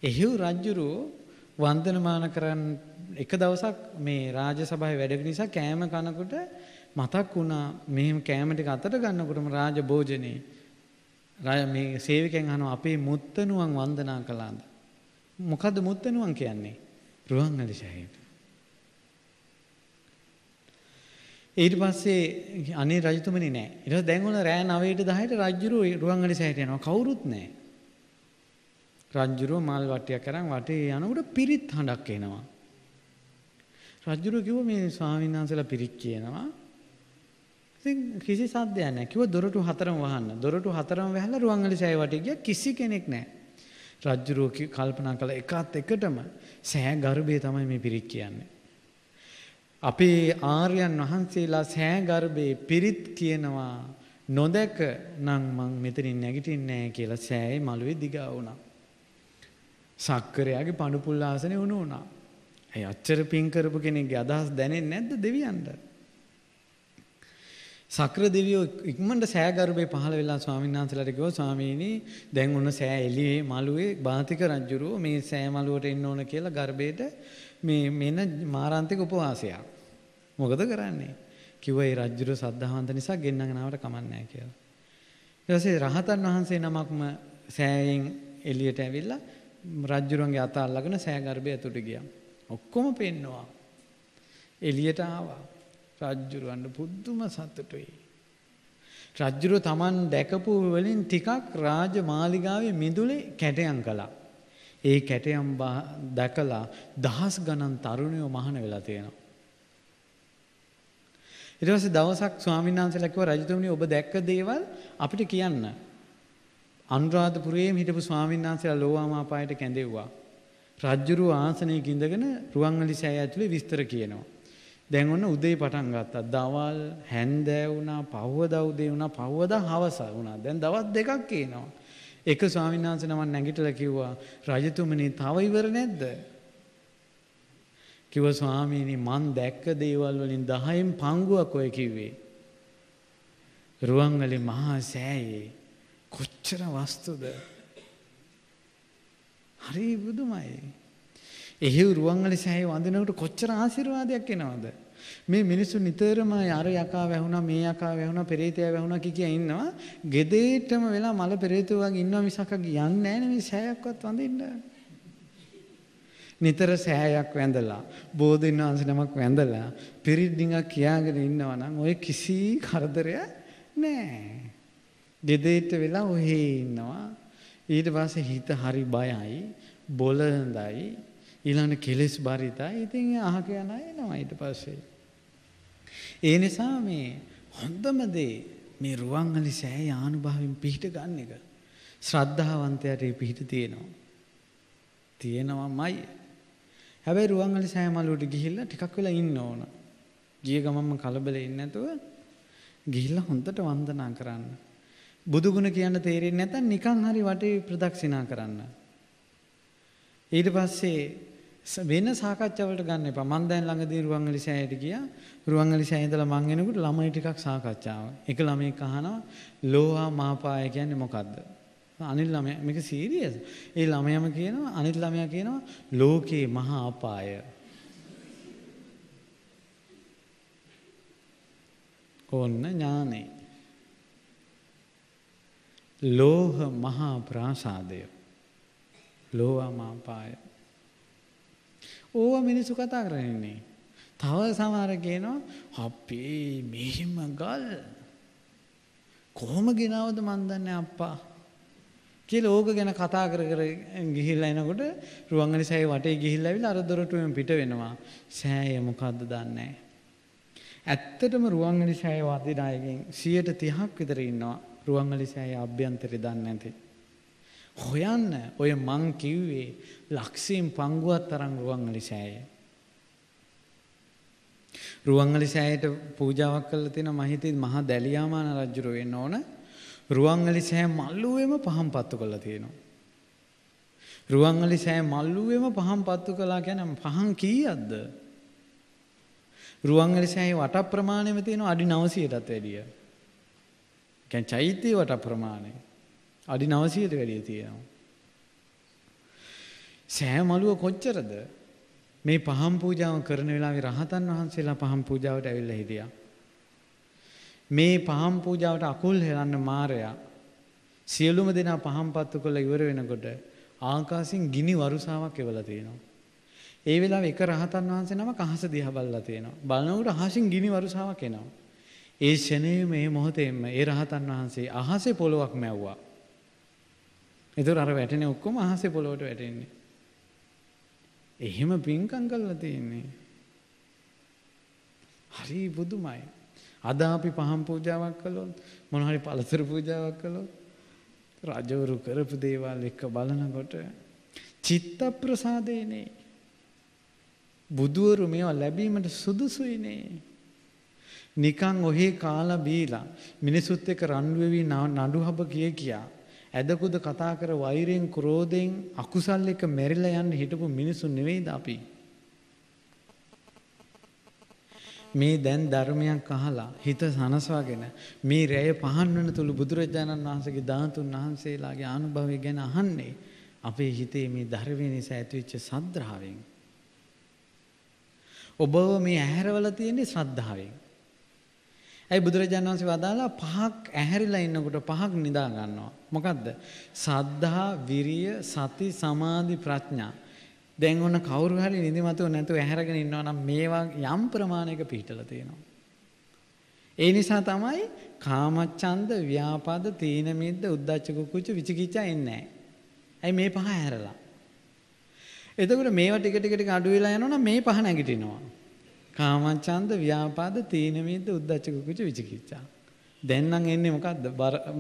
එහෙව් රජ්ජුරුව වන්දනමාන කරන්න එක දවසක් මේ රාජ සභාවේ වැඩක නිසා කෑම කනකොට මතක් වුණා මෙහෙම කෑම ටික අතට ගන්නකොටම රාජ භෝජනේ රාජ මේ සේවකයන් අහනවා අපේ මුත්තණුවන් වන්දනා කළාද? මොකද්ද මුත්තණුවන් කියන්නේ? රුවන්වැලි සෑයට ඊට පස්සේ අනේ රජතුමනි නෑ. ඊට පස්සේ දැන් ඔන්න රෑ 9ට 10ට රජුරු රුවන්වැලි සෑයට යනවා. කවුරුත් නෑ. රජ්ජුරුව මල් වට්ටියක් කරන් වටේ යනකොට පිරිත් හඬක් එනවා. රජ්ජුරුව කිව්ව මේ ස්වාමීන් වහන්සේලා පිරිත් කියනවා. ඉතින් කිසි සද්දයක් නැහැ. කිව්ව දොරටු හතරම වහන්න. දොරටු හතරම වැහලා රුවන්වැලි සෑය වටේ ගියා කිසි කෙනෙක් නැහැ. රජ්ජුරුව කල්පනා කළා එකත් එකටම සෑ ගර්භය තමයි මේ පිරිත් කියන්නේ. අපේ ආර්යයන් වහන්සේලා සෑ ගර්භයේ පිරිත් කියනවා නොදැක නම් මං මෙතනින් නැගිටින්නේ නැහැ කියලා සෑයේ මළුවේ දිගා වුණා. සක්කරයාගේ පණුපුල් ආසනේ වුණ වුණා. ඇයි අච්චර පින් කරපු කෙනෙක්ගේ අදහස් දැනෙන්නේ නැද්ද දෙවියන්ට? සක්‍ර දෙවියෝ ඉක්මනට සෑගරුබේ පහළ වෙලා ස්වාමීන් වහන්සේලාට කිව්වා ස්වාමීනි දැන් ඔන්න සෑ එළියේ මළුවේ බාතික රජුරෝ මේ සෑ මළුවට එන්න ඕන කියලා ගර්භයට මේ මෙන්න මාරාන්තික උපවාසයක්. මොකද කරන්නේ? කිව්වා ඒ රජුරෝ සද්ධාවන්ත නිසා ගෙන්නගෙන ආවට කමක් නැහැ කියලා. ඊට පස්සේ රහතන් වහන්සේ නමක්ම සෑයෙන් එළියට ඇවිල්ලා රජ්ජුරුවන්ගේ අත අල්ලගෙන සෑගර්භය ඇතුළට ගියා. ඔක්කොම පෙන්නවා. එළියට ආවා. රජ්ජුරුවන්ට පුදුම සතුටුයි. රජ්ජුරුව Taman දැකපු වලින් ටිකක් රාජ මාලිගාවේ මිදුලේ කැටයම් කළා. ඒ කැටයම් දැකලා දහස් ගණන් තරුණයෝ මහාන වෙලා තියෙනවා. ඊට පස්සේ දවසක් ස්වාමීන් වහන්සේලා කිව්වා රජතුමනි ඔබ දැක්ක දේවල් අපිට කියන්න. අනුරාධපුරයේම හිටපු ස්වාමීන් වහන්සේලා ලෝවාමාපායට කැඳෙව්වා. රජ්ජුරුව ආසනයක ඉඳගෙන රුවන්වැලි සෑය ඇතුලේ විස්තර කියනවා. දැන් ඔන්න උදේ පටන් ගත්තා. දවල් හැන්දෑ වුණා, පහවදා උදේ වුණා, පහවදා හවස වුණා. දැන් දවස් දෙකක් කියනවා. එක ස්වාමීන් වහන්සේ නමක් නැගිටලා කිව්වා රජතුමනි තව ඉවර නැද්ද? කිව්ව ස්වාමීනි මං දැක්ක දේවල් වලින් 10න් පංගුවක් ඔය කිව්වේ. රුවන්වැලි මහා සෑයේ කොච්චර වස්තුද? හරි බුදුමයි. එහි රුවන්වැලි සෑය වඳිනකොට කොච්චර ආශිර්වාදයක් එනවද? මේ මිනිස්සු නිතරම අර යකා වැහුණා මේ යකා වැහුණා පෙරේතයා වැහුණා කිය කිය ඉන්නවා. ගෙදේටම වෙලා මල පෙරේතෝ වගේ ඉන්නවා මිසක් යන්නේ නැහැ මේ සෑයක්වත් වඳින්න. නිතර සෑයක් වැඳලා බෝධින් වහන්සේ නමක් වැඳලා පිරිත් ඩිඟක් කියාගෙන ඉන්නවා නම් ඔය කිසි කරදරයක් නැහැ. ගෙදේට වෙලා ඔහේ ඉන්නවා. ඊට පස්සේ හිත හරි බයයි, බොළඳයි, ඊළඟ කෙලෙස් බරිතයි. ඉතින් අහක යන අය එනවා ඊට පස්සේ. ඒ නිසා මේ හොඳම දේ මේ රුවන්වැලි සෑය ආනුභාවයෙන් පිහිට ගන්න එක. ශ්‍රද්ධාවන්තයාට ඒ පිහිට තියෙනවා. තියෙනවමයි. හැබැයි රුවන්වැලි සෑය මළුවට ගිහිල්ලා ටිකක් වෙලා ඉන්න ඕන. ගිය ගමන්ම කලබලෙ ඉන්නේ නැතුව ගිහිල්ලා හොඳට වන්දනා කරන්න. බුදුගුණ කියන්න තේරෙන්නේ නැත්නම් නිකන් හරි වටේ ප්‍රදක්ෂිනා කරන්න. ඊට පස්සේ වෙන සාකච්ඡාවලට ගන්න එපා. මම දැන් ළඟදී රුවන්වැලි සෑයට ගියා. රුවන්වැලි සෑය ඉඳලා මං එනකොට ළමයි ටිකක් සාකච්ඡාව. එක ළමයෙක් අහනවා ලෝහා මාපාය කියන්නේ මොකද්ද? අනිත් ළමයා මේක සීරියස්. ඒ ළමයාම කියනවා අනිත් ළමයා කියනවා ලෝකේ මහා අපාය. ඕන්න ඥානේ. ලෝහ මහා ප්‍රාසාදය. ලෝවා මාපාය ඕව මිනිස්සු කතා කරන්නේ. තව සමහර කියනවා අපේ මෙහෙම ගල් කොහොම ගෙනවද මන් දන්නේ අප්පා? කියලා ඕක ගැන කතා කර කර ගිහිල්ලා එනකොට රුවන්වැලි සෑය වටේ ගිහිල්ලා ඇවිල්ලා අර දොරටුවෙන් පිට වෙනවා. සෑය මොකද්ද දන්නේ? ඇත්තටම රුවන්වැලි සෑය වදින අයගෙන් 130ක් විතර ඉන්නවා. රුවන්වැලි සෑය අභ්‍යන්තරය දන්නේ නැති. හොයන්න ඔය මං කිව්වේ ලක්ෂයෙන් පංගුවක් තරම් රුවන්වැලි සෑය. රුවන්වැලි සෑයට පූජාවක් කරලා තියෙන මම හිතේ මහා දැලියාමාන රජුර වෙන්න ඕන. රුවන්වැලි සෑය මල්ලුවේම පහන් පත්තු කරලා තියෙනවා. රුවන්වැලි සෑය මල්ලුවේම පහන් පත්තු කළා කියන්නේ පහන් කීයක්ද? රුවන්වැලි සෑයේ වට ප්‍රමාණයම තියෙනවා අඩි 900ටත් වැඩිය. කියන්නේ චෛත්‍ය වට ප්‍රමාණය අඩි 900ට වැඩිය තියෙනවා. සෑ මළුව කොච්චරද? මේ පහම් පූජාව කරන වෙලාවේ රහතන් වහන්සේලා පහම් පූජාවට ඇවිල්ලා හිටියා. මේ පහම් පූජාවට අකුල් හෙලන්න මාරයා සියලුම දෙනා පහම් පත්තු කරලා ඉවර වෙනකොට ආකාශයෙන් ගිනි වරුසාවක් එවලා තියෙනවා. ඒ වෙලාවේ එක රහතන් වහන්සේ නමක් අහස දිහා බලලා තියෙනවා. බලනකොට අහසින් ගිනි වරුසාවක් එනවා. ඒ ෂණයේ මේ මොහොතේම ඒ රහතන් වහන්සේ අහසේ පොලොවක් මැව්වා. ඒතර අර වැටෙන ඔක්කොම අහසේ පොලොවට වැටෙන්නේ. එහෙම පින්කම් කරලා තියෙන්නේ. හරි බුදුමයි. අද අපි පහම් පූජාවක් කළොත් මොන හරි පළතුරු පූජාවක් කළොත් රජවරු කරපු දේවල් එක්ක බලනකොට චිත්ත ප්‍රසාදේනේ බුදුවරු මේවා ලැබීමට සුදුසුයිනේ නිකං ඔහේ කාලා බීලා මිනිසුත් එක්ක රණ්ඩු වෙවි නඩු හබ කිය කියා ඇදකුද කතා කර වෛරයෙන් ක්‍රෝධයෙන් අකුසල් එක මැරිලා යන්න හිටපු මිනිසු නෙවෙයිද අපි? මේ දැන් ධර්මයක් අහලා හිත සනසවාගෙන මේ රැය පහන් වෙන තුළු බුදුරජාණන් වහන්සේගේ ධාතුන් වහන්සේලාගේ අනුභවය ගැන අහන්නේ අපේ හිතේ මේ ධර්මය නිසා ඇතිවෙච්ච සද්ධාවෙන්. ඔබව මේ ඇහැරවල තියෙන්නේ ශ්‍රද්ධාවෙන්. ඇයි බුදුරජාණන් වහන්සේ වදාලා පහක් ඇහැරිලා ඉන්නකොට පහක් නිදා ගන්නවා මොකද්ද සද්ධා විරිය සති සමාධි ප්‍රඥා දැන් ඔන්න කවුරු හරි නිදිමතුව නැතුව ඇහැරගෙන ඉන්නවා නම් මේවා යම් ප්‍රමාණයක පිහිටලා තියෙනවා. ඒ නිසා තමයි කාමච්ඡන්ද, ව්‍යාපාද, තීන මිද්ද, උද්ධච්ච කුක්කුච්ච විචිකිච්ඡා එන්නේ ඇයි මේ පහ ඇහැරලා? එතකොට මේවා ටික ටික ටික අඩු වෙලා යනවා නම් මේ පහ නැගිටිනවා. කාමච්ඡන්ද, ව්‍යාපාද, තීන මිද්ද, උද්ධච්ච කුක්කුච්ච විචිකිච්ඡා. දැන් නම් එන්නේ මොකද්ද?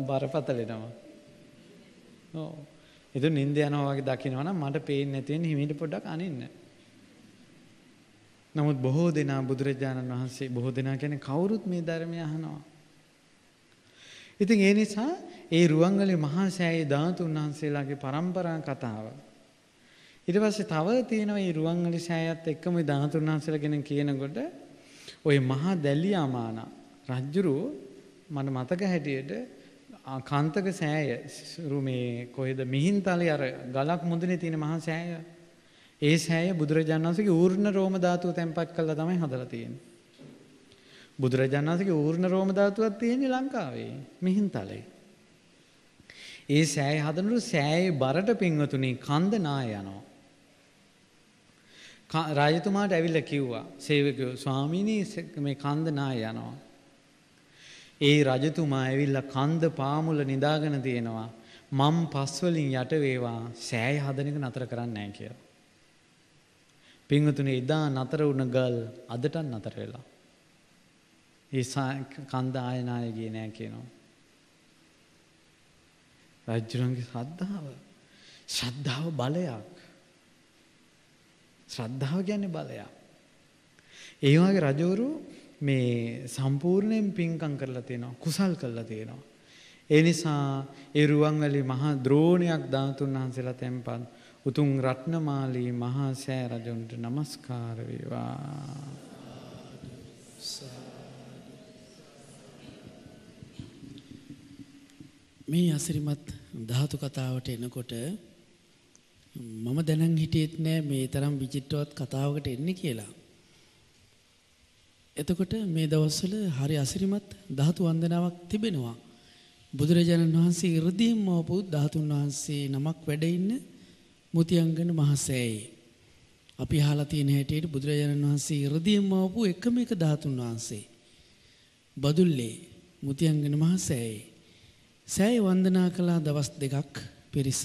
බරපතල වෙනවා. ඔව්. එතු නින්ද යනවා වගේ දකිනවා නම් මට පේන්නේ නැති වෙන්නේ හිමීට පොඩ්ඩක් අනින්න. නමුත් බොහෝ දෙනා බුදුරජාණන් වහන්සේ බොහෝ දෙනා කියන්නේ කවුරුත් මේ ධර්මය අහනවා. ඉතින් ඒ නිසා ඒ රුවන්වැලි මහා සෑයේ ධාතුන් වහන්සේලාගේ පරම්පරා කතාව. ඊට පස්සේ තව තියෙනවා මේ රුවන්වැලි සෑයත් එක්කම ධාතුන් වහන්සේලා ගැන කියනකොට ওই මහා දැලියාමාන රජුරු මට මතක හැටියට කාන්තක සෑය මේ කොහෙද මිහින්තලේ අර ගලක් මුදුනේ තියෙන මහා සෑය. ඒ සෑය බුදුරජාණන් වහන්සේගේ ඌර්ණ රෝම ධාතුව තැන්පත් කළා තමයි හදලා තියෙන්නේ. බුදුරජාණන් වහන්සේගේ ඌර්ණ රෝම ධාතුවක් තියෙන්නේ ලංකාවේ මිහින්තලේ. ඒ සෑය හදනකොට සෑයේ බරට පින්වතුනි කන්ද නාය යනවා. රාජතුමාට ඇවිල්ලා කිව්වා සේවකයෝ ස්වාමීනි මේ කන්ද නාය යනවා. ඒ රජතුමා ඇවිල්ලා කන්ද පාමුල නිදාගෙන තියෙනවා. මම් පස්වලින් යට වේවා සෑය හදන එක නතර කරන්නේ නැහැ කියලා. පින්වතුනි එදා නතර වුණ ගල් අදටත් නතර වෙලා. ඒ කන්ද ආය නාය ගියේ නැහැ කියනවා. රජුරන්ගේ ශ්‍රද්ධාව ශ්‍රද්ධාව බලයක්. ශ්‍රද්ධාව කියන්නේ බලයක්. ඒ වගේ රජවරු මේ සම්පූර්ණයෙන් පින්කම් කරලා තියෙනවා කුසල් කරලා තියෙනවා. ඒ නිසා ඒ රුවන්වැලි මහා ද්‍රෝණයක් ධාතුන් වහන්සේලා තැන්පත් උතුම් රත්නමාලී මහා සෑ රජුන්ට নমස්කාර වේවා. මේ අසිරිමත් ධාතු කතාවට එනකොට මම දැනන් හිටියෙත් නෑ මේ තරම් විචිත්‍රවත් කතාවකට එන්නේ කියලා. එතකොට මේ දවස්වල හරි අසිරිමත් ධාතු වන්දනාවක් තිබෙනවා. බුදුරජාණන් වහන්සේ 이르දීම වූ ධාතුන් වහන්සේ නමක් වැඩ ඉන්න මුතියංගන මහසෑයේ. අපි අහලා තියෙන හැටියට බුදුරජාණන් වහන්සේ 이르දීම වූ එකම එක ධාතුන් වහන්සේ. බදුල්ලේ මුතියංගන මහසෑයේ. සෑය වන්දනා කළා දවස් දෙකක් පිරිස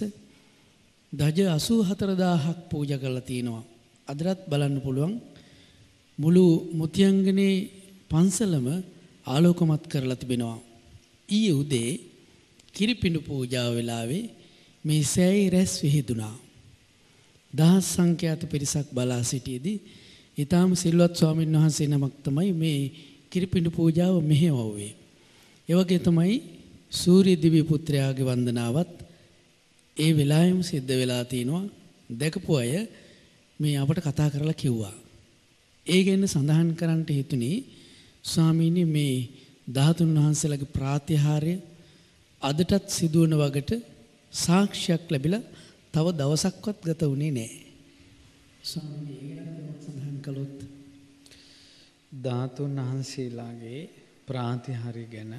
දජ 84000ක් පූජා කරලා තිනවා. අදටත් බලන්න පුළුවන් මුළු මුතියංගනේ පන්සලම ආලෝකමත් කරලා තිබෙනවා. ඊයේ උදේ කිරිපිඬු පූජාව වෙලාවේ මේ සෑයි රැස් විහිදුනා. දහස් සංඛ්‍යාත පිරිසක් බලා සිටියේදී ඊටාම සිල්වත් ස්වාමීන් වහන්සේ නමක් තමයි මේ කිරිපිඬු පූජාව මෙහෙවුවේ. ඒ වගේ තමයි සූර්ය දිව්‍ය පුත්‍රයාගේ වන්දනාවත් ඒ වෙලාවෙම සිද්ධ වෙලා තිනවා. දැකපු අය මේ අපට කතා කරලා කිව්වා. ඒ ගැන සඳහන් කරන්නට හේතුනේ ස්වාමීනි මේ ධාතුන් වහන්සේලාගේ ප්‍රාතිහාර්ය අදටත් සිදුවන වගට සාක්ෂියක් ලැබිලා තව දවසක්වත් ගත වුණේ නෑ. ස්වාමීනි ඒ ගැන සඳහන් කළොත් ධාතුන් වහන්සේලාගේ ප්‍රාතිහාර්ය ගැන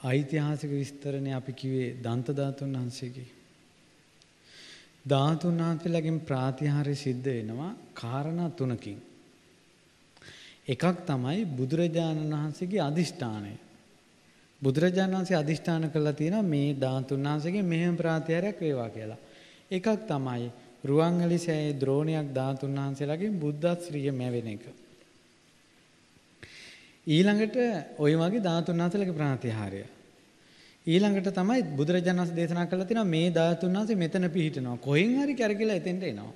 ඓතිහාසික විස්තරණේ අපි කිව්වේ දන්ත ධාතුන් වහන්සේගේ. ධාතුන් වහන්සේලාගෙන් ප්‍රාතිහාර්ය සිද්ධ වෙනවා කාරණා තුනකින්. එකක් තමයි බුදුරජාණන් වහන්සේගේ අදිෂ්ඨානය. බුදුරජාණන් වහන්සේ අදිෂ්ඨාන කළා තියෙනවා මේ ධාතුන් වහන්සේගෙන් මෙහෙම ප්‍රාතිහාර්යයක් වේවා කියලා. එකක් තමයි රුවන්වැලි සෑයේ ද්‍රෝණයක් ධාතුන් වහන්සේලාගෙන් බුද්ධ ශ්‍රීය මැවෙන එක. ඊළඟට ওই වගේ ධාතුන් වහන්සේලාගේ ප්‍රාතිහාර්ය. ඊළඟට තමයි බුදුරජාණන් වහන්සේ දේශනා කළා තියෙනවා මේ ධාතුන් වහන්සේ මෙතන පිහිටනවා. කොහෙන් හරි කැරකිලා එතෙන්ට එනවා.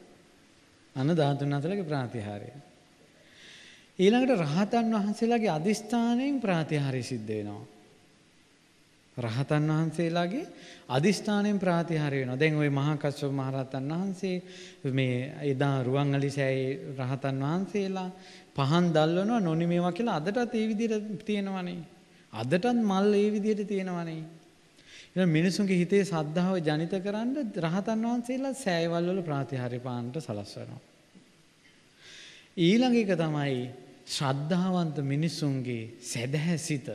අන්න ධාතුන් වහන්සේලාගේ ප්‍රාතිහාර්ය. ඊළඟට රහතන් වහන්සේලාගේ අදිස්ථානයෙන් ප්‍රාතිහාර්ය සිද්ධ වෙනවා. රහතන් වහන්සේලාගේ අදිස්ථානයෙන් ප්‍රාතිහාර්ය වෙනවා. දැන් ওই මහා කස්සප මහරහතන් වහන්සේ මේ එදා රුවන්වැලි සෑයේ රහතන් වහන්සේලා පහන් දැල්වනවා නොනිමේවා කියලා අදටත් ඒ විදිහට තියෙනවනේ. අදටත් මල් ඒ විදිහට තියෙනවනේ. එහෙනම් මිනිසුන්ගේ හිතේ සද්ධාව ජනිත කරන්න රහතන් වහන්සේලා සෑයවල් වල ප්‍රාතිහාර්ය පාන්නට සලස්වනවා. ඊළඟ එක තමයි ශ්‍රද්ධාවන්ත මිනිසුන්ගේ සැදැහැ සිත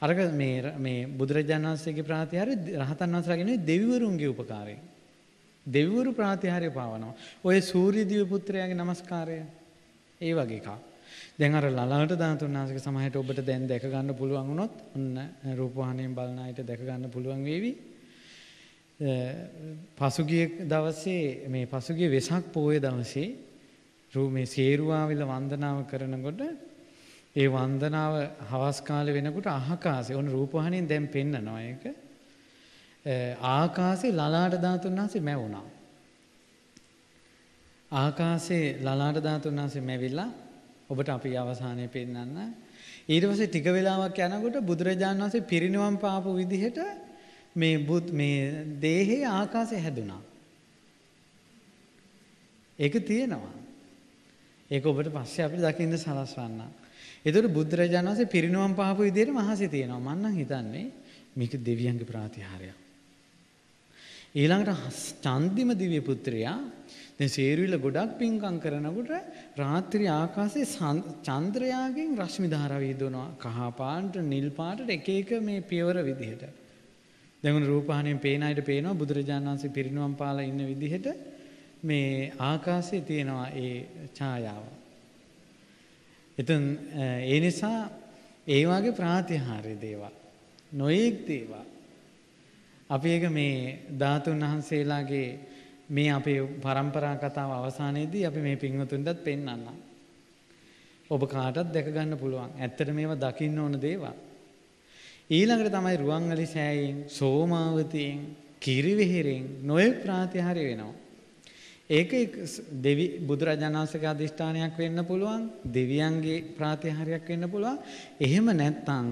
අරක මේ මේ බුදුරජාණන් වහන්සේගේ ප්‍රාතිහාර්ය රහතන් වහන්සේලාගේ නෙවෙයි දෙවිවරුන්ගේ උපකාරයෙන්. දෙවිවරු ප්‍රාතිහාර්ය පාවනවා. ඔය සූර්ය දිව්‍ය පුත්‍රයාගේ নমස්කාරය ඒ වගේ එකක්. දැන් අර ලලාට ධාතුන් වහන්සේගේ සමහරට ඔබට දැන් දැක ගන්න පුළුවන් වුණොත් ඔන්න රූපවාහිනියෙන් බලන අයට දැක ගන්න පුළුවන් වේවි. පසුගිය දවසේ මේ පසුගිය වෙසක් පෝය දවසේ රූ මේ සේරුවාවිල වන්දනාව කරනකොට ඒ වන්දනාව හවස් කාලේ වෙනකොට අහකාසේ ඔන්න රූපවාහිනියෙන් දැන් පෙන්නනවා ඒක. ආකාසේ ලලාට ධාතුන් වහන්සේ මැවුණා. ආකාසේ ලලාට ධාතුන් වහන්සේ මැවිලා ඔබට අපි අවසානයේ පෙන්නන්න. ඊට පස්සේ ටික වෙලාවක් යනකොට බුදුරජාණන් වහන්සේ පිරිනිවන් පාපු විදිහට මේ බුත් මේ දේහේ ආකාශය හැදුනා. ඒක තියෙනවා. ඒක ඔබට පස්සේ අපිට දකින්න සලස්වන්න. ඒතකොට බුදුරජාණන් වහන්සේ පිරිනුවම් පහපු විදිහට මහසි තියෙනවා. මම නම් හිතන්නේ මේක දෙවියන්ගේ ප්‍රාතිහාර්යයක්. ඊළඟට චන්දිම දිව්‍ය පුත්‍රයා දැන් සේරුවිල ගොඩක් පින්කම් කරනකොට රාත්‍රී ආකාශයේ චන්ද්‍රයාගෙන් රශ්මි ධාරා විහිදුවනවා. කහ පාට, නිල් පාටට එක එක මේ පියවර විදිහට. දැන් උන් රූපහානියෙන් පේන අයට පේනවා බුදුරජාණන් වහන්සේ පිරිනුවම් පාලා ඉන්න විදිහට මේ ආකාශයේ තියෙනවා ඒ ඡායාව. එතන ඒ නිසා ඒ වගේ ප්‍රාතිහාර්ය දේවල් නොයෙක් දේවල් අපි ඒක මේ ධාතුන් වහන්සේලාගේ මේ අපේ પરම්පරා කතාව අවසානයේදී අපි මේ පින්වතුන්ටත් පෙන්වන්නම්. ඔබ කාටත් දැක ගන්න පුළුවන්. ඇත්තට මේවා දකින්න ඕන දේවල්. ඊළඟට තමයි රුවන්වැලි සෑයෙන්, සෝමාවතියෙන්, කිරිවෙහෙරෙන් නොයෙක් ප්‍රාතිහාර්ය වෙනවා. ඒක දෙවි බුදුරජාණන් වහන්සේගේ අදිෂ්ඨානයක් වෙන්න පුළුවන් දෙවියන්ගේ ප්‍රාතිහාර්යයක් වෙන්න පුළුවන් එහෙම නැත්නම්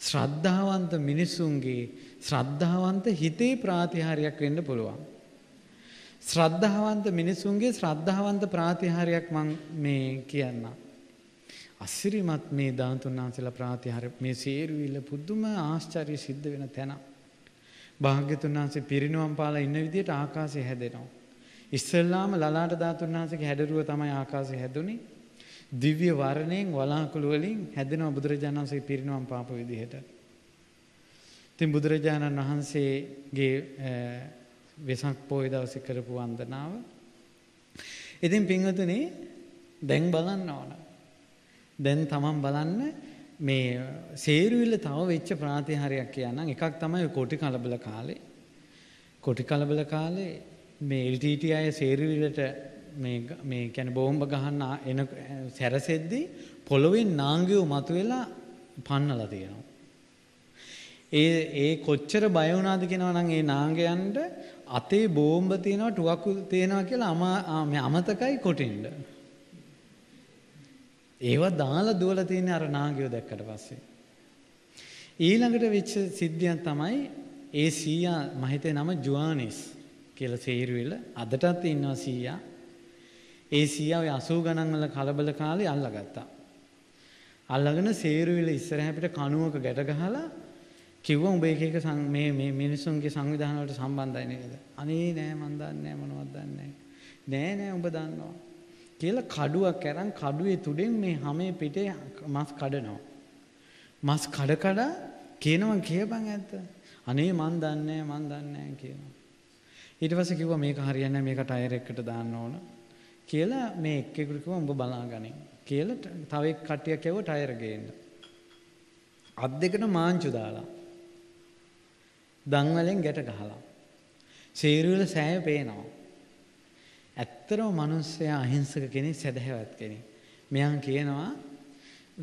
ශ්‍රද්ධාවන්ත මිනිසුන්ගේ ශ්‍රද්ධාවන්ත හිතේ ප්‍රාතිහාර්යයක් වෙන්න පුළුවන් ශ්‍රද්ධාවන්ත මිනිසුන්ගේ ශ්‍රද්ධාවන්ත ප්‍රාතිහාර්යයක් මම මේ කියන්න අසිරිමත් මේ දාන්තුන් වහන්සේලා ප්‍රාතිහාර්ය මේ සේරුවිල පුදුම ආශ්චර්ය සිද්ධ වෙන තැන භාග්‍යතුන් වහන්සේ පිරිනුවම් පාලා ඉන්න විදිහට ආකාශය හැදෙනවා ඉස්සෙල්ලාම ලලාට ධාතුන් වහන්සේගේ හැඩරුව තමයි ආකාශය හැදුනේ. දිව්‍ය වර්ණයෙන් වලාකුළු වලින් හැදෙනවා බුදුරජාණන් වහන්සේ පිරිනවම් පාප විදිහට. ඉතින් බුදුරජාණන් වහන්සේගේ වෙසක් පොය දවසේ කරපු වන්දනාව. ඉතින් පින්වතුනි දැන් බලන්න ඕන. දැන් තමන් බලන්න මේ සේරුවිල්ල තව වෙච්ච ප්‍රාතිහාරයක් කියන්නම් එකක් තමයි කොටි කලබල කාලේ. කොටි කලබල කාලේ මේ LTT අය සේරුවිලට මේ මේ කියන්නේ බෝම්බ ගහන්න එන සැරසෙද්දී පොළොවේ නාංගියෝ මතුවෙලා පන්නලා තියෙනවා. ඒ ඒ කොච්චර බය වුණාද කියනවා නම් ඒ නාංගයන්ට අතේ බෝම්බ තියෙනවා ටුවක්කු තියෙනවා කියලා අම අමතකයි කොටින්ද. ඒවා දාලා දුවලා තියෙන අර නාගයෝ දැක්කට පස්සේ. ඊළඟට වෙච්ච සිද්ධියක් තමයි ඒ සීයා මම හිතේ නම ජුවානිස්. කියලා සේරුවෙල අදටත් ඉන්නවා සීයා. ඒ සීයා ඔය 80 ගණන් වල කලබල කාලේ අල්ලගත්තා. අල්ලගෙන සේරුවෙල ඉස්සරහ පිට කණුවක ගැට ගහලා කිව්වා උඹ එක එක සං- මේ මේ මිනිස්සුන්ගේ සංවිධාන වලට සම්බන්ධයි නේද? අනේ නෑ මන් දන්නේ නෑ මොනවද දන්නේ නෑ. නෑ නෑ උඹ දන්නවා. කියලා කඩුවක් අරන් කඩුවේ තුඩෙන් මේ හැමේ පිටේ මස් කඩනවා. මස් කඩ කඩ කියනවා කියපන් ඇත්ත. අනේ මන් දන්නේ නෑ මන් දන්නේ නෑ කියනවා. ඊට පස්සේ කිව්වා මේක හරියන්නේ නෑ මේක ටයර් එකකට දාන්න ඕන. කියලා මේ එක්කෙකුට කිව්වා උඹ බලාගනින්. කියලා ට- තව එක් කට්ටියක් ඇව්වා ටයර් ගේන්න. අත් දෙකට මාංචු දාලා. දන් වලින් ගැට ගහලා. සේරුවල සෑය පේනවා. ඇත්තරම මිනිස්සයා අහිංසක කෙනෙක් සැදැහැවත් කෙනෙක්. මෙයන් කියනවා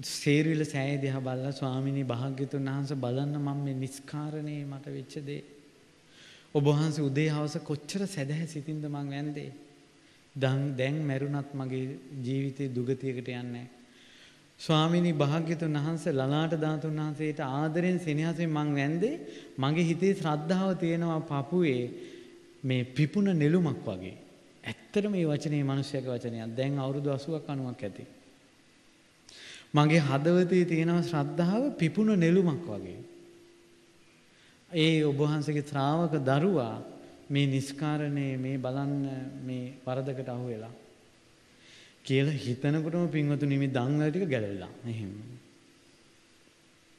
සේරුවල සෑය දිහා බලලා ස්වාමිනී භාග්‍යතුන් වහන්සේ බලන්න මම මේ නිස්කාරණේ මට වෙච්ච දේ. ඔබ වහන්සේ උදේ හවස කොච්චර සැදැහැ සිතින්ද මං වැන්දේ. දන් දැන් මැරුණත් මගේ ජීවිතේ දුගතියකට යන්නේ නැහැ. ස්වාමිනී භාග්‍යතුන් වහන්සේ ලලාට ධාතුන් වහන්සේට ආදරෙන් සෙනෙහසෙන් මං වැන්දේ මගේ හිතේ ශ්‍රද්ධාව තියෙනවා පපුවේ මේ පිපුණ නෙළුමක් වගේ. ඇත්තටම මේ වචනේ මිනිස්යාගේ වචනයක්. දැන් අවුරුදු 80ක් 90ක් ඇති. මගේ හදවතේ තියෙනවා ශ්‍රද්ධාව පිපුණ නෙළුමක් වගේ. ඒ ඔබ වහන්සේගේ ශ්‍රාවක දරුවා මේ නිස්කාරණේ මේ බලන්න මේ වරදකට අහු වෙලා කියලා හිතනකොටම පින්වතුනි මේ දන්වල ටික ගැලවිලා. එහෙම.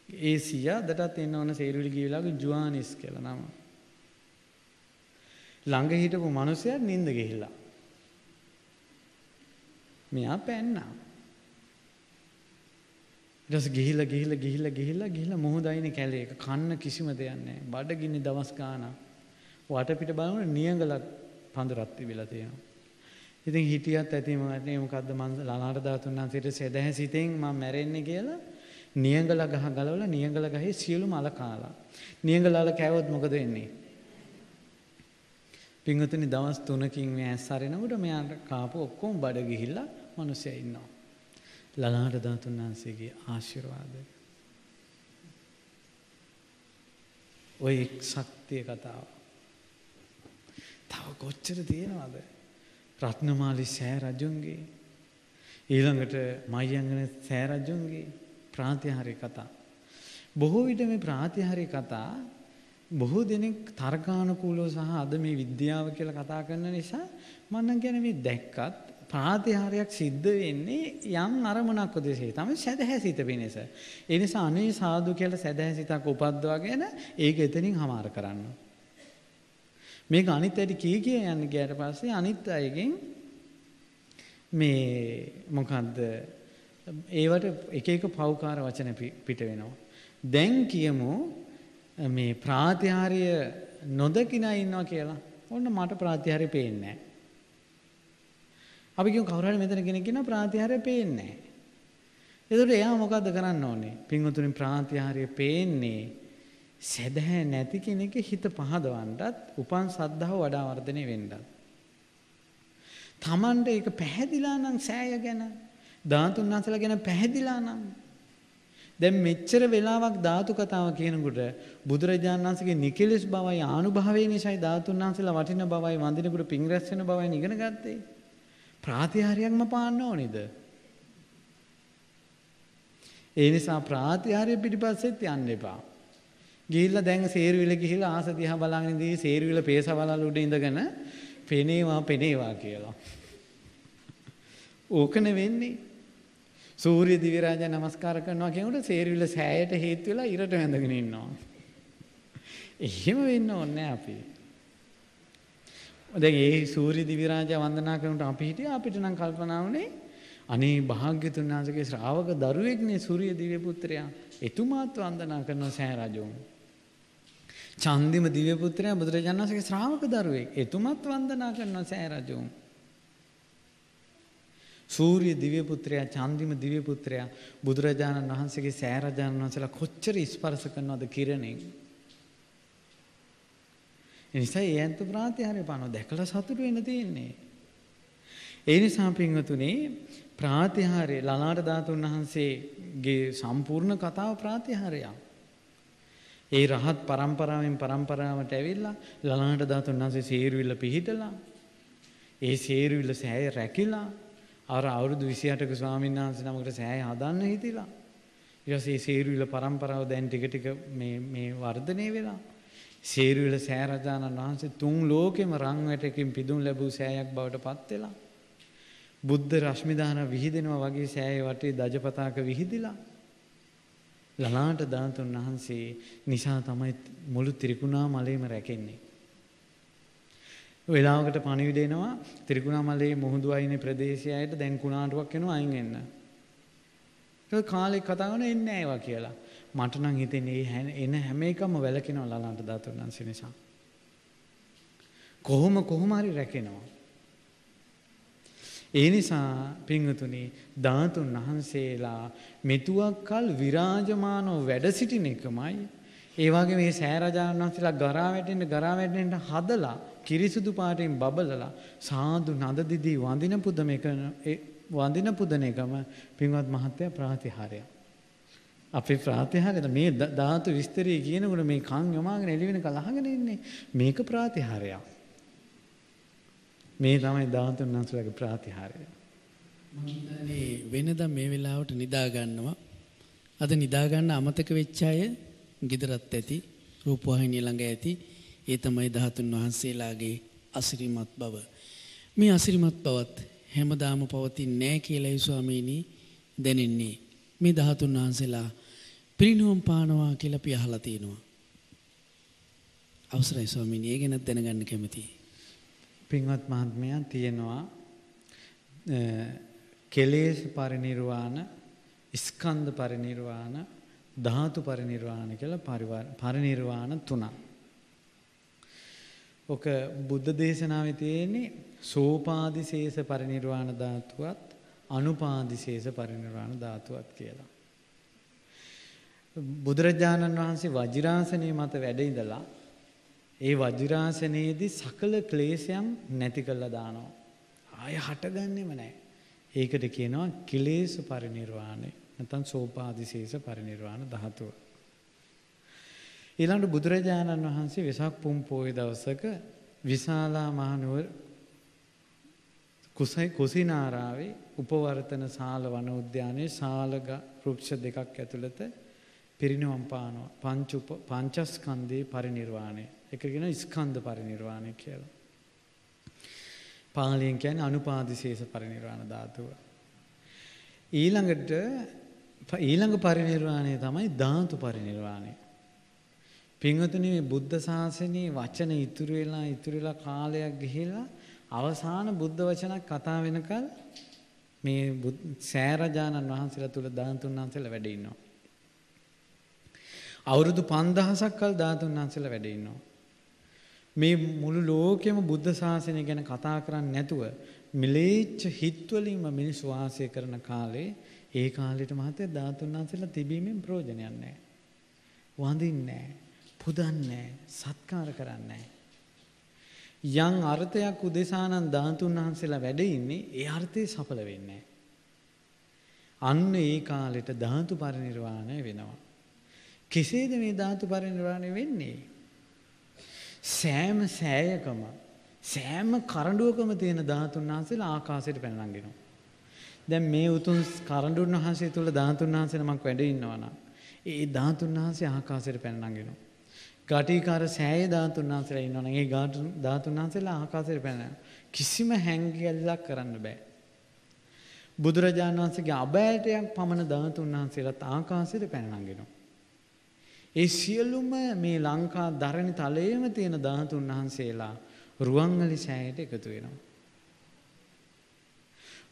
ඒ සියා දටත් එන්න ඕන සේරුවිලි ගිය වෙලාවක ජුවානිස් කියලා නම. ළඟ හිටපු මිනිසයා නිින්ද ගිහිල්ලා. මෙයා පැන්නා. ඊට පස්සේ ගිහිල්ලා ගිහිල්ලා ගිහිල්ලා ගිහිල්ලා ගිහිල්ලා මොහොතයිනේ කැලේ එක කන්න කිසිම දෙයක් නැහැ. බඩගින්නේ දවස් ගාණක්. වටපිට බලනකොට නියඟලක් පඳුරක් තිබිලා තියෙනවා. ඉතින් හිටියත් ඇති මට මොකද්ද මං ලලාට ධාතුන් වහන්සේට සදහැ සිතෙන් මම මැරෙන්නේ කියලා නියඟල ගහ ගලවලා නියඟල ගහේ සියලු මල කාලා. නියඟලල කෑවොත් මොකද වෙන්නේ? පින්වතුනි දවස් 3කින් මේ ඇස් අරිනකොට මෙයාට කාපු ඔක්කොම බඩ ගිහිල්ලා මිනිස්සයා ඉන්නවා. ලලාට ධාතුන් වහන්සේගේ ආශිර්වාදය. ඔය ශක්තිය කතාව. තව කොච්චර තියෙනවද? රත්නමාලි සෑ රජුන්ගේ ඊළඟට මයංගන සෑ රජුන්ගේ ප්‍රාතිහාර්ය කතා. බොහෝ විට මේ ප්‍රාතිහාර්ය කතා බොහෝ දෙනෙක් තර්කානුකූලව සහ අද මේ විද්‍යාව කියලා කතා කරන නිසා මම නම් කියන්නේ මේ දැක්කත් ප්‍රාතිහාරයක් සිද්ධ වෙන්නේ යම් අරමුණක් උදෙසේ තමයි සැදැහැ සිත වෙනස. ඒ නිසා අනේ සාදු කියලා සැදැහැ සිතක් උපද්දවාගෙන ඒක එතනින් හමාර කරන්න. මේක අනිත් අයට කී කිය යන්න ගියාට පස්සේ අනිත් අයගෙන් මේ මොකද්ද ඒවට එක එක පෞකාර වචන පිට වෙනවා. දැන් කියමු මේ ප්‍රාතිහාර්ය නොදකිනා ඉන්නවා කියලා. ඔන්න මට ප්‍රාතිහාර්ය පේන්නේ නැහැ. අපි කියමු කවුරු හරි මෙතන කෙනෙක් ඉන්නවා ප්‍රාතිහාර්ය පේන්නේ නැහැ. එතකොට එයා මොකද්ද කරන්න ඕනේ? පින්වතුනි ප්‍රාතිහාර්ය පේන්නේ සැදැහැ නැති කෙනෙක්ගේ හිත පහදවන්නත් උපන් සද්ධාව වඩා වර්ධනය වෙන්නත්. Tamanට ඒක පැහැදිලා නම් සෑය ගැන ධාතුන් වහන්සේලා ගැන පැහැදිලා නම් දැන් මෙච්චර වෙලාවක් ධාතු කතාව කියනකොට බුදුරජාණන් වහන්සේගේ නිකලස් බවයි ආනුභාවය නිසායි ධාතුන් වහන්සේලා වටින බවයි වඳිනකොට පිං රැස් වෙන බවයි ඉගෙන ගත්තේ. ප්‍රාතිහාර්යයක්ම පාන්න ඕනේද? ඒ නිසා ප්‍රාතිහාර්ය පිටිපස්සෙත් යන්න එපා. ගිහිල්ලා දැන් සේරුවිල ගිහිල්ලා ආස දිහා බලාගෙන ඉඳී සේරුවිල පේසවලල් උඩ ඉඳගෙන පෙනේවා පෙනේවා කියලා. ඕකනේ වෙන්නේ. සූර්ය දිව්‍ය රාජා නමස්කාර කරනවා කියනකොට සේරුවිල සෑයට හේතු වෙලා ඉරට වැඳගෙන ඉන්නවා. එහෙම වෙන්න ඕනේ අපි. දැන් ඒ සූර්ය දිව්‍ය රාජා වන්දනා කරනකොට අපි හිටියා අපිට නම් කල්පනා වුණේ අනේ භාග්‍යතුන් වහන්සේගේ ශ්‍රාවක දරුවෙක්නේ සූර්ය දිව්‍ය පුත්‍රයා. එතුමාත් වන්දනා කරන සෑ රජුන්. චන්දිම දිව්‍ය පුත්‍රයා බුදුරජාණන් වහන්සේගේ ශ්‍රාවක දරුවෙක්. එතුමත් වන්දනා කරන සෑ රජුන්. සූර්ය දිව්‍ය පුත්‍රයා චන්දිම දිව්‍ය පුත්‍රයා බුදුරජාණන් වහන්සේගේ සෑ රජාණන් වහන්සේලා කොච්චර ස්පර්ශ කරනවද කිරණෙන්. එනිසා ඒ ඇත්ත ප්‍රාතිහාර්ය පානවා දැකලා සතුටු වෙන්න තියෙන්නේ. ඒ නිසා පින්වතුනි ප්‍රාතිහාර්ය ලලාට ධාතුන් වහන්සේගේ සම්පූර්ණ කතාව ප්‍රාතිහාර්යයක්. ඒ රහත් පරම්පරාවෙන් පරම්පරාවට ඇවිල්ලා ලලාට ධාතුන් වහන්සේ සේරුවිල්ල පිහිටලා ඒ සේරුවිල්ල සෑය රැකිලා අර අවුරුදු 28ක ස්වාමීන් වහන්සේ නමකට සෑය හදන්න හිතිලා ඊට පස්සේ සේරුවිල පරම්පරාව දැන් ටික ටික මේ මේ වර්ධනය වෙලා සේරුවිල සෑරජානන් වහන්සේ තුන් ලෝකෙම රන් වැටකින් පිදුම් ලැබූ සෑයක් බවට පත් වෙලා බුද්ධ රශ්මිදාන විහිදෙනවා වගේ සෑය වටේ දජපතාක විහිදිලා ලලාට ධාතුන් වහන්සේ නිසා තමයි මුළු ත්‍රිකුණා මලේම රැකෙන්නේ. වෙලාවකට පණිවිඩ එනවා ත්‍රිකුණා මලේ මුහුදු අයිනේ ප්‍රදේශයයට දැන් කුණාටුවක් එනවා අයින් එන්න. ඒක කාලේ කතා කරන එන්නේ ඒවා කියලා. මට නම් හිතෙන්නේ එන හැම එකම වැලකෙනවා ලලාට ධාතුන් වහන්සේ නිසා. කොහොම කොහොම හරි රැකෙනවා. ඒ නිසා පිංහතුනි ධාතුන් වහන්සේලා මෙතුවක්කල් විරාජමානෝ වැඩ සිටින එකමයි. ඒවාගේ මේ සෑරජාණන් වහන්සේලා ගරා වැටෙන්ට ගරා වැටෙන්ට හදලා කිරිසුදු පාටෙන් බබලලා සාදු නදදිදී වඳින පුදම එක වඳින පුදන එකම පින්වත් මහත්තය ප්‍රාතිහාරය. අපි ප්‍රාතිහාරද මේ ධාතු විස්තරී කියනකට මේ කං යමාගෙන එලිවෙන කලහගෙන ඉන්නේ මේක ප්‍රාතිහාරයක්. මේ තමයි ධාතුන් වහන්සේලාගේ ප්‍රාතිහාර්යය. මම වෙනද මේ වෙලාවට නිදා ගන්නවා. අද නිදා ගන්න අමතක වෙච්ච අය ගෙදරත් ඇති, රූපවාහිනිය ළඟ ඇති. ඒ තමයි ධාතුන් වහන්සේලාගේ අසිරිමත් බව. මේ අසිරිමත් බවත් හැමදාම පවතින්නේ නැහැ කියලායි ස්වාමීනි දැනෙන්නේ. මේ ධාතුන් වහන්සේලා පිරිනුවම් පානවා කියලා අපි අහලා තියෙනවා. අවසරයි ස්වාමීනි ඒ ගැන දැනගන්න කැමතියි. පින්වත් මහත්මයා තියෙනවා කෙලේශ පරිනිර්වාණ ස්කන්ධ පරිනිර්වාණ ධාතු පරිනිර්වාණ කියලා පරිනිර්වාණ තුනක්. ඔක බුද්ධ දේශනාවේ තියෙන්නේ සෝපාදිශේෂ පරිනිර්වාණ ධාතුවත් අනුපාදිශේෂ පරිනිර්වාණ ධාතුවත් කියලා. බුදුරජාණන් වහන්සේ වජිරාසනයේ මත වැඩ ඉඳලා ඒ වජිරාසනයේදී සකල ක්ලේශයන් නැති කළා දානවා. ආය හටගන්නෙම නැහැ. ඒකට කියනවා කිලේශ පරිනිර්වාණය. නැත්නම් සෝපාදිශේෂ පරිනිර්වාණ ධාතුව. ඊළඟට බුදුරජාණන් වහන්සේ වෙසක් පුම් පොය දවසක විශාලා මහනුවර කුසයි කුසිනාරාවේ උපවර්තන සාල වන උද්‍යානයේ සාලග වෘක්ෂ දෙකක් ඇතුළත පිරිනිවම් පානවා පංච පංචස්කන්ධේ පරිනිර්වාණය එක ගෙන ස්කන්ධ පරිනිර්වාණය කියලා. පාලියෙන් කියන්නේ අනුපාදිශේෂ පරිනිර්වාණ ධාතුව. ඊළඟට ඊළඟ පරිනිර්වාණය තමයි ධාතු පරිනිර්වාණය. පින්වතුනි මේ බුද්ධ ශාසනයේ වචන ඉතුරු වෙලා ඉතුරු වෙලා කාලයක් ගිහිලා අවසාන බුද්ධ වචනක් කතා වෙනකල් මේ සෑරජානන් වහන්සේලා තුල ධාතුන් වහන්සේලා වැඩ ඉන්නවා. අවුරුදු 5000ක් කල් ධාතුන් වහන්සේලා වැඩ ඉන්නවා. මේ මුළු ලෝකෙම බුද්ධ ශාසනය ගැන කතා කරන්නේ නැතුව මිලේච්ඡ හිත්වලින්ම මිනිස් වාසය කරන කාලේ ඒ කාලෙට මහත්තයා ධාතුන් වහන්සේලා තිබීමෙන් ප්‍රයෝජනයක් නැහැ. වඳින්නේ නැහැ, පුදන්නේ නැහැ, සත්කාර කරන්නේ යම් අර්ථයක් උදෙසානම් ධාතුන් වහන්සේලා වැඩ ඉන්නේ ඒ අර්ථය සඵල වෙන්නේ අන්න ඒ කාලෙට ධාතු පරිනිර්වාණය වෙනවා. කෙසේද මේ ධාතු පරිනිර්වාණය වෙන්නේ? සෑම සෑයකම සෑම කරඬුවකම තියෙන ධාතුන් වහන්සේලා ආකාශයට පැන නංගිනවා. දැන් මේ උතුම් කරඬුන් වහන්සේ තුල ධාතුන් වහන්සේ නමක් වැඩ ඉන්නවා නම් ඒ ධාතුන් වහන්සේ ආකාශයට පැන නංගිනවා. ගටිකාර සෑය ධාතුන් වහන්සේලා ඉන්නවා නම් ඒ ධාතුන් වහන්සේලා ආකාශයට පැන කිසිම හැංගිල්ලක් කරන්න බෑ. බුදුරජාණන් වහන්සේගේ අබෑටයක් පමණ ධාතුන් වහන්සේලාත් ආකාශයට පැන නංගිනවා. ඒ සියලුම මේ ලංකා දරණි තලයේම තියෙන ධාතුන් වහන්සේලා රුවන්වැලි සෑයට එකතු වෙනවා.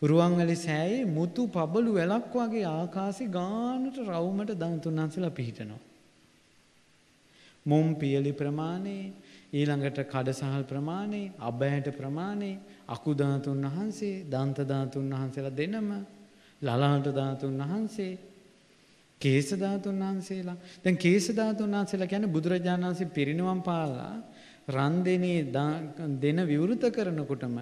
රුවන්වැලි සෑයේ මුතු පබළු වැලක් වගේ ආකාශේ ගානට රවුමට ධාතුන් වහන්සේලා පිහිටනවා. මොම් පියලි ප්‍රමාණය ඊළඟට කඩසහල් ප්‍රමාණය අබෑට ප්‍රමාණය අකුධාතුන් වහන්සේ දන්ත ධාතුන් වහන්සේලා දෙනම ලලාට ධාතුන් වහන්සේ කේස ධාතුන් වහන්සේලා. දැන් කේස ධාතුන් වහන්සේලා කියන්නේ බුදුරජාණන් වහන්සේ පිරිනිවන් පාලා රන් දෙනේ දෙන විවෘත කරනකොටම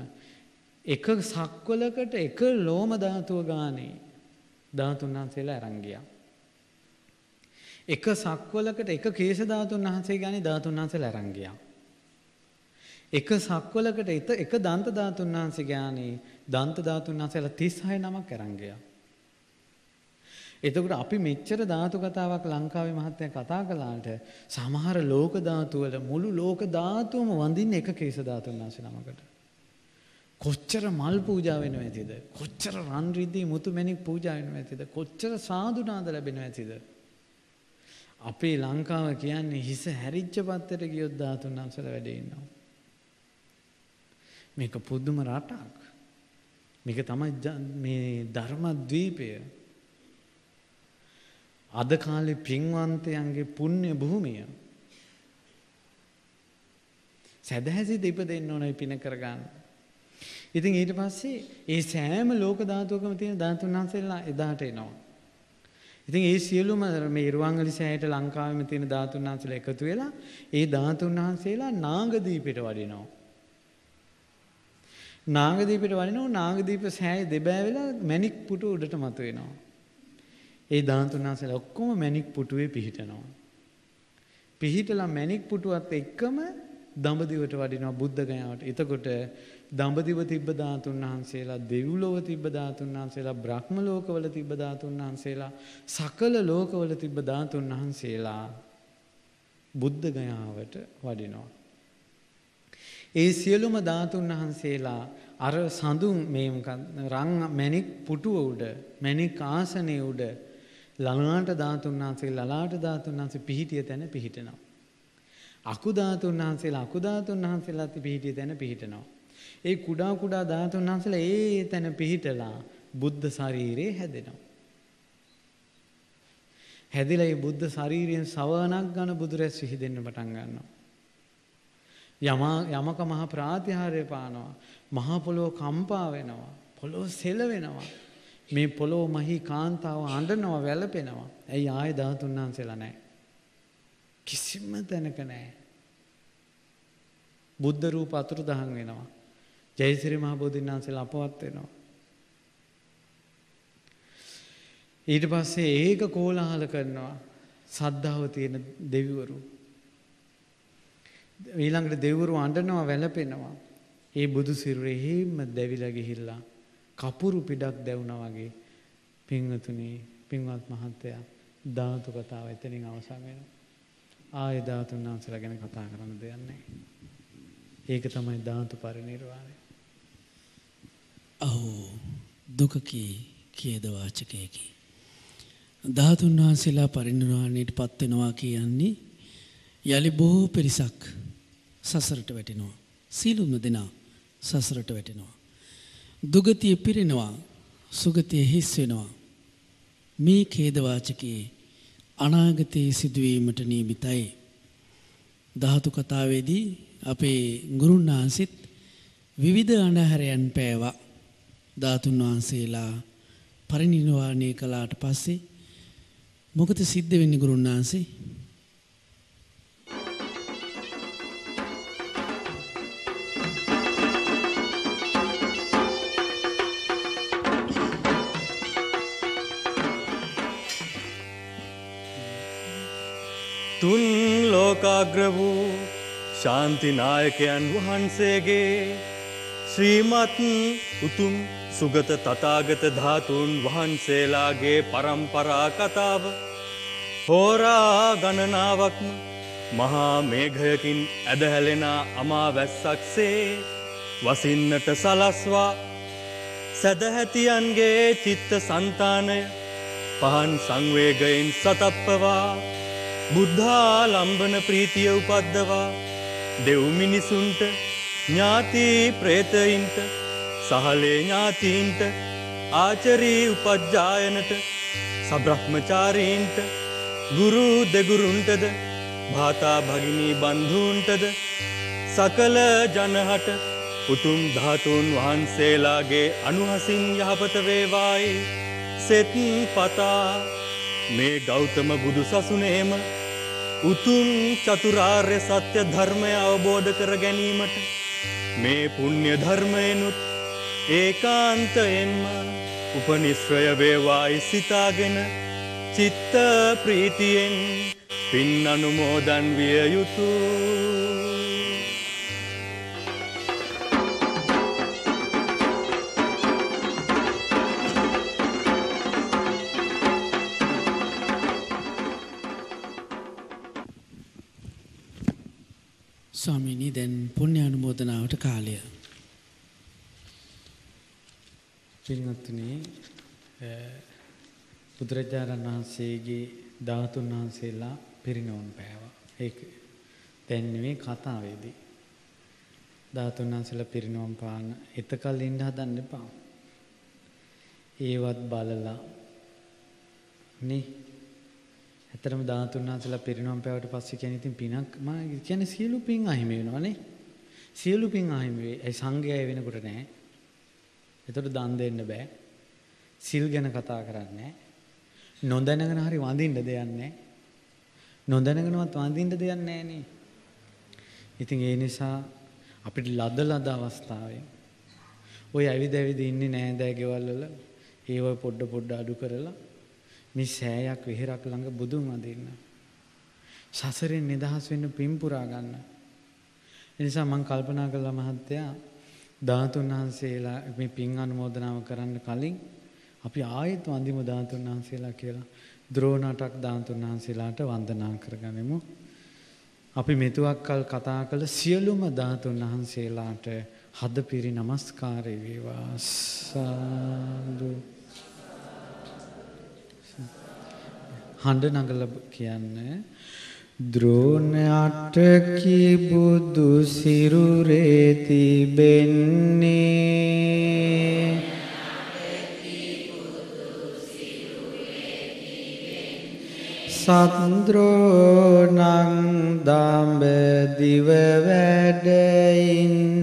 එක සක්වලකට එක ලෝම ධාතුව ගානේ ධාතුන් වහන්සේලා අරන් ගියා. එක සක්වලකට එක කේස ධාතුන් වහන්සේ ගානේ ධාතුන් වහන්සේලා අරන් ගියා. එක සක්වලකට එක දන්ත ධාතුන් වහන්සේ ගානේ දන්ත ධාතුන් වහන්සේලා 36 නමක් අරන් ගියා. එතකොට අපි මෙච්චර ධාතු කතාවක් ලංකාවේ මහත්තයා කතා කළාට සමහර ලෝක ධාතු වල මුළු ලෝක ධාතුවම වඳින්නේ එක කේස ධාතුන් වහන්සේ නමකට. කොච්චර මල් පූජා වෙනව ඇතිද? කොච්චර රන් රිදී මුතු මැණික් පූජා වෙනව ඇතිද? කොච්චර සාදුනාද ලැබෙනව ඇතිද? අපේ ලංකාව කියන්නේ හිස හැරිච්ච පත්තට ගියොත් ධාතුන් වහන්සේලා වැඩේ ඉන්නවා. මේක පුදුම රටක්. මේක තමයි මේ ධර්මද්වීපය. අද කාලේ පින්වන්තයන්ගේ පුණ්‍ය භූමිය. සැදැහැසි දෙප දෙන්න ඕනයි පින කරගන්න. ඉතින් ඊට පස්සේ ඒ සෑම ලෝක ධාතුවකම තියෙන ධාතුන් වහන්සේලා එදාට එනවා. ඉතින් ඒ සියලුම මේ ඉරුවන්ගලි සෑයට ලංකාවෙම තියෙන ධාතුන් වහන්සේලා එකතු වෙලා ඒ ධාතුන් වහන්සේලා නාගදීපයට වඩිනවා. නාගදීපයට වඩිනවා නාගදීප සෑය දෙබෑ වෙලා මැණික් පුටු උඩට මතුවෙනවා. ඒ ධාතුන් වහන්සේලා ඔක්කොම මැණික් පුටුවේ පිහිටනවා. පිහිටලා මැණික් පුටුවත් එක්කම දඹදිවට වඩිනවා බුද්ධ ගයාවට. එතකොට දඹදිව තිබ්බ ධාතුන් වහන්සේලා දෙව්ලොව තිබ්බ ධාතුන් වහන්සේලා බ්‍රහ්ම ලෝකවල තිබ්බ ධාතුන් වහන්සේලා සකල ලෝකවල තිබ්බ ධාතුන් වහන්සේලා බුද්ධ ගයාවට වඩිනවා. ඒ සියලුම ධාතුන් වහන්සේලා අර සඳුන් මේ රං මැණික් පුටුව උඩ මැණික් ආසනයේ උඩ ලලාට ධාතුන් වහන්සේ ලලාට ධාතුන් වහන්සේ පිහිටිය තැන පිහිටනවා. අකු ධාතුන් වහන්සේලා අකු ධාතුන් වහන්සේලා පිහිටිය තැන පිහිටනවා. ඒ කුඩා කුඩා ධාතුන් වහන්සේලා ඒ තැන පිහිටලා බුද්ධ ශරීරේ හැදෙනවා. හැදිලා මේ බුද්ධ ශරීරයෙන් සවනක් ගන්න බුදුරැස් විහිදෙන්න පටන් ගන්නවා. යමා යමක මහ ප්‍රාතිහාර්ය පානවා. මහ පොළොව කම්පා වෙනවා. පොළොව සෙල වෙනවා. මේ පොළොව මහී කාන්තාව අඬනවා වැළපෙනවා. ඇයි ආය ධාතුන් වහන්සේලා නැහැ. කිසිම තැනක නැහැ. බුද්ධ රූප අතුරුදහන් වෙනවා. ජයසිරි මහ බෝධීන් වහන්සේලා අපවත් වෙනවා. ඊට පස්සේ ඒක කෝලාහල කරනවා සද්ධාව තියෙන දෙවිවරු. ඊළඟට දෙවිවරු අඬනවා වැළපෙනවා. ඒ බුදු සිරුරේ හිම දැවිලා ගිහිල්ලා කපුරු පිටක් දැවුනා වගේ පින්වතුනි පින්වත් මහත්තයා ධාතු කතාව එතනින් අවසන් වෙනවා. ආය ධාතුන් වහන්සේලා ගැන කතා කරන්න දෙයක් නැහැ. ඒක තමයි ධාතු පරිනිර්වාණය. ඔහු දුකකී කියද වාචකයකි. ධාතුන් වහන්සේලා පරිනිර්වාණයට පත්වෙනවා කියන්නේ යළි බොහෝ පිරිසක් සසරට වැටෙනවා. සීලුම දෙනා සසරට වැටෙනවා. දුගතිය පිරෙනවා සුගතිය හිස් වෙනවා. මේ ඛේදවාචකයේ අනාගතයේ සිදුවීමට නියමිතයි. ධාතු කතාවේදී අපේ ගුරුන් වහන්සේත් විවිධ අඳුරයන් පෑවා. ධාතුන් වහන්සේලා පරිනිර්වාණය කළාට පස්සේ මොකද සිද්ධ වෙන්නේ ගුරුන් වහන්සේ? තුන් ලෝකාග්‍ර වූ ශාන්තිනායකයන් වහන්සේගේ ශ්‍රීමත් උතුම් සුගත තථාගත ධාතුන් වහන්සේලාගේ පරම්පරා කතාව හෝරා ගණනාවක්ම මහා මේඝයකින් ඇදහැලෙන අමාවැස්සක්සේ වසින්නට සලස්වා සැදැහැතියන්ගේ චිත්ත සන්තානය පහන් සංවේගයෙන් සතප්පවා බුද්ධා ලම්බන ප්‍රීතිය උපද්දවා දෙව් මිනිසුන්ට ඥාති ප්‍රේතයින්ට සහලේ ඥාතීන්ට ආචරී උපජ්ජායනට සබ්‍රහ්මචාරීන්ට ගුරු දෙගුරුන්ටද භාතා භගිනී බන්ධූන්ටද සකල ජනහට උතුම් ධාතුන් වහන්සේලාගේ අනුහසින් යහපත වේවායි. සෙත් පතා මේ ගෞතම බුදු සසුනේම උතුම් චතුරාර්ය සත්‍ය ධර්මය අවබෝධ කර ගැනීමට මේ පුණ්‍ය ධර්මයනුත් ඒකාන්තයෙන්ම උපනිශ්‍රය වේවායි සිතාගෙන චිත්ත ප්‍රීතියෙන් පින් අනුමෝදන් විය යුතුය ස්වාමීනි දැන් පුණ්‍ය අනුමෝදනාවට කාලය. පින්වත්නි බුදුරජාණන් වහන්සේගේ ධාතුන් වහන්සේලා පිරිනොම් පෑවා. ඒක දැන් නෙවෙයි කතාවේදී. ධාතුන් වහන්සේලා පිරිනොම් පාන එතකල් ඉන්න හදන්න එපා. ඒවත් බලලා නේ ඇතරම ධාතුන් වහන්සේලා පිරිනොම් පෑවට පස්සේ කියන්නේ ඉතින් පිනක් මම කියන්නේ සියලු පින් අහිමි වෙනවනේ. සියලු පින් අහිමි වෙයි. ඒ සංඝයා වෙනකොට නෑ. එතකොට දන් දෙන්න බෑ. සිල් ගැන කතා කරන්නේ නොදැනගෙන හරි වඳින්න දෙයක් නැහැ. නොදැනගෙනවත් වඳින්න දෙයක් නැහනේ. ඉතින් ඒ නිසා අපිට ලද ලද අවස්ථාවේ ඔය ඇවිද ඇවිද ඉන්නේ නෑදෑ ගෙවල් වල ඒව පොඩ පොඩ අඩු කරලා මේ සෑයක් විහෙරක් ළඟ බුදුන් වඳින්න. සසරෙන් නිදහස් වෙන්න පින් පුරා ගන්න. ඒ නිසා මම කල්පනා කළා මහත්තයා ධාතුන් වහන්සේලා මේ පින් අනුමෝදනාව කරන්න කලින් අපි ආයෙත් වන්දිමු ධාතුන් වහන්සේලා කියලා ද්‍රෝණටක් ධාතුන් වහන්සේලාට වන්දනා කරගනිමු. අපි මෙතුවක්කල් කතා කළ සියලුම ධාතුන් වහන්සේලාට හදපිරි නමස්කාරය වේවා සාදු හඬ නගල කියන්න ද්‍රෝණ අටකි බුදු සිරුරේ තිබෙන්නේ. සත්ද්‍රෝණං දඹදිව වැඩ ඉන්නේ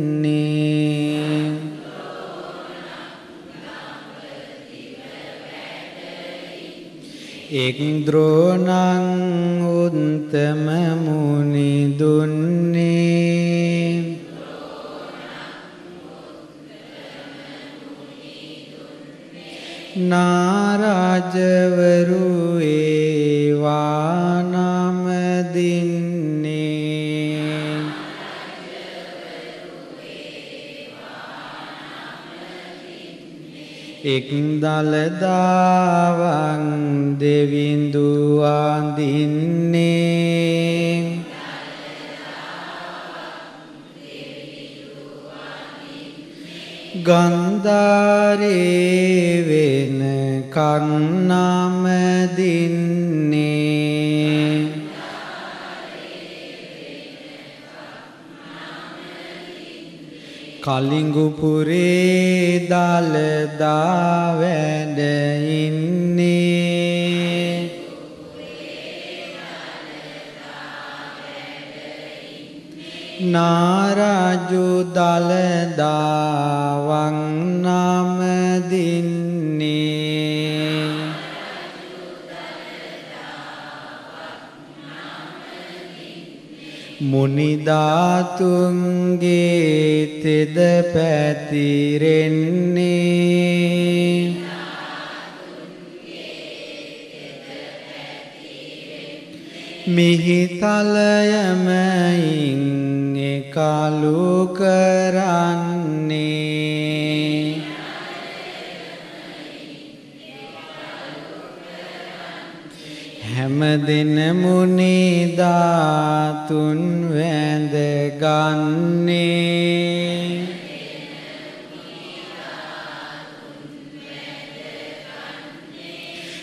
එක් ද්‍රෝණං උත්තම මුනි දුන්නේ. නාරාජවරු එක් දලදාවන් දෙවිඳු අඳින්නේ ගන්ධාරේ වෙන කන්නම කලිඟුපුරේ දලදා වැඩ ඉන්නේ. නාරජු දලදාවන් නම මුනිධාතුන්ගේ තෙද පැතිරෙන්නේ. මිහිතලයමයින් එකලු කරන්නේ. හැම දෙන මුනිධාතුන් වැඳ ගන්නේ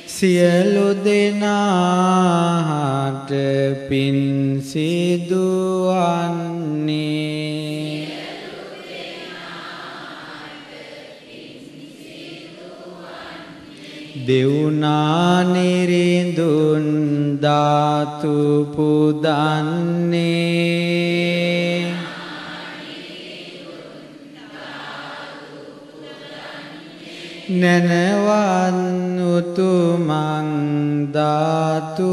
සියලු දෙනාට පින් සිදුවන්නේ. දෙව්නානිරිඳුන් ධාතු පුදන්නේ. නැනවන් උතුමන් ධාතු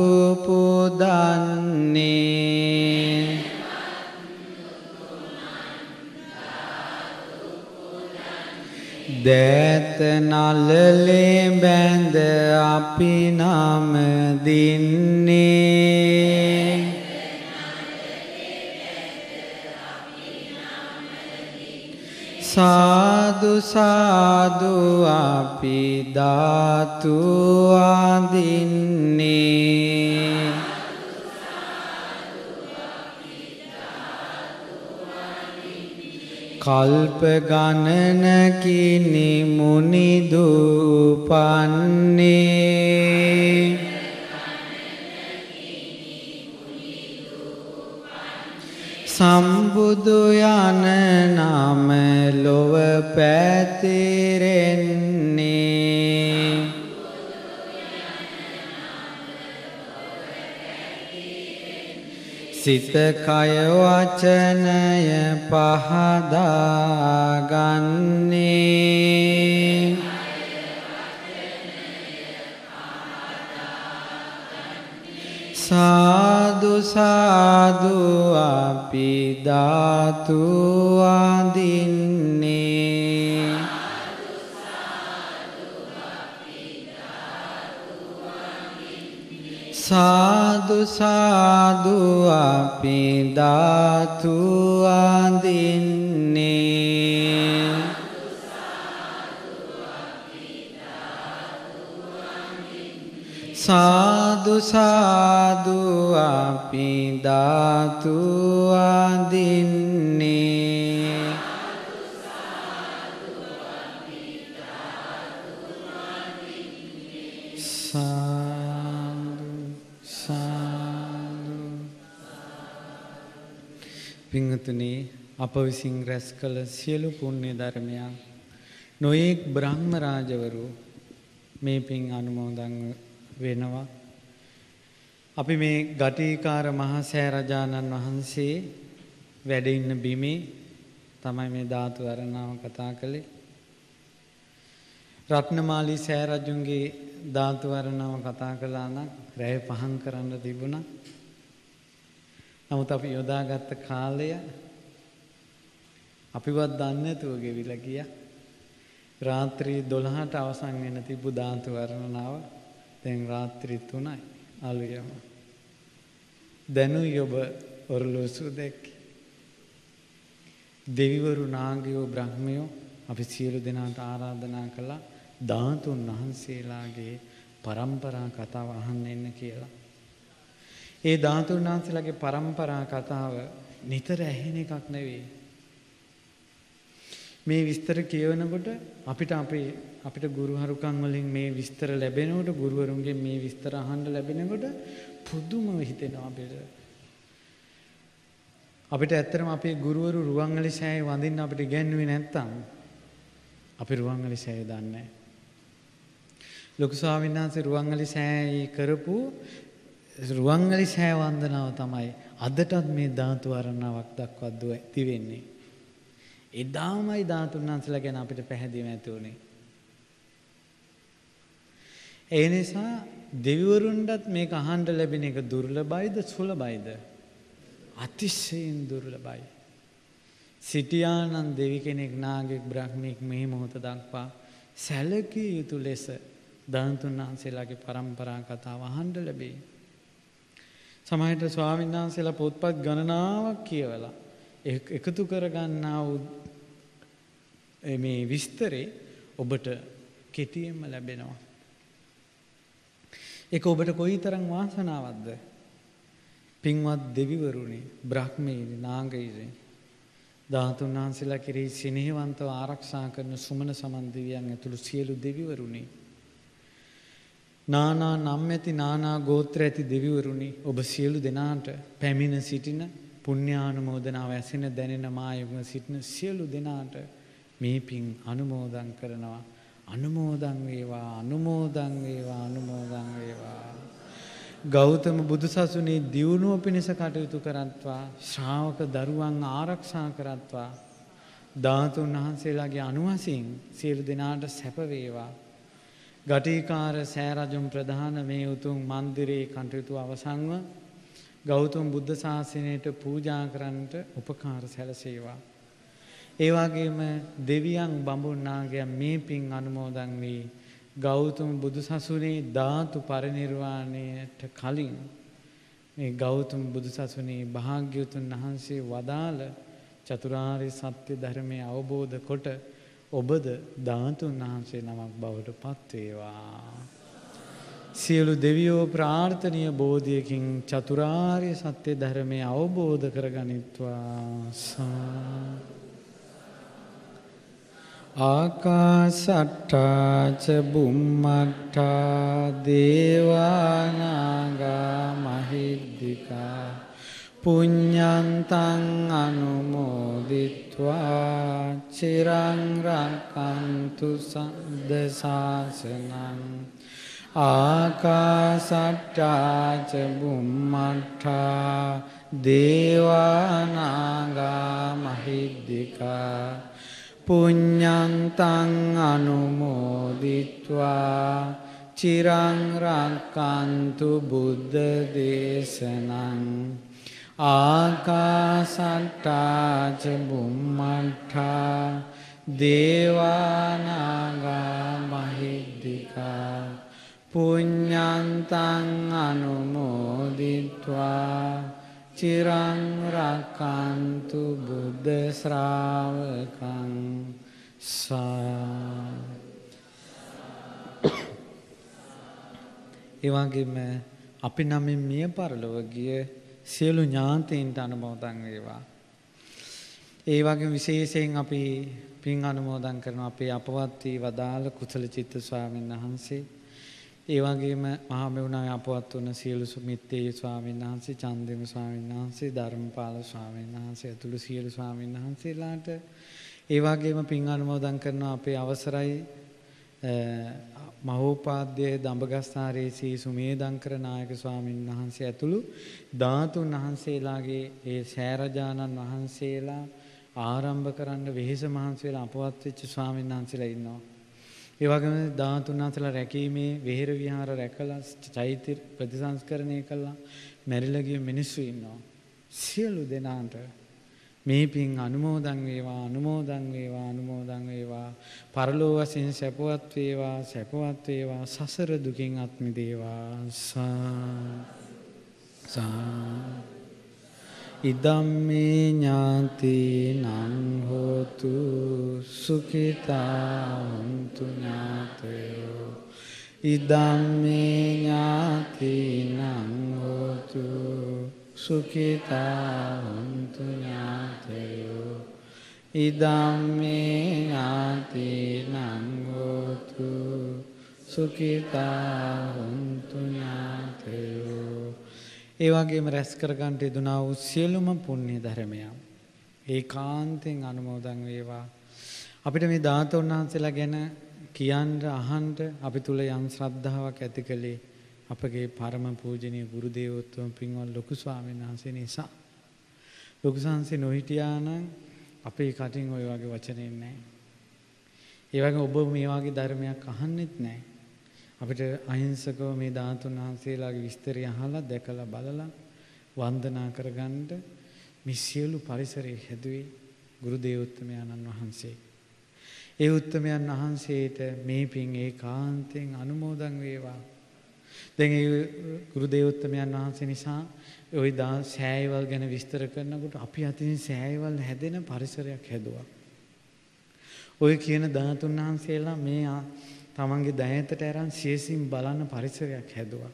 දෑත නලලේ බැඳ අපි නම දින්නේ. සාදු සාදු අපි ධාතු අඳින්නේ. කල්ප ගණනකිනි මුනිදූපන්නේ සම්බුදු යන නම ලොව පැතිරෙන්නේ සිත කය වචනය පහදාගන්නේ. සාදු සාදු අපි ධාතු අඳින්නේ. සාදු සාදු අපි ධාතු අඳින්නේ. සාදු සාදු අපි ධාතු අඳින්නේ. පිංහතුනි අප විසින් රැස් කළ සියලු පුුණ්‍ය ධර්මයන් නොයෙක් බ්‍රහ්ම රාජවරු මේ පින් අනුමෝදං වෙනවා. අපි මේ ගටීකාර මහසෑ රජාණන් වහන්සේ වැඩඉන්න බිමේ තමයි මේ ධාතු අරණාව කතා කළේ. රත්නමාලී සෑරජුන්ගේ ධාතුවරණාව කතා කළා නම් රැය පහන් කරන්න තිබුණා. නමුත් අපි යොදාගත්ත කාලය අපිවත් දන්නේ නැතුව ගෙවිලා ගියා. රාත්‍රී 12ට අවසන් වෙන තිබු ධාතුවරණාව දැන් රාත්‍රී 3යි අලුයම. දැනුයි ඔබ ඔරලෝසුව දැක්කේ. දෙවිවරු නාගයෝ බ්‍රහ්මයෝ අපි සියලු දෙනාට ආරාධනා කළා ධාතුන් වහන්සේලාගේ පරම්පරා කතාව අහන්න එන්න කියලා. ඒ ධාතුන් වහන්සේලාගේ පරම්පරා කතාව නිතර ඇහෙන එකක් නෙවෙයි. මේ විස්තර කියවනකොට අපිට අපේ අපිට ගුරුහරුකම් වලින් මේ විස්තර ලැබෙනකොට ගුරුවරුන්ගෙන් මේ විස්තර අහන්න ලැබෙනකොට පුදුම හිතෙනවා අපිට. අපිට ඇත්තටම අපේ ගුරුවරු රුවන්වැලි සෑය වඳින්න අපිට ඉගැන්වුවේ නැත්තම් අපි රුවන්වැලි සෑය දන්නේ නැහැ. ලොකු ස්වාමීන් වහන්සේ රුවන්වැලි සෑය කරපු රුවන්වැලි සෑය වන්දනාව තමයි අදටත් මේ ධාතු වර්ණාවක් දක්වා දිවෙන්නේ. එදාමයි ධාතුන් වහන්සේලා ගැන අපිට පැහැදිලිව ඇති උනේ. ඒ නිසා දෙවිවරුන්ටත් මේක අහන්න ලැබෙන එක දුර්ලභයිද සුලභයිද? අතිශයින් දුර්ලභයි. සිටියානම් දෙවි කෙනෙක් නාගෙක් බ්‍රහ්මෙක් මේ මොහොත දක්වා සැලකිය යුතු ලෙස ධාතුන් වහන්සේලාගේ පරම්පරා කතාව අහන්න ලැබේ. සමහරට ස්වාමීන් වහන්සේලා පොත්පත් ගණනාවක් කියවලා එකතු කරගන්නා වූ මේ විස්තරේ ඔබට කෙටියෙන්ම ලැබෙනවා. ඒක ඔබට කොයිතරම් වාසනාවක්ද? පින්වත් දෙවිවරුනි, බ්‍රහ්මීනි, නාගයිනි. ධාතුන් වහන්සේලා කෙරෙහි සිනහවන්තව ආරක්ෂා කරන සුමන සමන් දෙවියන් ඇතුළු සියලු දෙවිවරුනි. නානා නම් ඇති නානා ගෝත්‍ර ඇති දෙවිවරුනි ඔබ සියලු දෙනාට පැමිණ සිටින පුණ්‍යානුමෝදනාව ඇසෙන දැනෙන මායුගම සිටින සියලු දෙනාට මේ පින් අනුමෝදන් කරනවා. අනුමෝදන් වේවා අනුමෝදන් වේවා අනුමෝදන් වේවා. ගෞතම බුදුසසුනේ දියුණුව පිණිස කටයුතු කරත්වා ශ්‍රාවක දරුවන් ආරක්ෂා කරත්වා. ධාතුන් වහන්සේලාගේ අනුවසින් සියලු දෙනාට සැප වේවා. ගටිකාර සෑරජුම් ප්‍රධාන මේ උතුම් මන්දිරයේ කටයුතු අවසන්ව ගෞතම බුද්ධ ශාසනයට පූජා කරන්නට උපකාර සැලසේවා. ඒ වගේම දෙවියන් බඹුන්නාගයන් මේ පින් අනුමෝදන් වී ගෞතම බුදුසසුනේ ධාතු පරිනිර්වාණයට කලින් මේ ගෞතම බුදුසසුනේ භාග්‍යවතුන් වහන්සේ වදාළ චතුරාර්ය සත්‍ය ධර්මය අවබෝධ කොට ඔබද ධාතුන් වහන්සේ නමක් බවට පත්වේවා. සියලු දෙවියෝ ප්‍රාර්ථනීය බෝධියකින් චතුරාර්ය සත්‍ය ධර්මය අවබෝධ කරගනිත්වා සා ආකාසට්ටාච බුම්මට්ටා දේවානාගා මහිද්దికා පුඤ්ඤන්තං අනුමෝදිත්වා චිරං රක්칸තු සද්ද සාසනං ආකාසට්ටා ච බුම්මට්ටා දේවානාගා මහිද්దికා පුඤ්ඤන්තං අනුමෝදිත්වා චිරං රක්칸තු බුද්ධ දේශනං ආකාසට්ටාච බුම්මට්ටා දේවානාගා මහිද්දිකා පුඤ්ඤන්තං අනුමෝදිත්වා චිරං රක්칸තු බුද්ධ ශ්‍රාවකං සා ඒ වගේම අපි නමින් මිය පරලොව ගිය සියලු ඥාතීන්ට අනුමෝදන් වේවා. ඒ වගේ විශේෂයෙන් අපි පින් අනුමෝදන් කරන අපේ අපවත් වී වදාළ කුසල චිත්ත ස්වාමීන් වහන්සේ ඒ වගේම මහා මෙවුනාවේ අපවත් වුණ සියලු මිත්තේ ස්වාමීන් වහන්සේ චන්දිම ස්වාමීන් වහන්සේ ධර්මපාල ස්වාමීන් වහන්සේ ඇතුළු සියලු ස්වාමීන් වහන්සේලාට ඒ වගේම පින් අනුමෝදන් කරනවා අපේ අවසරයි මහෝපාද්‍ය දඹගස්ථාරයේ සී සුමේදංකර නායක ස්වාමීන් වහන්සේ ඇතුළු ධාතුන් වහන්සේලාගේ ඒ සෑරජානන් වහන්සේලා ආරම්භ කරන්න වෙහෙස මහන්සි වෙලා අපවත් වෙච්ච ස්වාමීන් වහන්සේලා ඉන්නවා. ඒ වගේම ධාතුන් වහන්සේලා රැකීමේ වෙහෙර විහාර රැකලා චෛත්‍ය ප්‍රතිසංස්කරණය කළා මැරිලා ගිය මිනිස්සු ඉන්නවා. සියලු දෙනාට මේ පින් අනුමෝදන් වේවා අනුමෝදන් වේවා අනුමෝදන් වේවා. පරලෝ වශයෙන් සැපවත් වේවා සැපවත් වේවා. සසර දුකින් අත් මිදේවා සා ඉදම්මේ ඥාතිනං හෝතු සුඛිතා හොන්තු ඥාතයෝ. ඉදම්මේ ඥාතිනං හෝතු සුඛිතා හොන්තු ඥාතයෝ ඉදම්මේ ඥාතිනං හෝතු සුඛිතා හොන්තු ඥාතයෝ ඒ වගේම රැස් කරගන්නට යෙදුනා වූ සියලුම පුණ්‍ය ධර්මයන්. ඒකාන්තයෙන් අනුමෝදන් වේවා. අපිට මේ ධාතුන් වහන්සේලා ගැන කියන්න අහන්න අපි තුල යම් ශ්‍රද්ධාවක් ඇති කළේ අපගේ පරම පූජනීය ගුරු දේවෝත්තම පින්වත් ලොකු ස්වාමීන් වහන්සේ නිසා ලොකු සංසේ නොහිටියා නම් අපේ කටින් ওই වගේ වචනේ නැහැ. ඒ වගේ ඔබ මේ වගේ ධර්මයක් අහන්නෙත් නැහැ. අපිට අහිංසකව මේ ධාතුන් වහන්සේලාගේ විස්තරය අහලා දැකලා බලලා වන්දනා කරගන්න මේ සියලු පරිසරය හැදුවේ ගුරු දේවෝත්තමයන්න් වහන්සේ. ඒ උත්තමයන් වහන්සේට මේ පින් ඒකාන්තයෙන් අනුමෝදන් වේවා. දැන් ඒ ගුරු දේවෝත්තමයන් වහන්සේ නිසා ওই දා සෑයවල් ගැන විස්තර කරනකොට අපි අතින් සෑයවල් හැදෙන පරිසරයක් හැදුවා. ඔය කියන ධාතුන් වහන්සේලා මේ තමන්ගේ දයතට අරන් සියසින් බලන්න පරිසරයක් හැදුවා.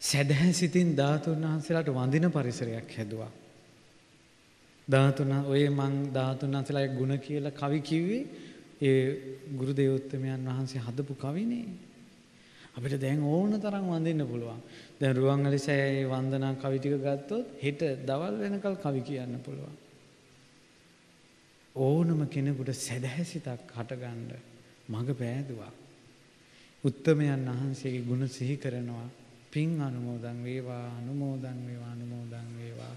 සැදැහැ සිතින් ධාතුන් වහන්සේලාට වඳින පරිසරයක් හැදුවා. ධාතුන ඔය මං ධාතුන් වහන්සේලාගේ ගුණ කියලා කවි කිව්වේ ඒ ගුරු දේවෝත්තමයන් වහන්සේ හදපු කවිනේ. අපිට දැන් ඕන තරම් වඳින්න පුළුවන්. දැන් රුවන්වැලි සෑයේ වන්දනා කවි ටික ගත්තොත් හෙට දවල් වෙනකල් කවි කියන්න පුළුවන්. ඕනම කෙනෙකුට සැදැහැසිතක් හටගන්න මඟ පෑදුවා. උත්තමයන් වහන්සේගේ ගුණ සිහි කරනවා. පින් අනුමෝදන් වේවා අනුමෝදන් වේවා අනුමෝදන් වේවා.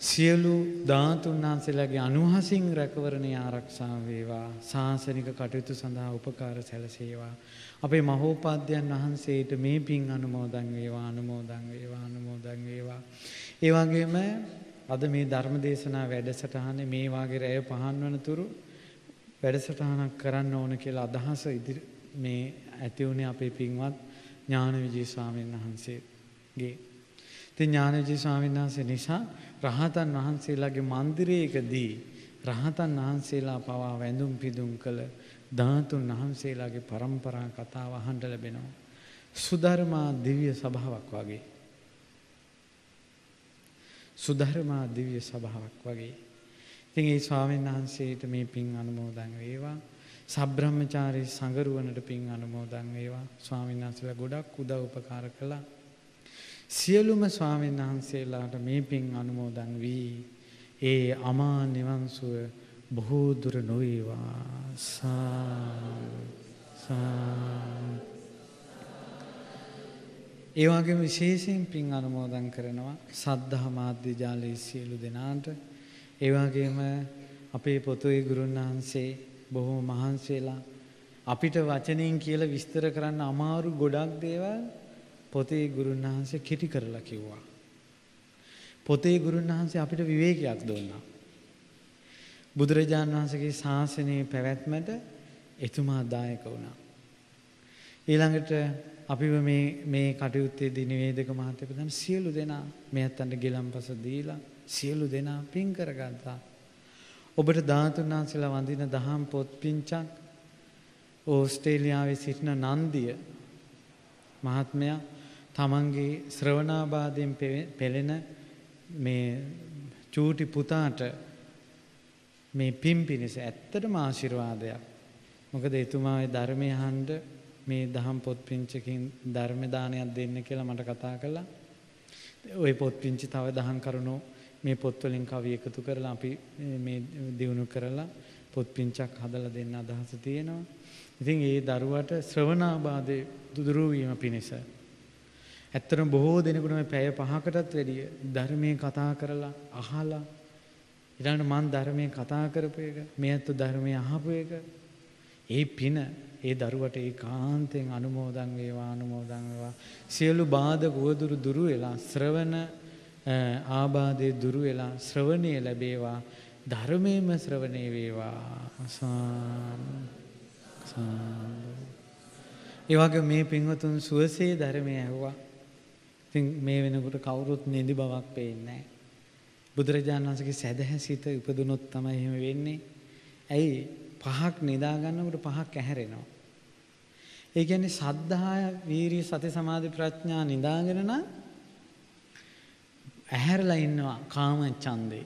සියලු ධාතුන් වහන්සේලාගේ අනුහසින් රැකවරණය ආරක්ෂා වේවා. සාසනික කටයුතු සඳහා උපකාර සැලසේවා. අපේ මහෝපාද්‍යයන් වහන්සේට මේ පින් අනුමෝදන් වේවා අනුමෝදන් වේවා අනුමෝදන් වේවා. ඒ වගේම අද මේ ධර්ම දේශනා වැඩසටහනේ මේ වාගේ රැය පහන් වන තුරු වැඩසටහනක් කරන්න ඕන කියලා අදහස ඉදිරි මේ ඇති වුණේ අපේ පින්වත් ඥාන විජය ස්වාමීන් වහන්සේගේ. ඉතින් ඥාන විජය ස්වාමීන් වහන්සේ නිසා රහතන් වහන්සේලාගේ මන්දිරයකදී රහතන් වහන්සේලා පවා වැඳුම් පිදුම් කළ ධාතුන් වහන්සේලාගේ પરම්පරා කතාව අහන්න ලැබෙනවා. සුධර්මා දිව්‍ය සභාවක් වගේ. සුධර්මා දිව්‍ය සභාවක් වගේ. ඉතින් ඒ ස්වාමීන් වහන්සේට මේ පින් අනුමෝදන් වේවා. සබ්‍රහ්මචාරී සංගරුවනට පින් අනුමෝදන් වේවා. ස්වාමීන් වහන්සේලා ගොඩක් උදව් උපකාර කළා. සියලුම ස්වාමීන් වහන්සේලාට මේ පින් අනුමෝදන් වී ඒ අමා නිවන් සුව බොහෝ දුර නොවේවා. සාදු සාදු ඒ වගේම විශේෂයෙන් පින් අනුමෝදන් කරනවා සද්ධා මාධ්‍ය ජාලයේ සියලු දෙනාට. ඒ වගේම අපේ පොතේ ගුරුන් වහන්සේ බොහෝ මහන්සි වෙලා අපිට වචනෙන් කියලා විස්තර කරන්න අමාරු ගොඩක් දේවල් පොතේ ගුරුන් වහන්සේ කෙටි කරලා කිව්වා. පොතේ ගුරුන් වහන්සේ අපිට විවේකයක් දුන්නා. බුදුරජාණන් වහන්සේගේ ශාසනයේ පැවැත්මට එතුමා දායක වුණා. ඊළඟට අපිව මේ මේ කටයුත්තේදී නිවේදක මහත්තයා ප්‍රධාන සියලු දෙනා මේ අතන්ට ගිලම්පස දීලා සියලු දෙනා පින් කරගත්තා. ඔබට ධාතුන් වහන්සේලා වඳින දහම් පොත් පිංචක් ඕස්ට්‍රේලියාවේ සිටින නන්දිය මහත්මයා තමන්ගේ ශ්‍රවණාබාධයෙන් පෙළෙන මේ චූටි පුතාට මේ පින් පිණිස ඇත්තටම ආශිර්වාදයක්. මොකද එතුමාගේ ධර්මය අහන්න මේ දහම් පොත් පිංචකින් ධර්ම දානයක් දෙන්න කියලා මට කතා කළා. ওই පොත් පිංචි තව දහම් කරුණු මේ පොත්වලින් කවි එකතු කරලා අපි මේ දියුණු කරලා පොත් පිංචක් හදලා දෙන්න අදහස තියෙනවා. ඉතින් ඒ දරුවට ශ්‍රවණාබාධය දුරු වීම පිණිස ඇත්තටම බොහෝ දෙනෙකුට මේ පැය පහකටත් වැඩිය ධර්මයේ කතා කරලා අහලා ඊළඟට මං ධර්මයේ කතා කරපු එක මේ අත්තු ධර්මයේ අහපු එක. ඒ පින ඒ දරුවට ඒකාන්තයෙන් අනුමෝදන් වේවා අනුමෝදන් වේවා. සියලු බාධක උවදුරු දුරු වෙලා ශ්‍රවණ ආබාධය දුරු වෙලා ශ්‍රවණය ලැබේවා. ධර්මයේම ශ්‍රවණය වේවා. ඒ වගේ මේ පින්වතුන් සුවසේ ධර්මය ඇහුවා. ඉතින් මේ වෙනකොට කවුරුත් නිදි බවක් පේන්නේ නැහැ. බුදුරජාණන් වහන්සේගේ සැදැහැ සිත උපදුනොත් තමයි එහෙම වෙන්නේ. ඇයි පහක් නිදා ගන්නකොට පහක් ඇහැරෙනවා. ඒ කියන්නේ සද්ධාය, වීරිය, සති, සමාධි, ප්‍රඥා නිදාගෙන නම් ඇහැරලා ඉන්නවා කාම ඡන්දේ,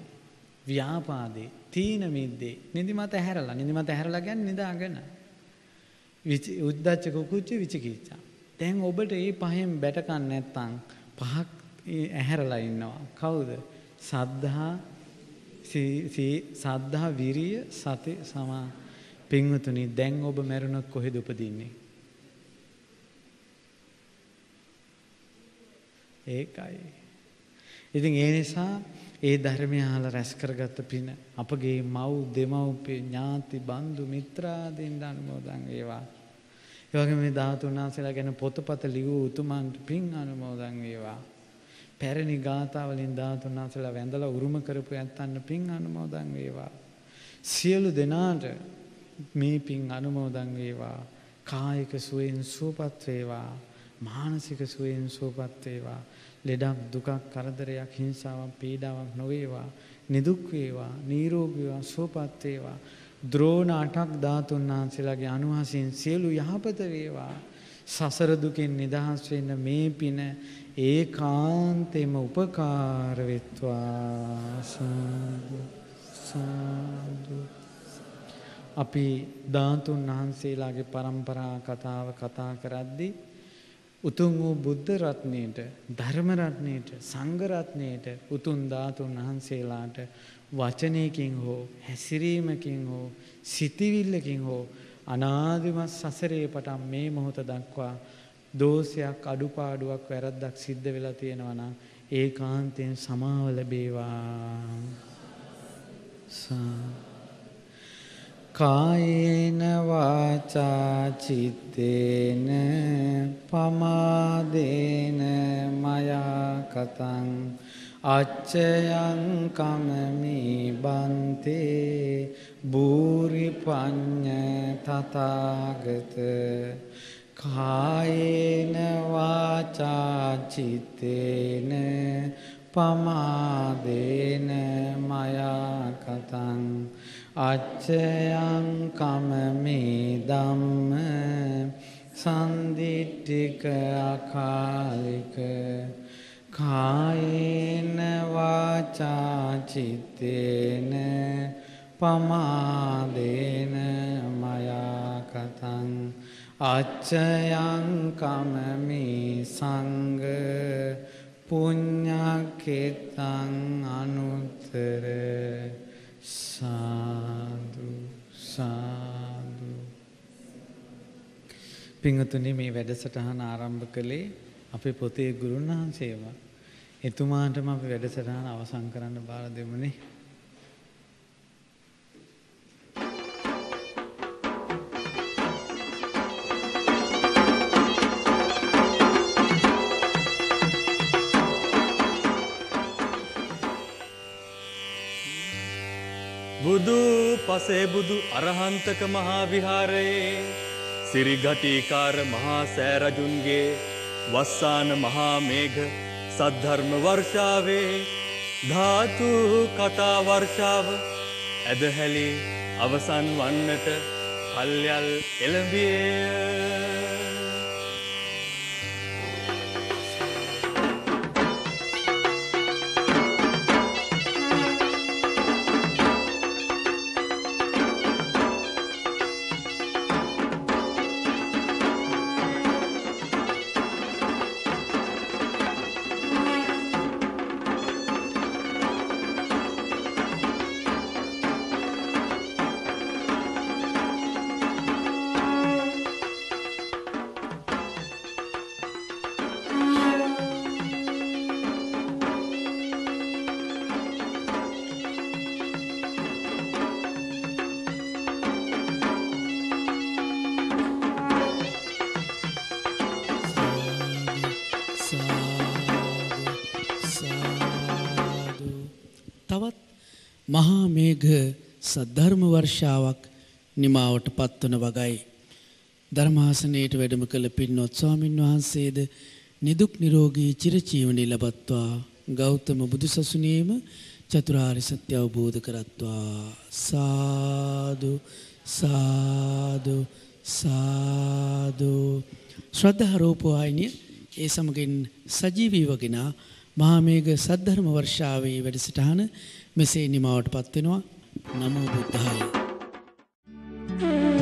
ව්‍යාපාදේ, තීන මිද්දේ. නිදිමත ඇහැරලා, නිදිමත ඇහැරලා කියන්නේ නිදාගෙන. උද්දච්ච කුකුච්ච විචිකිච්ඡා. දැන් ඔබට මේ පහෙන් බැටකන් නැත්තම් පහක් ඇහැරලා ඉන්නවා. කවුද? සද්ධා සද්ධා විරිය සති සමා පින්වතුනි දැන් ඔබ මැරුණොත් කොහෙද උපදින්නේ? ඒකයි. ඉතින් ඒ නිසා ඒ ධර්මය අහලා රැස් කරගත්ත පින අපගේ මව් දෙමව්පිය ඥාති බන්දු මිත්‍රාදීන් අනුමෝදන් වේවා. ඒ වගේම මේ ධාතුන් වහන්සේලා ගැන පොතපත ලියූ උතුමන්ට පින් අනුමෝදන් වේවා. පැරණි ගාථා වලින් ධාතුන් වහන්සේලා වැඳලා උරුම කරපු ඇත්තන්න පින් අනුමෝදන් වේවා. සියලු දෙනාට මේ පින් අනුමෝදන් වේවා. කායික සුවයෙන් සුවපත් වේවා. මානසික සුවයෙන් සුවපත් වේවා. ලෙඩක් දුකක් කරදරයක් හිංසාවක් පීඩාවක් නොවේවා. නිදුක් වේවා, නිරෝගී වේවා, සුවපත් වේවා. ද්‍රෝණ අටක් ධාතුන් වහන්සේලාගේ අනුහසින් සියලු යහපත වේවා. සසර දුකෙන් නිදහස් වෙන්න මේ පින ඒකාන්තෙම උපකාර වෙත්වා. සාදු සාදු. අපි ධාතුන් වහන්සේලාගේ પરම්පරා කතාව කතා කරද්දී උතුම් වූ බුද්ධ රත්නයට ධර්ම රත්නයට සංඝ රත්නයට උතුම් ධාතුන් වහන්සේලාට වචනයකින් හෝ හැසිරීමකින් හෝ සිතිවිල්ලකින් හෝ අනාදිමත් සසරේ පටන් මේ මොහොත දක්වා දෝෂයක් අඩුපාඩුවක් වැරද්දක් සිද්ධ වෙලා තියෙනවා නම් ඒකාන්තයෙන් සමාව ලැබේවා. කායේන වාචා චිත්තේන පමාදේන මයා කතං අච්චයං කමමි බන්තේ බූරි පඤ්ඤ තථාගත කායේන වාචා චිත්තේන පමාදේන මයා කතං අච්චයං කමමේ ධම්ම සන්දිට්ඨික අකාලික කායේන වාච වාචා චිත්තේන පමාදේන මයා කතං අච්චයං කමමි සංඝ පුඤ්ඤකෙතං අනුත්තර සාදු සාදු පිංහතුනි මේ වැඩසටහන ආරම්භ කළේ අපේ පොතේ ගුරුන් වහන්සේම. එතුමාටම අපි වැඩසටහන අවසන් කරන්න බාර දෙමුණේ. බුදු පසේ බුදු අරහන්තක මහා විහාරයේ සිරිගටීකාර මහා සෑරජුන්ගේ වස්සාන මහා මේඝ සද්ධර්ම වර්ෂාවේ ධාතු කතා වර්ෂාව ඇදහැලි අවසන් වන්නට කල්යල් එළඹිය. මහා මේඝ සද්ධර්ම වර්ෂාවක් නිමාවට පත්වන වගයි. ධර්මාසනයට වැඩම කළ පින්නොත් ස්වාමින් වහන්සේද නිදුක් නිරෝගී චිරචීවනි ලබත්වා ගෞතම බුදුසසුනේම චතුරාරි සත්‍ය අවබෝධ කරත්වා සාදු සාදු සාදු ශ්‍රද්ධා රූපවාහිනිය ඒ සමගින් සජීවී වගෙන මහාමේඝ සද්ධර්ම වර්ෂාවේ වැඩසටහන මෙසේ නිමාවට පත්වෙනවා නමෝ බුද්ධාය. Thank you.